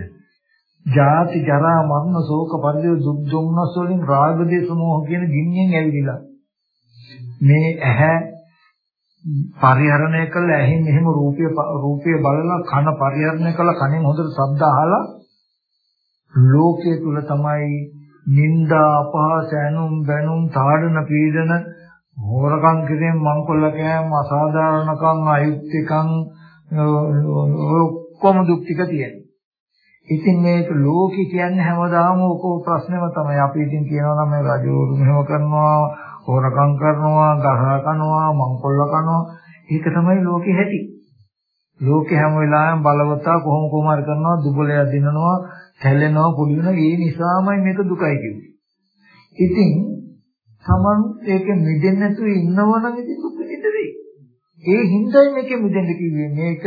ජාති, ජරා, මරණ, ශෝක, පරිදේ දුක්, දුම්නස් වලින් රාග, දේශ, මොහ කියන ගින්නෙන් ඇවිදලා මේ ඇහැ පරිහරණය කළ ඇහෙන් එහෙම රූපය රූපය බලලා කන පරිහරණය කළ කනෙන් හොඳට ශබ්ද අහලා ලෝකයේ තුල තමයි නිന്ദා අපහාස ඇනුම් බැනුම් තාඩන පීඩන හොරකම් කිරීම මංකොල්ල කෑම අසාධාරණකම් අයුක්තිකම් ඔක්කොම දුක් ටික තියෙනවා. ඉතින් මේක ලෝකෙ කියන්නේ හැමදාම ඔක ප්‍රශ්නේම තමයි. අපි ඉතින් කියනවා නම් මේ රජවරු මෙහෙම කරනවා හොරකම් කරනවා, ගහ කනවා, මංකොල්ල කනවා. ඒක තමයි ලෝකේ හැටි. ලෝකේ හැම වෙලාවෙම බලවතා කොහොම කොහම හරි කරනවා, දුබලය දිනනවා, හැලෙනවා, කුඩු වෙනවා. ඒ නිසාමයි මේක දුකයි කිව්වේ. ඉතින් Taman ඒක මිදෙන්න නැතුව ඉන්නවනම් ඉතින් දුක විඳින්නේ. ඒ හින්දායි මේක මිදෙන්න කිව්වේ. මේක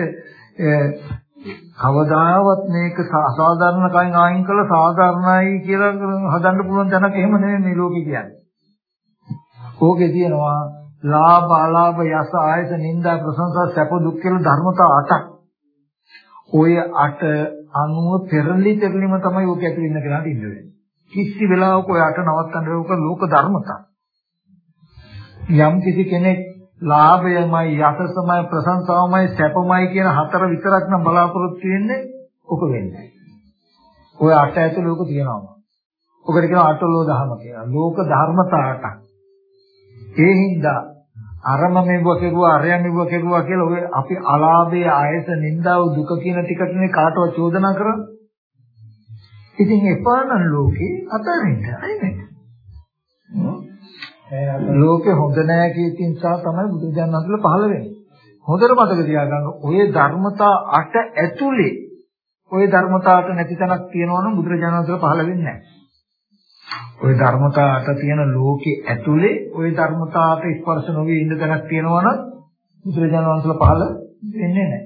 කවදාවත් මේක අසාධාරණ කයින් ආයින් කළ සාධාරණයි කියලා හදන්න පුළුවන් තැනක එහෙම නෙමෙයි මේ ලෝකේ කියන්නේ. ඕකේ තියෙනවා ලාභ අලාභ යස ආයත නිന്ദා ප්‍රශංසා සැප දුක් කියලා ධර්මතා අටක්. ඔය අට අනුව පෙරලි පෙරලිම තමයි ඕක ඇතුළේ ඉන්න කෙනාට ඉන්න වෙන්නේ. කිසි වෙලාවක ඔය අට නවත්තන්න ඕක ලෝක ධර්මතා. යම් කිසි කෙනෙක් ලාභයමයි යසසමයි ප්‍රශංසාවමයි සැපමයි කියන හතර විතරක් නම් බලාපොරොත්තු වෙන්නේ ඔක වෙන්නේ. ඔය අට ඇතුළේ ඕක තියෙනවා. ඔකට කියනවා අටලෝ දහම කියලා. ලෝක ධර්මතා අටක්. ඒ හින්දා අරම මෙව කෙරුවා අරය මෙව කෙරුවා කියලා ඔය අපි අලාභයේ ආයස නින්දාව දුක කියන ටිකටනේ කාටවත් චෝදනා කරන්නේ. ඉතින් එපානම් ලෝකේ අතරින්ද අයිනේ. ලෝකේ හොඳ නැහැ කියන නිසා තමයි බුදුජානක වහන්සේලා පහළ වෙන්නේ. හොඳට මතක තියාගන්න ඔය ධර්මතා අට ඇතුලේ ඔය ධර්මතාවට නැති තැනක් තියෙනවනම් බුදුරජාණන් වහන්සේ පහළ වෙන්නේ නැහැ. ওই ධර්මතාවට තියෙන ලෝකේ ඇතුලේ ওই ධර්මතාවට ස්පර්ශ නොවි ඉන්න තැනක් තියෙනවනම් බුදුරජාණන් වහන්සේලා පහළ වෙන්නේ නැහැ.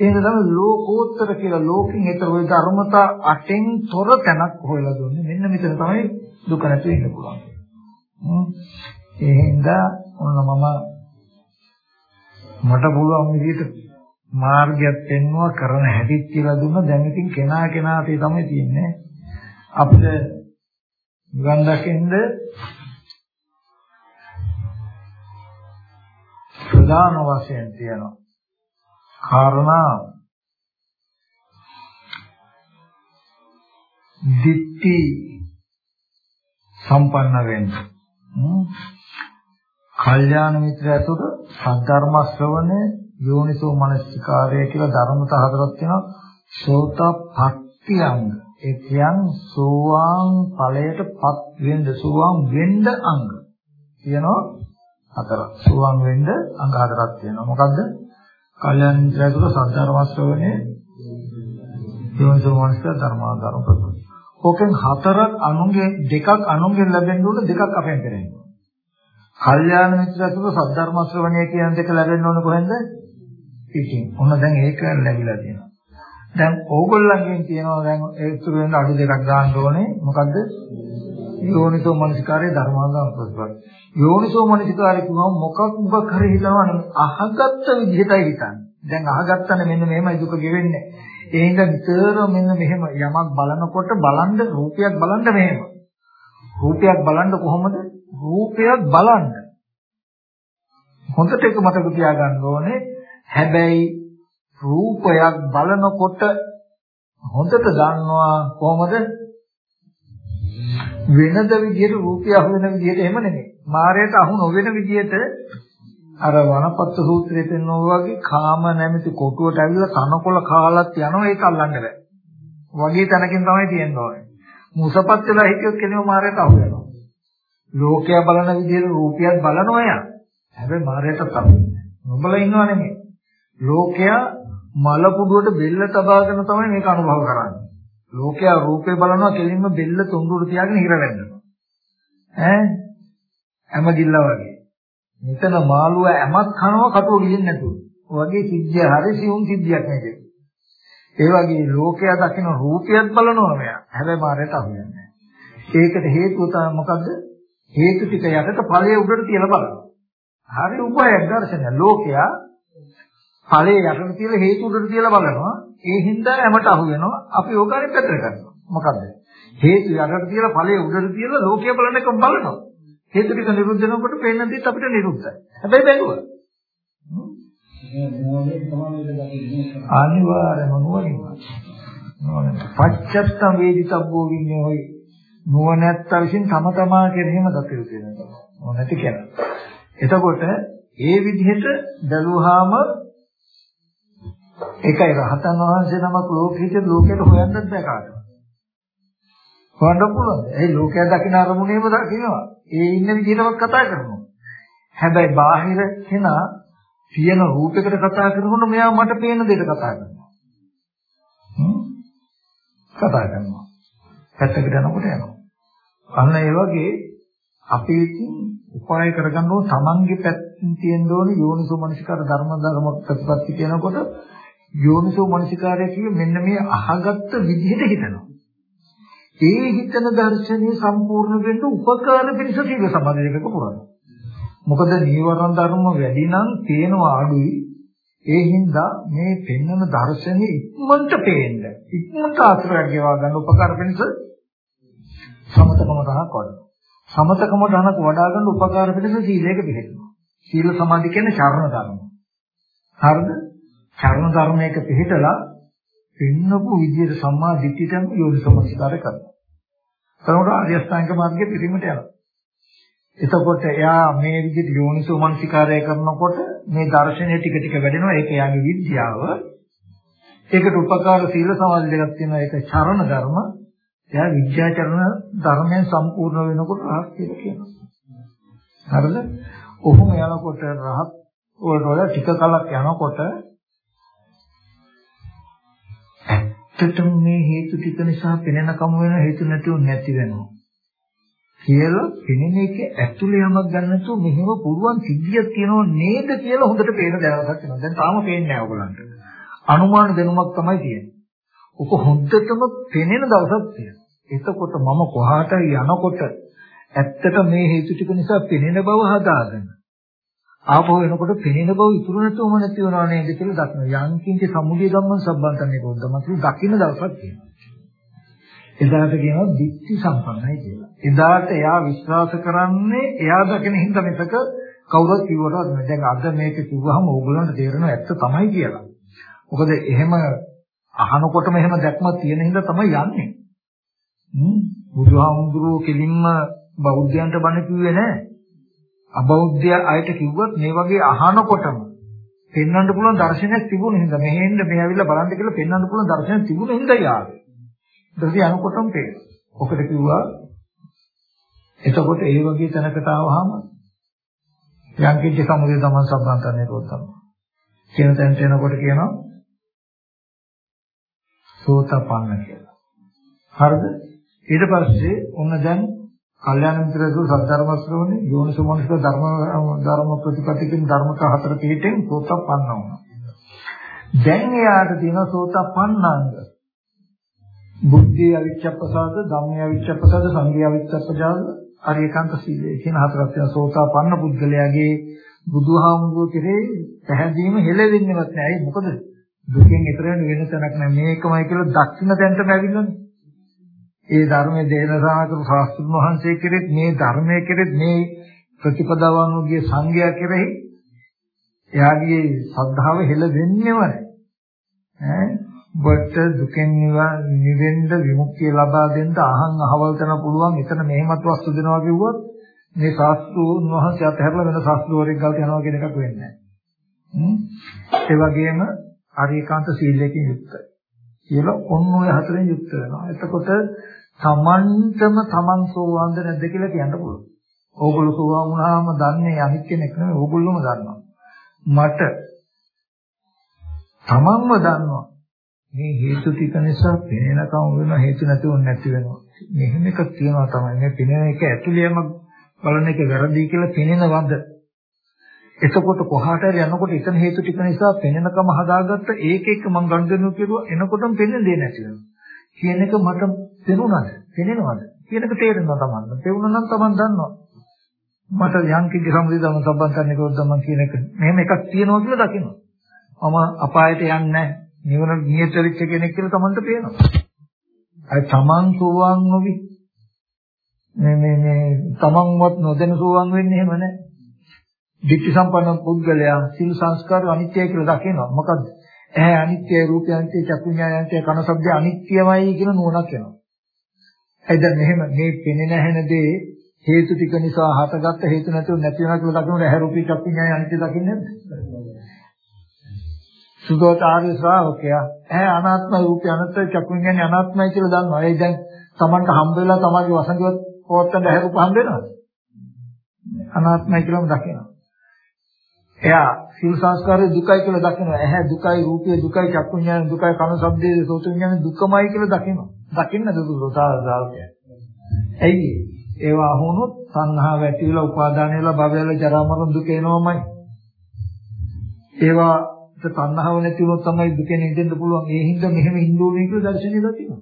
එහෙනම් තමයි ලෝකෝත්තර කියලා ලෝකෙන් ඒතර ওই ධර්මතා අටෙන් තොර තැනක් හොයලා දුන්නේ. මෙන්න මෙතන තමයි දුක නැති වෙන්න පුළුවන්. ඒ හින්දා ඔන්න මම මට පුළුවන් විදිහට මාර්ගයක් පෙන්වුවා කරන හැටිත් කියලා දුන්න දැන් ඉතින් කෙනා කෙනාට තමයි තියෙන්නේ අපිට නිවන් දකින්ද ප්‍රධාන වශයෙන් තියෙනවා කාරණා දිට්ඨි සම්පන්න වෙන්න. කල්යාණ මිත්‍ර ඇතුළු සද්ධර්ම ශ්‍රවණය යෝනිසෝ මනසිකාරය කියලා ධර්මතා හතරක් තියෙනවා. සෝතපට්ඨියංග. ඒ කියන්නේ සෝවාන් ඵලයටපත් වෙන්න සෝවාන් වෙන්න අංග. කියනවා හතරක්. සෝවාන් වෙන්න අංග හතරක් තියෙනවා. මොකද්ද? කල්යාණ මිත්‍ර ඇතුළු සද්ධර්ම ශ්‍රවණය යෝනිසෝ මනසිකාර ධර්මාධර්ම ප්‍රතිපද ඕකෙන් හතරක් අනුන්ගේ දෙකක් අනුන්ගෙන් ලැබෙන්න ඕන දෙකක් අපෙන් කරෙන්න ඕන. කල්යාණ මිත්‍රත්ව සද්ධර්ම ශ්‍රවණය කියන දෙක ලැබෙන්න ඕන කොහෙන්ද? පිටින්. ඔන්න දැන් ඒක ලැබිලා තියෙනවා. දැන් ඕගොල්ලන්ගෙන් කියනවා දැන් ඒතුරු වෙන අඩු දෙකක් දාන්න ඕනේ. මොකද්ද? යෝනිසෝ මනසිකාරයේ ධර්මාංග ප්‍රතිපද. යෝනිසෝ මනසිකාරය කියනවා මොකක් මොකක් හරි හිතනවා නෙමෙයි අහගත්ත විදිහටයි හිතන්නේ. දැන් අහගත්තනේ මෙන්න මෙහෙමයි දුක ගෙවෙන්නේ. ඒ හින්දා නිතර මෙන්න මෙහෙම යමක් බලනකොට බලන්න රූපයක් බලන්න මෙහෙම. රූපයක් බලන්න කොහොමද? රූපයක් බලන්න. හොඳට ඒක මතක තියාගන්න ඕනේ. හැබැයි රූපයක් බලනකොට හොඳට දන්නවා කොහොමද? වෙනද විදියට රූපය අහු වෙන විදියට එහෙම නෙමෙයි. මායයට අහු නොවන විදියට අර වනපත්ත සූත්‍රයේ පෙන්වනවා වගේ කාම නැමැති කොටුවට ඇවිල්ලා කනකොල කාලත් යනවා ඒක අල්ලන්න බෑ. වගේ තැනකින් තමයි තියෙන්න ඕනේ. මුසපත් වෙලා හිටියොත් කෙනෙක් මාරයට අහු වෙනවා. ලෝකයා බලන විදිහට රූපියක් බලනවා යා. හැබැයි මාරයට තමයි. නොබල ඉන්නව නෙමෙයි. ලෝකයා මල පුඩුවට බෙල්ල තබාගෙන තමයි මේක අනුභව කරන්නේ. ලෝකයා රූපේ බලනවා කෙලින්ම බෙල්ල තුන්ඩුවට තියාගෙන හිර වෙන්නවා. ඈ? හැමගිල්ල වගේ. මෙතන මාළුව ඇමක් කනවා කටුව ගියෙන්නේ නැතුව. ඔයගේ සිද්ධිය හරි සිවුම් සිද්ධියක් මේක. ඒ වගේ ලෝකයා දකින්න රූපයක් බලනවා මෙයා. හැබැයි මාරයට අහුවෙන්නේ නැහැ. ඒකට හේතුව තමයි මොකද්ද? හේතු ටික යටට ඵලයේ උඩට තියලා බලනවා. හරි උපයක් දර්ශනය. ලෝකයා ඵලයේ යටට තියලා හේතු උඩට තියලා බලනවා. ඒ හින්දා හැමට අහු වෙනවා. අපි ඕකාරයෙන් පැත්තට කරනවා. මොකද්ද? හේතු යටට තියලා ඵලයේ උඩට තියලා ලෝකය බලන එක බලනවා. හේතු ටික නිරුද්ධ වෙනකොට පේන දෙයක් අපිට නිරුද්ධයි. හැබැයි බැලුවා. අනිවාර්යම නුවණින්. නුවණ. පච්චත්තම් වේදිතබ්බෝ වින්නේ හොයි. නුවණැත්ත විසින් තම තමා කෙරෙහිම දත යුතු වෙනවා. නුවණැති කියන්නේ. එතකොට ඒ විදිහට බැලුවාම ඒකයි රහතන් වහන්සේ නමක් ලෝකෙට ලෝකෙට හොයන්නත් බෑ කාටවත්. හොයන්න පුළුවන්. ඒ ලෝකයා දකින අරමුණේම දකිනවා. ඒ ඉන්න විදිහටවත් කතා කරනවා. හැබැයි බාහිර කෙනා තියෙන රූපයකට කතා කරනකොට මෙයා මට පේන දෙයට කතා කරනවා. කතා කරනවා. පැත්තකට යනකොට යනවා. අන්න ඒ වගේ අපි ඉතින් උපාය කරගන්න ඕන තමන්ගේ පැත්තෙන් තියෙන්න ඕනේ යෝනිසෝ මනසිකාර ධර්ම ධර්ම ප්‍රතිපත්ති කියනකොට යෝනිසෝ මනසිකාරය කියේ මෙන්න මේ අහගත්ත විදිහට හිතනවා. ඒ හිතන දර්ශනීය සම්පූර්ණ වෙන්න උපකාර පිණිස සීල සමාධි දෙකක පුරනවා. මොකද නීවරණ ධර්ම වැඩි නම් පේනවා අඩුයි. ඒ හින්දා මේ පෙන්වන දර්ශනේ ඉක්මනට පේන්න. ඉක්මනට ආශ්‍රයක් ගෙවා ගන්න උපකාර පිණිස සමතකම තහක් වඩනවා. සමතකම තහනක් වඩා ගන්න උපකාර පිණිස සීලයක පිළිපදිනවා. සීල සමාධි කියන්නේ චරණ ධර්ම. හරිද? චරණ ධර්මයක පිළිපදලා පෙන්නපු විදියට සම්මා දිට්ඨියටම යෝනිසමස්කාර කරනවා. එතකොට ආර්ය අෂ්ටාංග මාර්ගයේ පිරිමිට යනවා. එතකොට එයා මේ විදිහට යෝනිසෝ මනසිකාරය කරනකොට මේ දර්ශනය ටික ටික වැඩෙනවා. ඒක එයාගේ විද්‍යාව. ඒකට උපකාර සීල සමාධි දෙකක් තියෙනවා. ඒක චරණ ධර්ම. එයා විද්‍යාචරණ ධර්මයෙන් සම්පූර්ණ වෙනකොට රහත් කියලා කියනවා. හරිද? ඔහොම යනකොට රහත් වල ටික කලක් යනකොට ඇත්තටම මේ හේතු ටික නිසා පෙනෙන කම වෙන හේතු නැතුව නැති වෙනවා. කියලා පෙනෙන එක ඇතුළේ යමක් ගන්න නැතුව මෙහෙම පුරුවන් සිද්ධියක් තියෙනව නේද කියලා හොඳට පේන දැනගන්නත් වෙනවා. දැන් තාම පේන්නේ නැහැ ඔයගලන්ට. අනුමාන දැනුමක් තමයි තියෙන්නේ. ඔක හොඳටම පෙනෙන දවසක් තියෙනවා. එතකොට මම කොහාට යනකොට ඇත්තට මේ හේතු ටික නිසා පෙනෙන බව හදාගන්න. ආපහු එනකොට පෙනෙන බව ඉතුරු නැතුවම නැති වෙනව නේද කියලා දක්නවා. යංකින්ච සමුදය ධම්මං සම්බන්තන්නේ පොද්දම කියලා දකින්න දවසක් තියෙනවා. එදාට කියනවා දික්ටි සම්පන්නයි කියලා. එදාට එයා විශ්වාස කරන්නේ එයා දකින හින්දා මෙතක කවුරුත් කිව්වට නෙමෙයි. දැන් අද මේක කිව්වහම ඕගොල්ලන්ට තේරෙනවා ඇත්ත තමයි කියලා. මොකද එහෙම අහනකොටම එහෙම දැක්මක් තියෙන හින්දා තමයි යන්නේ. හ්ම් බුදුහාමුදුරුවෝ කෙලින්ම බෞද්ධයන්ට බණ කිව්වේ නැහැ. අබෞද්ධය අයට කිව්වත් මේ වගේ අහනකොටම පෙන්වන්න පුළුවන් දර්ශනයක් තිබුණ හින්දා මෙහෙන්න මේ ඇවිල්ලා බලන්න කියලා පෙන්වන්න පුළුවන් දර්ශනයක් තිබුණ හින්දා යාවේ. ඊට යනකොටම පේනවා. ඔකට කිව්වා එතකොට ඒ වගේ තැනකට ආවහම යංකිච්ච සමුදය තමන් සම්බන්ධන්නේ රෝතම. කියන තැනට එනකොට කියනවා සෝතපන්න කියලා. හරිද? ඊට පස්සේ ඔන්න දැන් කල්යාණ මිත්‍රයෝ සද්ධර්ම ශ්‍රවණේ යෝනිසෝමනස්ක ධර්ම ධර්ම ප්‍රතිපදිකින් ධර්මක හතර පිටින් සෝතපන්න වුණා. දැන් එයාට තියෙන සෝතපන්නාංග. බුද්ධි අවිච්ඡප්පසාද, ධම්මේ අවිච්ඡප්පසාද, සංඝේ අවිච්ඡප්පසාද, අරියකාන්ත සීලය කියන හතරක් තියෙන සෝතපන්න පුද්ගලයාගේ බුදුහාමුදුරුවෝ කෙරේ පැහැදීම හෙලෙන්නේවත් නෑ. ඒ මොකද දුකෙන් ඈතර වෙන තැනක් නෑ. මේකමයි කියලා දක්ෂින තැනටම ඇවිල්ලානේ. ඒ ධර්මයේ දේශනාකරු ශාස්ත්‍රඥ වහන්සේ කෙරෙත් මේ ධර්මයේ කෙරෙත් මේ ප්‍රතිපදාවන්ගේ සංගය කෙරෙහි එයාගේ ශ්‍රද්ධාව හෙළ දෙන්නේව නැහැ. ඔබට දුකෙන් නිවෙන්න විමුක්තිය ලබා දෙන්න අහන් අහවල් කරන පුළුවන් එතන මෙහෙමත් වස්තු දෙනවා කිව්වොත් මේ ශාස්ත්‍රඥ වහන්සේ අතහැරලා වෙන ශාස්ත්‍රවරයෙක් ගාවට යනවා කියන එකක් වෙන්නේ නැහැ. ඒ වගේම ආර්යකාන්ත සීලයෙන් යුක්තයි. කියලා ඔන්න ඔය හතරෙන් යුක්ත වෙනවා. එතකොට තමන්ටම තමන් සෝවාන්ද නැද්ද කියලා කියන්න පුළුවන්. ඕගොල්ලෝ සෝවාන් වුණාම දන්නේ අනිත් කෙනෙක් නෙමෙයි ඕගොල්ලෝම දන්නවා. මට තමන්ම දන්නවා මේ හේතු ටික නිසා පෙනෙනකම් වෙන හේතු නැතුව නැති වෙනවා. මෙහෙම එකක් තියෙනවා තමයි. මේ පෙනෙන එක ඇතුළේම බලන එක වැරදි කියලා පෙනෙනවද? එතකොට කොහාට හරි යනකොට එතන හේතු ටික නිසා පෙනෙනකම හදාගත්ත ඒක එක්ක මම ගනුදෙනු කෙරුවා එනකොටම පෙනෙන්නේ නැති වෙනවා. කියන එක මට පෙනුණාද? පෙනෙනවද? කියන එක තේරෙනවා තමයි. තේරුණා නම් තමන් දන්නවා. මට යම් කිසි සම්පූර්ණ සම්බන්ධන්නේ කොහොමද මම කියන එක. මෙහෙම එකක් තියෙනවා කියලා දකිනවා. මම අපායට යන්නේ නැහැ. නිවන නියත වෙච්ච කෙනෙක් කියලා තමන්ට පේනවා. අය තමන් සෝවාන් නොවි මේ මේ මේ තමන්වත් නොදැන සෝවාන් වෙන්නේ එහෙම නැහැ. ධිට්ඨි සම්පන්න පුද්ගලයා සිල් සංස්කාර අනිත්‍යයි කියලා දකිනවා. මොකද ඇහැ අනිත්‍යයි, රූපය අනිත්‍යයි, චක්කු ඥානය අනිත්‍යයි, කන ශබ්දය අනිත්‍යමයි කියන නුවණක් එනවා. එද මෙහෙම මේ පෙනෙන හැන දේ හේතු ටික නිසා හටගත්ත හේතු නැතුව නැති වෙනවා කියලා දකිනකොට ඇහැ රූපී චක්කු ඥානය අනිත්‍ය දකින්නේ නැද්ද? සුදෝතාරි ශ්‍රාවකයා ඇහැ අනාත්මයි රූපය අනත්තයි චක්කු ඥානය අනාත්මයි කියලා දන්නවා. ඒ දැන් Tamanට හම්බ වෙලා තමන්ගේ වසඟවත් පොත්තෙන් ඇහැ රූප හම්බ වෙනවද? අනාත්මයි කියලාම දකිනවා. එයා සිල් සංස්කාරයේ දුකයි කියලා දකිනවා. ඇහැ දුකයි, රූපය දුකයි, චක්කු ඥාන දුකයි, කන ශබ්දයේ සෝත ඥාන දුකමයි කියලා දකිනවා. දකින්න දුරුතාවදාල්කය. ඇයි ඒවා වුණොත් සංහාව ඇති වෙලා උපාදාන වෙලා භවය වෙලා ජරා මරණ දුක එනවමයි. ඒවා තණ්හාව නැති වුණොත් තමයි දුකෙන් නිදෙන්න පුළුවන්. ඒ හින්දා මෙහෙම හින්දෝනේ කියලා දර්ශනය දකිනවා.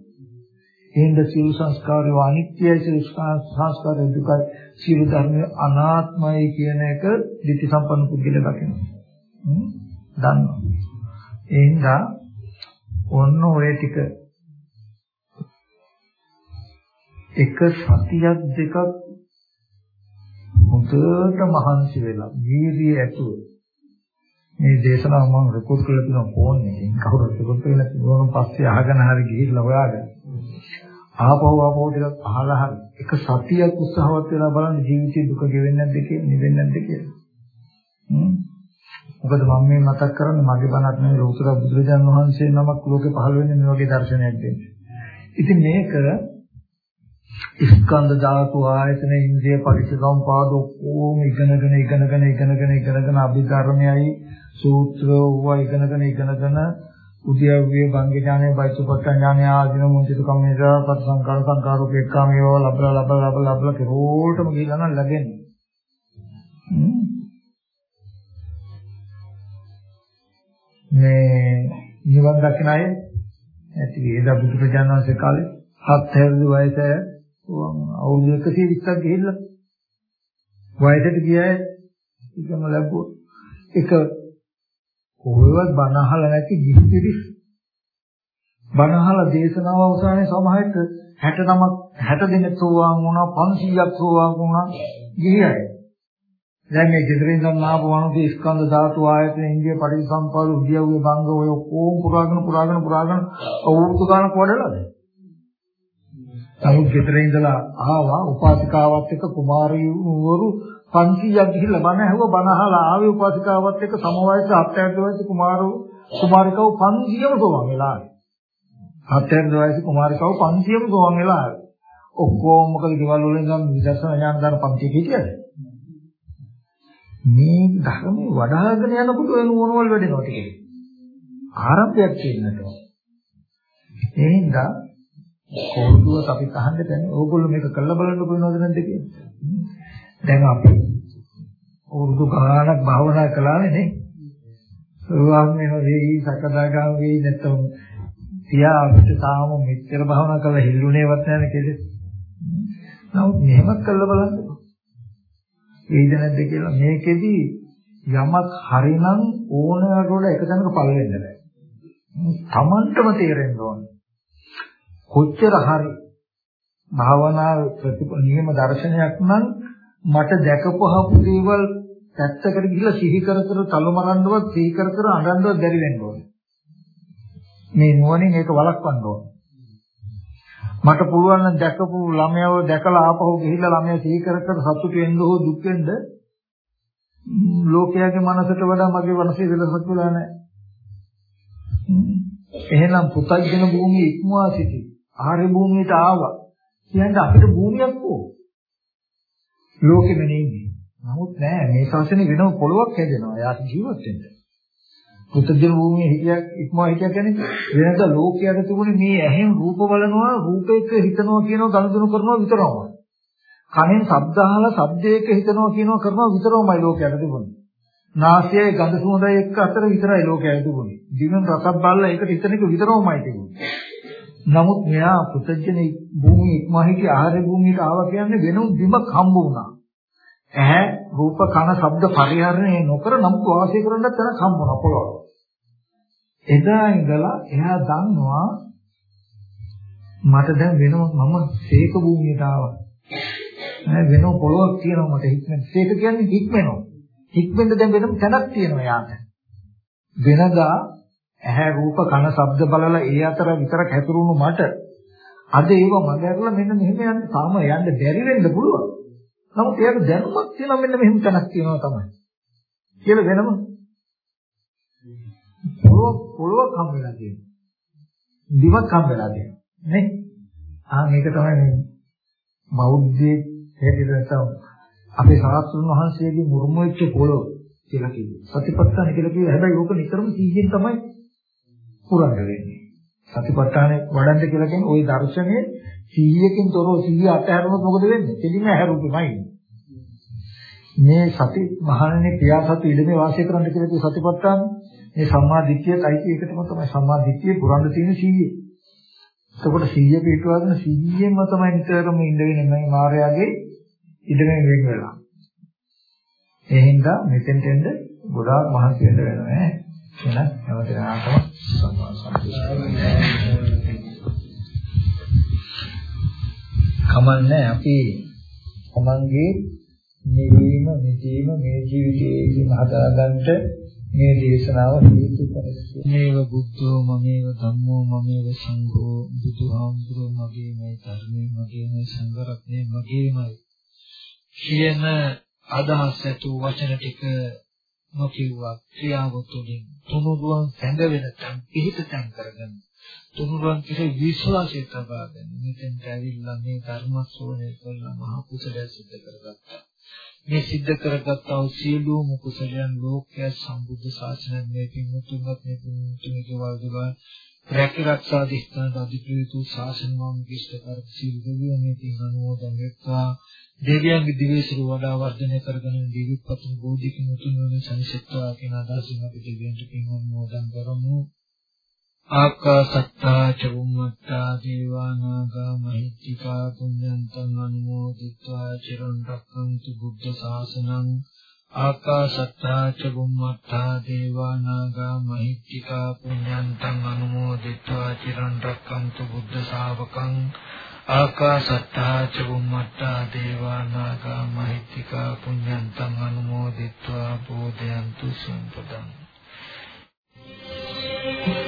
එහෙනම් සියලු සංස්කාරය අනිත්‍යයි සියලු සංස්කාරය දුකයි සියලු ධර්ම අනාත්මයි කියන එක ධිටි සම්පන්න පුද්ගලයා දකිනවා. දන්නවා. එහෙනම් ඔන්න ඔය ටික එක සතියක් දෙකක් හොඳට මහන්සි වෙලා වීර්යය ඇතුව මේ දේශනාව මම රෙකෝඩ් කරලා තියෙනවා ෆෝන් එකෙන් කවුරුත් රෙකෝඩ් කරලා තියෙනවා පස්සේ අහගෙන හරි ගිහිල්ලා හොයාගෙන ආපහු ආපහු ටිකක් අහලා හරි එක සතියක් උත්සාහවත් වෙලා බලන්න ජීවිතේ දුක ගෙවෙන්නේ නැද්ද කියලා නිවෙන්නේ නැද්ද කියලා. හ්ම්. මොකද මම මේ මතක් කරන්නේ මගේ බණක් නෙවෙයි ලෝතර බුදුරජාණන් වහන්සේ නමක් ලෝකේ පහළ වෙන්නේ මේ වගේ දර්ශනයක් දෙන්නේ. ඉතින් මේක ස්කන්ධ ධාතු ආයතන ඉන්ද්‍රිය පරිසම්පාද ඔක්කොම ඉගෙනගෙන ඉගෙනගෙන ඉගෙනගෙන ඉගෙනගෙන අභිධර්මයයි සූත්‍ර වුණා ඉගෙනගෙන ඉගෙනගෙන උද්‍යව්‍ය භංග ඥානය බයිසුපත්ත ඥානය ආදින මුංචිත කම්මේසා පත් සංකාර සංකාරෝ පෙක්කාමියව ලබලා ලබලා ලබලා ලබලා කෙරෝටම ගිහලා නම් ලැබෙන්නේ. මේ නිවන් දකින අය ඇති ඒද බුදු ප්‍රජානන් වහන්සේ කාලේ? හත් හැවිදි වයස අවුරුදු 120ක් ගිහිල්ලා වයසට ගියයි ඉක්ම ලැබුවා එක කොහෙවත් බණ අහලා නැති ගිහිපිරිස් බණ අහලා දේශනාව අවසානයේ සමහරට 69ක් 60 දෙනෙක් සෝවාන් වුණා 500ක් සෝවාන් වුණා ගිහියයි. දැන් මේ ජීවිතෙන් ගන්න ආපු වණුගේ ස්කන්ධ ධාතු ආයතන ඉන්දිය පරිසම්පාද උද්‍යව්‍ය බංග ඔය ඔක්කොම පුරාගෙන පුරාගෙන පුරාගෙන අවුරුදු ගානක් වඩලාද? නමුත් ගෙදර ඉඳලා ආවා උපාසිකාවත් එක්ක කුමාරියවරු 500ක් ගිහිල්ලා බණ ඇහුවා බණ අහලා ආවේ උපාසිකාවත් එක්ක සමවයස 70 වයස කුමාරෝ කුමාරිකව 500ම සෝවන් වෙලා ආවේ. 70 වයස කුමාරිකව 500ම සෝවන් වෙලා ආවේ. ඔක්කොම මොකද ගෙවල් වල ඉඳන් විදර්ශනා ඥාන දාන පන්ති හිටියද? මේ ධර්මයේ වඩාගෙන යනකොට වෙන මොනවල් වැඩෙනවද කියන්නේ. ආරම්භයක් කියන්නට. ඒ හින්දා කෝරුදුවක් අපි අහන්න දැන ඕගොල්ලෝ මේක කළා බලන්න කොහොමද නැද්ද කියන්නේ. දැන් අපි උරුදු ගානක් භාවනා කළානේ නේ. සෝවාන් වෙන වෙයි සකදාගාම වෙයි නැත්නම් තියා අපිට තාම මෙච්චර භාවනා කරලා හිල්ුණේවත් නැහැ නේද? නමුත් මෙහෙමත් කළා බලන්න. වේද නැද්ද කියලා මේකෙදි යමක් හරිනම් ඕනෑමකට වඩා එක තැනක පළ වෙන්න බෑ. තමන්ටම තේරෙන්න ඕනේ. කොච්චර හරි භාවනා ප්‍රතිපල නියම දර්ශනයක් නම් මට දැකපහපු දේවල් පැත්තකට ගිහිල්ලා සිහි කර කර තලමරන්නවත් සිහි කර කර අඬන්නවත් බැරි වෙන්න ඕනේ. මේ නුවණින් ඒක වළක්වන්න ඕනේ. මට පුළුවන් නම් දැකපු ළමයව දැකලා ආපහු ගිහිල්ලා ළමයා සිහි කර කර සතුටු වෙන්න හෝ දුක් වෙන්න ලෝකයාගේ මනසට වඩා මගේ මනසේ වෙනසක් වෙලා නැහැ. එහෙනම් පුතග්ජන භූමිය ඉක්මවා සිටි. ආර්ය භූමියට ආවා. කියන්නේ අපිට භූමියක් ඕ. ලෝකෙම නෙන්නේ. නමුත් නෑ මේ ශාසනේ වෙනම පොළොවක් හැදෙනවා. යාට ජීවත් වෙන්න. පුතජන භූමියේ හිතියක් ඉක්මවා හිතියක් කියන්නේ වෙනද ලෝකයට තිබුණේ මේ ඇහෙන් රූප බලනවා රූපයක හිතනවා කියනවා ගනුදෙනු කරනවා විතරමයි. කනෙන් ශබ්ද අහලා ශබ්දයක හිතනවා කියනවා කරනවා විතරමයි ලෝකයට තිබුණේ. නාසයේ ගඳ සුවඳයි එක්ක අතර විතරයි ලෝකයට තිබුණේ. දිවෙන් රසක් බලලා ඒකට හිතන එක විතරමයි තිබුණේ. නමුත් මෙයා පුතජන භූමියේ ඉක්මවා හිටි ආහාර භූමියට ආවා කියන්නේ වෙනම බිමක් හම්බ වුණා. ඇහැ රූප කන ශබ්ද පරිහරණය නොකර නමුත් වාසය කරන්න තැනක් හම්බ වුණා පොළොව. එදා ඉඳලා එයා දන්නවා මට දැන් වෙනම මම සීක භූමියට ආවා. නෑ වෙනම පොළොවක් තියෙනවා මට හික්මෙන්. සීක කියන්නේ හික්මෙනවා. හික්මෙන්ද දැන් වෙනම තැනක් තියෙනවා යාට. වෙනදා ඇහැ රූප කන ශබ්ද බලලා ඒ අතර විතරක් හැසිරුණු මට අද ඒව මගහැරලා මෙන්න මෙහෙම යන්න තාම යන්න බැරි වෙන්න පුළුවන්. නමුත් එයාට දැනුමක් තියෙනවා මෙන්න මෙහෙම තැනක් තියෙනවා තමයි. කියලා වෙනම පොළොව පොළොවක් හම් වෙලා තියෙනවා. දිවක් හම් වෙලා තියෙනවා. නේ? ආ මේක තමයි මේ බෞද්ධයේ හැටියට අපේ සාස්ත්‍රුන් වහන්සේගේ මුරුම වෙච්ච පොළොව කියලා කිව්වේ. සතිපට්ඨාන කියලා කිව්වේ හැබැයි ඕක නිතරම සීයෙන් තමයි පුරන්න වෙන්නේ. සතිපට්ඨානෙ වඩන්න කියලා කියන්නේ ওই දර්ශනේ 100කින් තොරව 100 අතහැරුණොත් මොකද වෙන්නේ? දෙලින්ම හැරුපෙමයි. මේ සති මහණනේ ක්‍රියාසති ඉඩමේ වාසය කරන්න කියලා කිව්ව සතිපට්ඨාන මේ සම්මා දිට්ඨියත් අයිති එකටම තමයි සම්මා දිට්ඨිය පුරන්න තියෙන 100. එතකොට 100 පිටවගෙන 100ෙන්ම තමයි නිතරම ඉඳගෙන මේ මායාවේ ඉඩමේ වෙන් වෙලා. ඒ හින්දා මෙතෙන්ට එන්න ගොඩාක් මහන්සි වෙන්න වෙනවා ඈ. එහෙනම් හැමදෙනාටම සම්මා සම්පූර්ණ කමන්නේ අපි තමන්ගේ නිවීම නිදීම මේ ජීවිතයේදී හදාගන්නට මේ දේශනාව හේතු කරගන්න. මේව බුද්ධෝ මමේව ධම්මෝ මමේව සංඝෝ බුදුහාමුදුරුවෝ මගේමයි ධර්මයේ මගේමයි සංඝරත්නය මගේමයි කියන අදහස් ඇතු වචන ටික නොකියුවා ක්‍රියාවතුලින් තුනුරුවන් සැඟවෙන තන් පිහිට තන් කරගන්න තුනුරුවන් කෙරේ විශ්වාසය තබා ගන්න මෙතෙන්ට ඇවිල්ලා මේ ධර්ම ශ්‍රවණය කරලා මහ කුසලය සිද්ධ කරගත්තා. මේ සිද්ධ කරගත්තා වූ සියලුම කුසලයන් ලෝකයේ සම්බුද්ධ ශාසනයෙන් මේ පින්මුතුන්වත් මේ පින්මුතුන්ගේ වල්දවා රැකරක්ෂා දිස්ත්‍රාන්ත අධිප්‍රේතු ශාසන මම කිෂ්ඨ කර සීල දෙවියන් මේ පින් අනුමෝදන් වෙත්වා. දෙවියන්ගේ දිවේශර වඩා වර්ධනය කරගෙන දිවිපතුන් බෝධික මුතුන් වන සංසිද්ධා කියන අදහසින් අපි දෙවියන්ට පින් අනුමෝදන් කරමු. ආකාසත්තා චුම්මත්තා දේවානාගා මහිත්‍තිකා පුඤ්ඤන්තං අනුමෝදිත්වා. චිරන් රක්ඛන්තු බුද්ධ ශාසනං ආකාශත්තා ච බුම්මත්තා දේවා නාග මහිත්‍තිකා පුඤ්ඤන්තං අනුමෝදිත්වා චිරන් රැක්කන්තු බුද්ධ ශාවකං ආකාශත්තා ච බුම්මත්තා දේවා නාග මහිත්‍තිකා පුඤ්ඤන්තං අනුමෝදිත්වා බෝධයන්තු සම්පදං Thank you.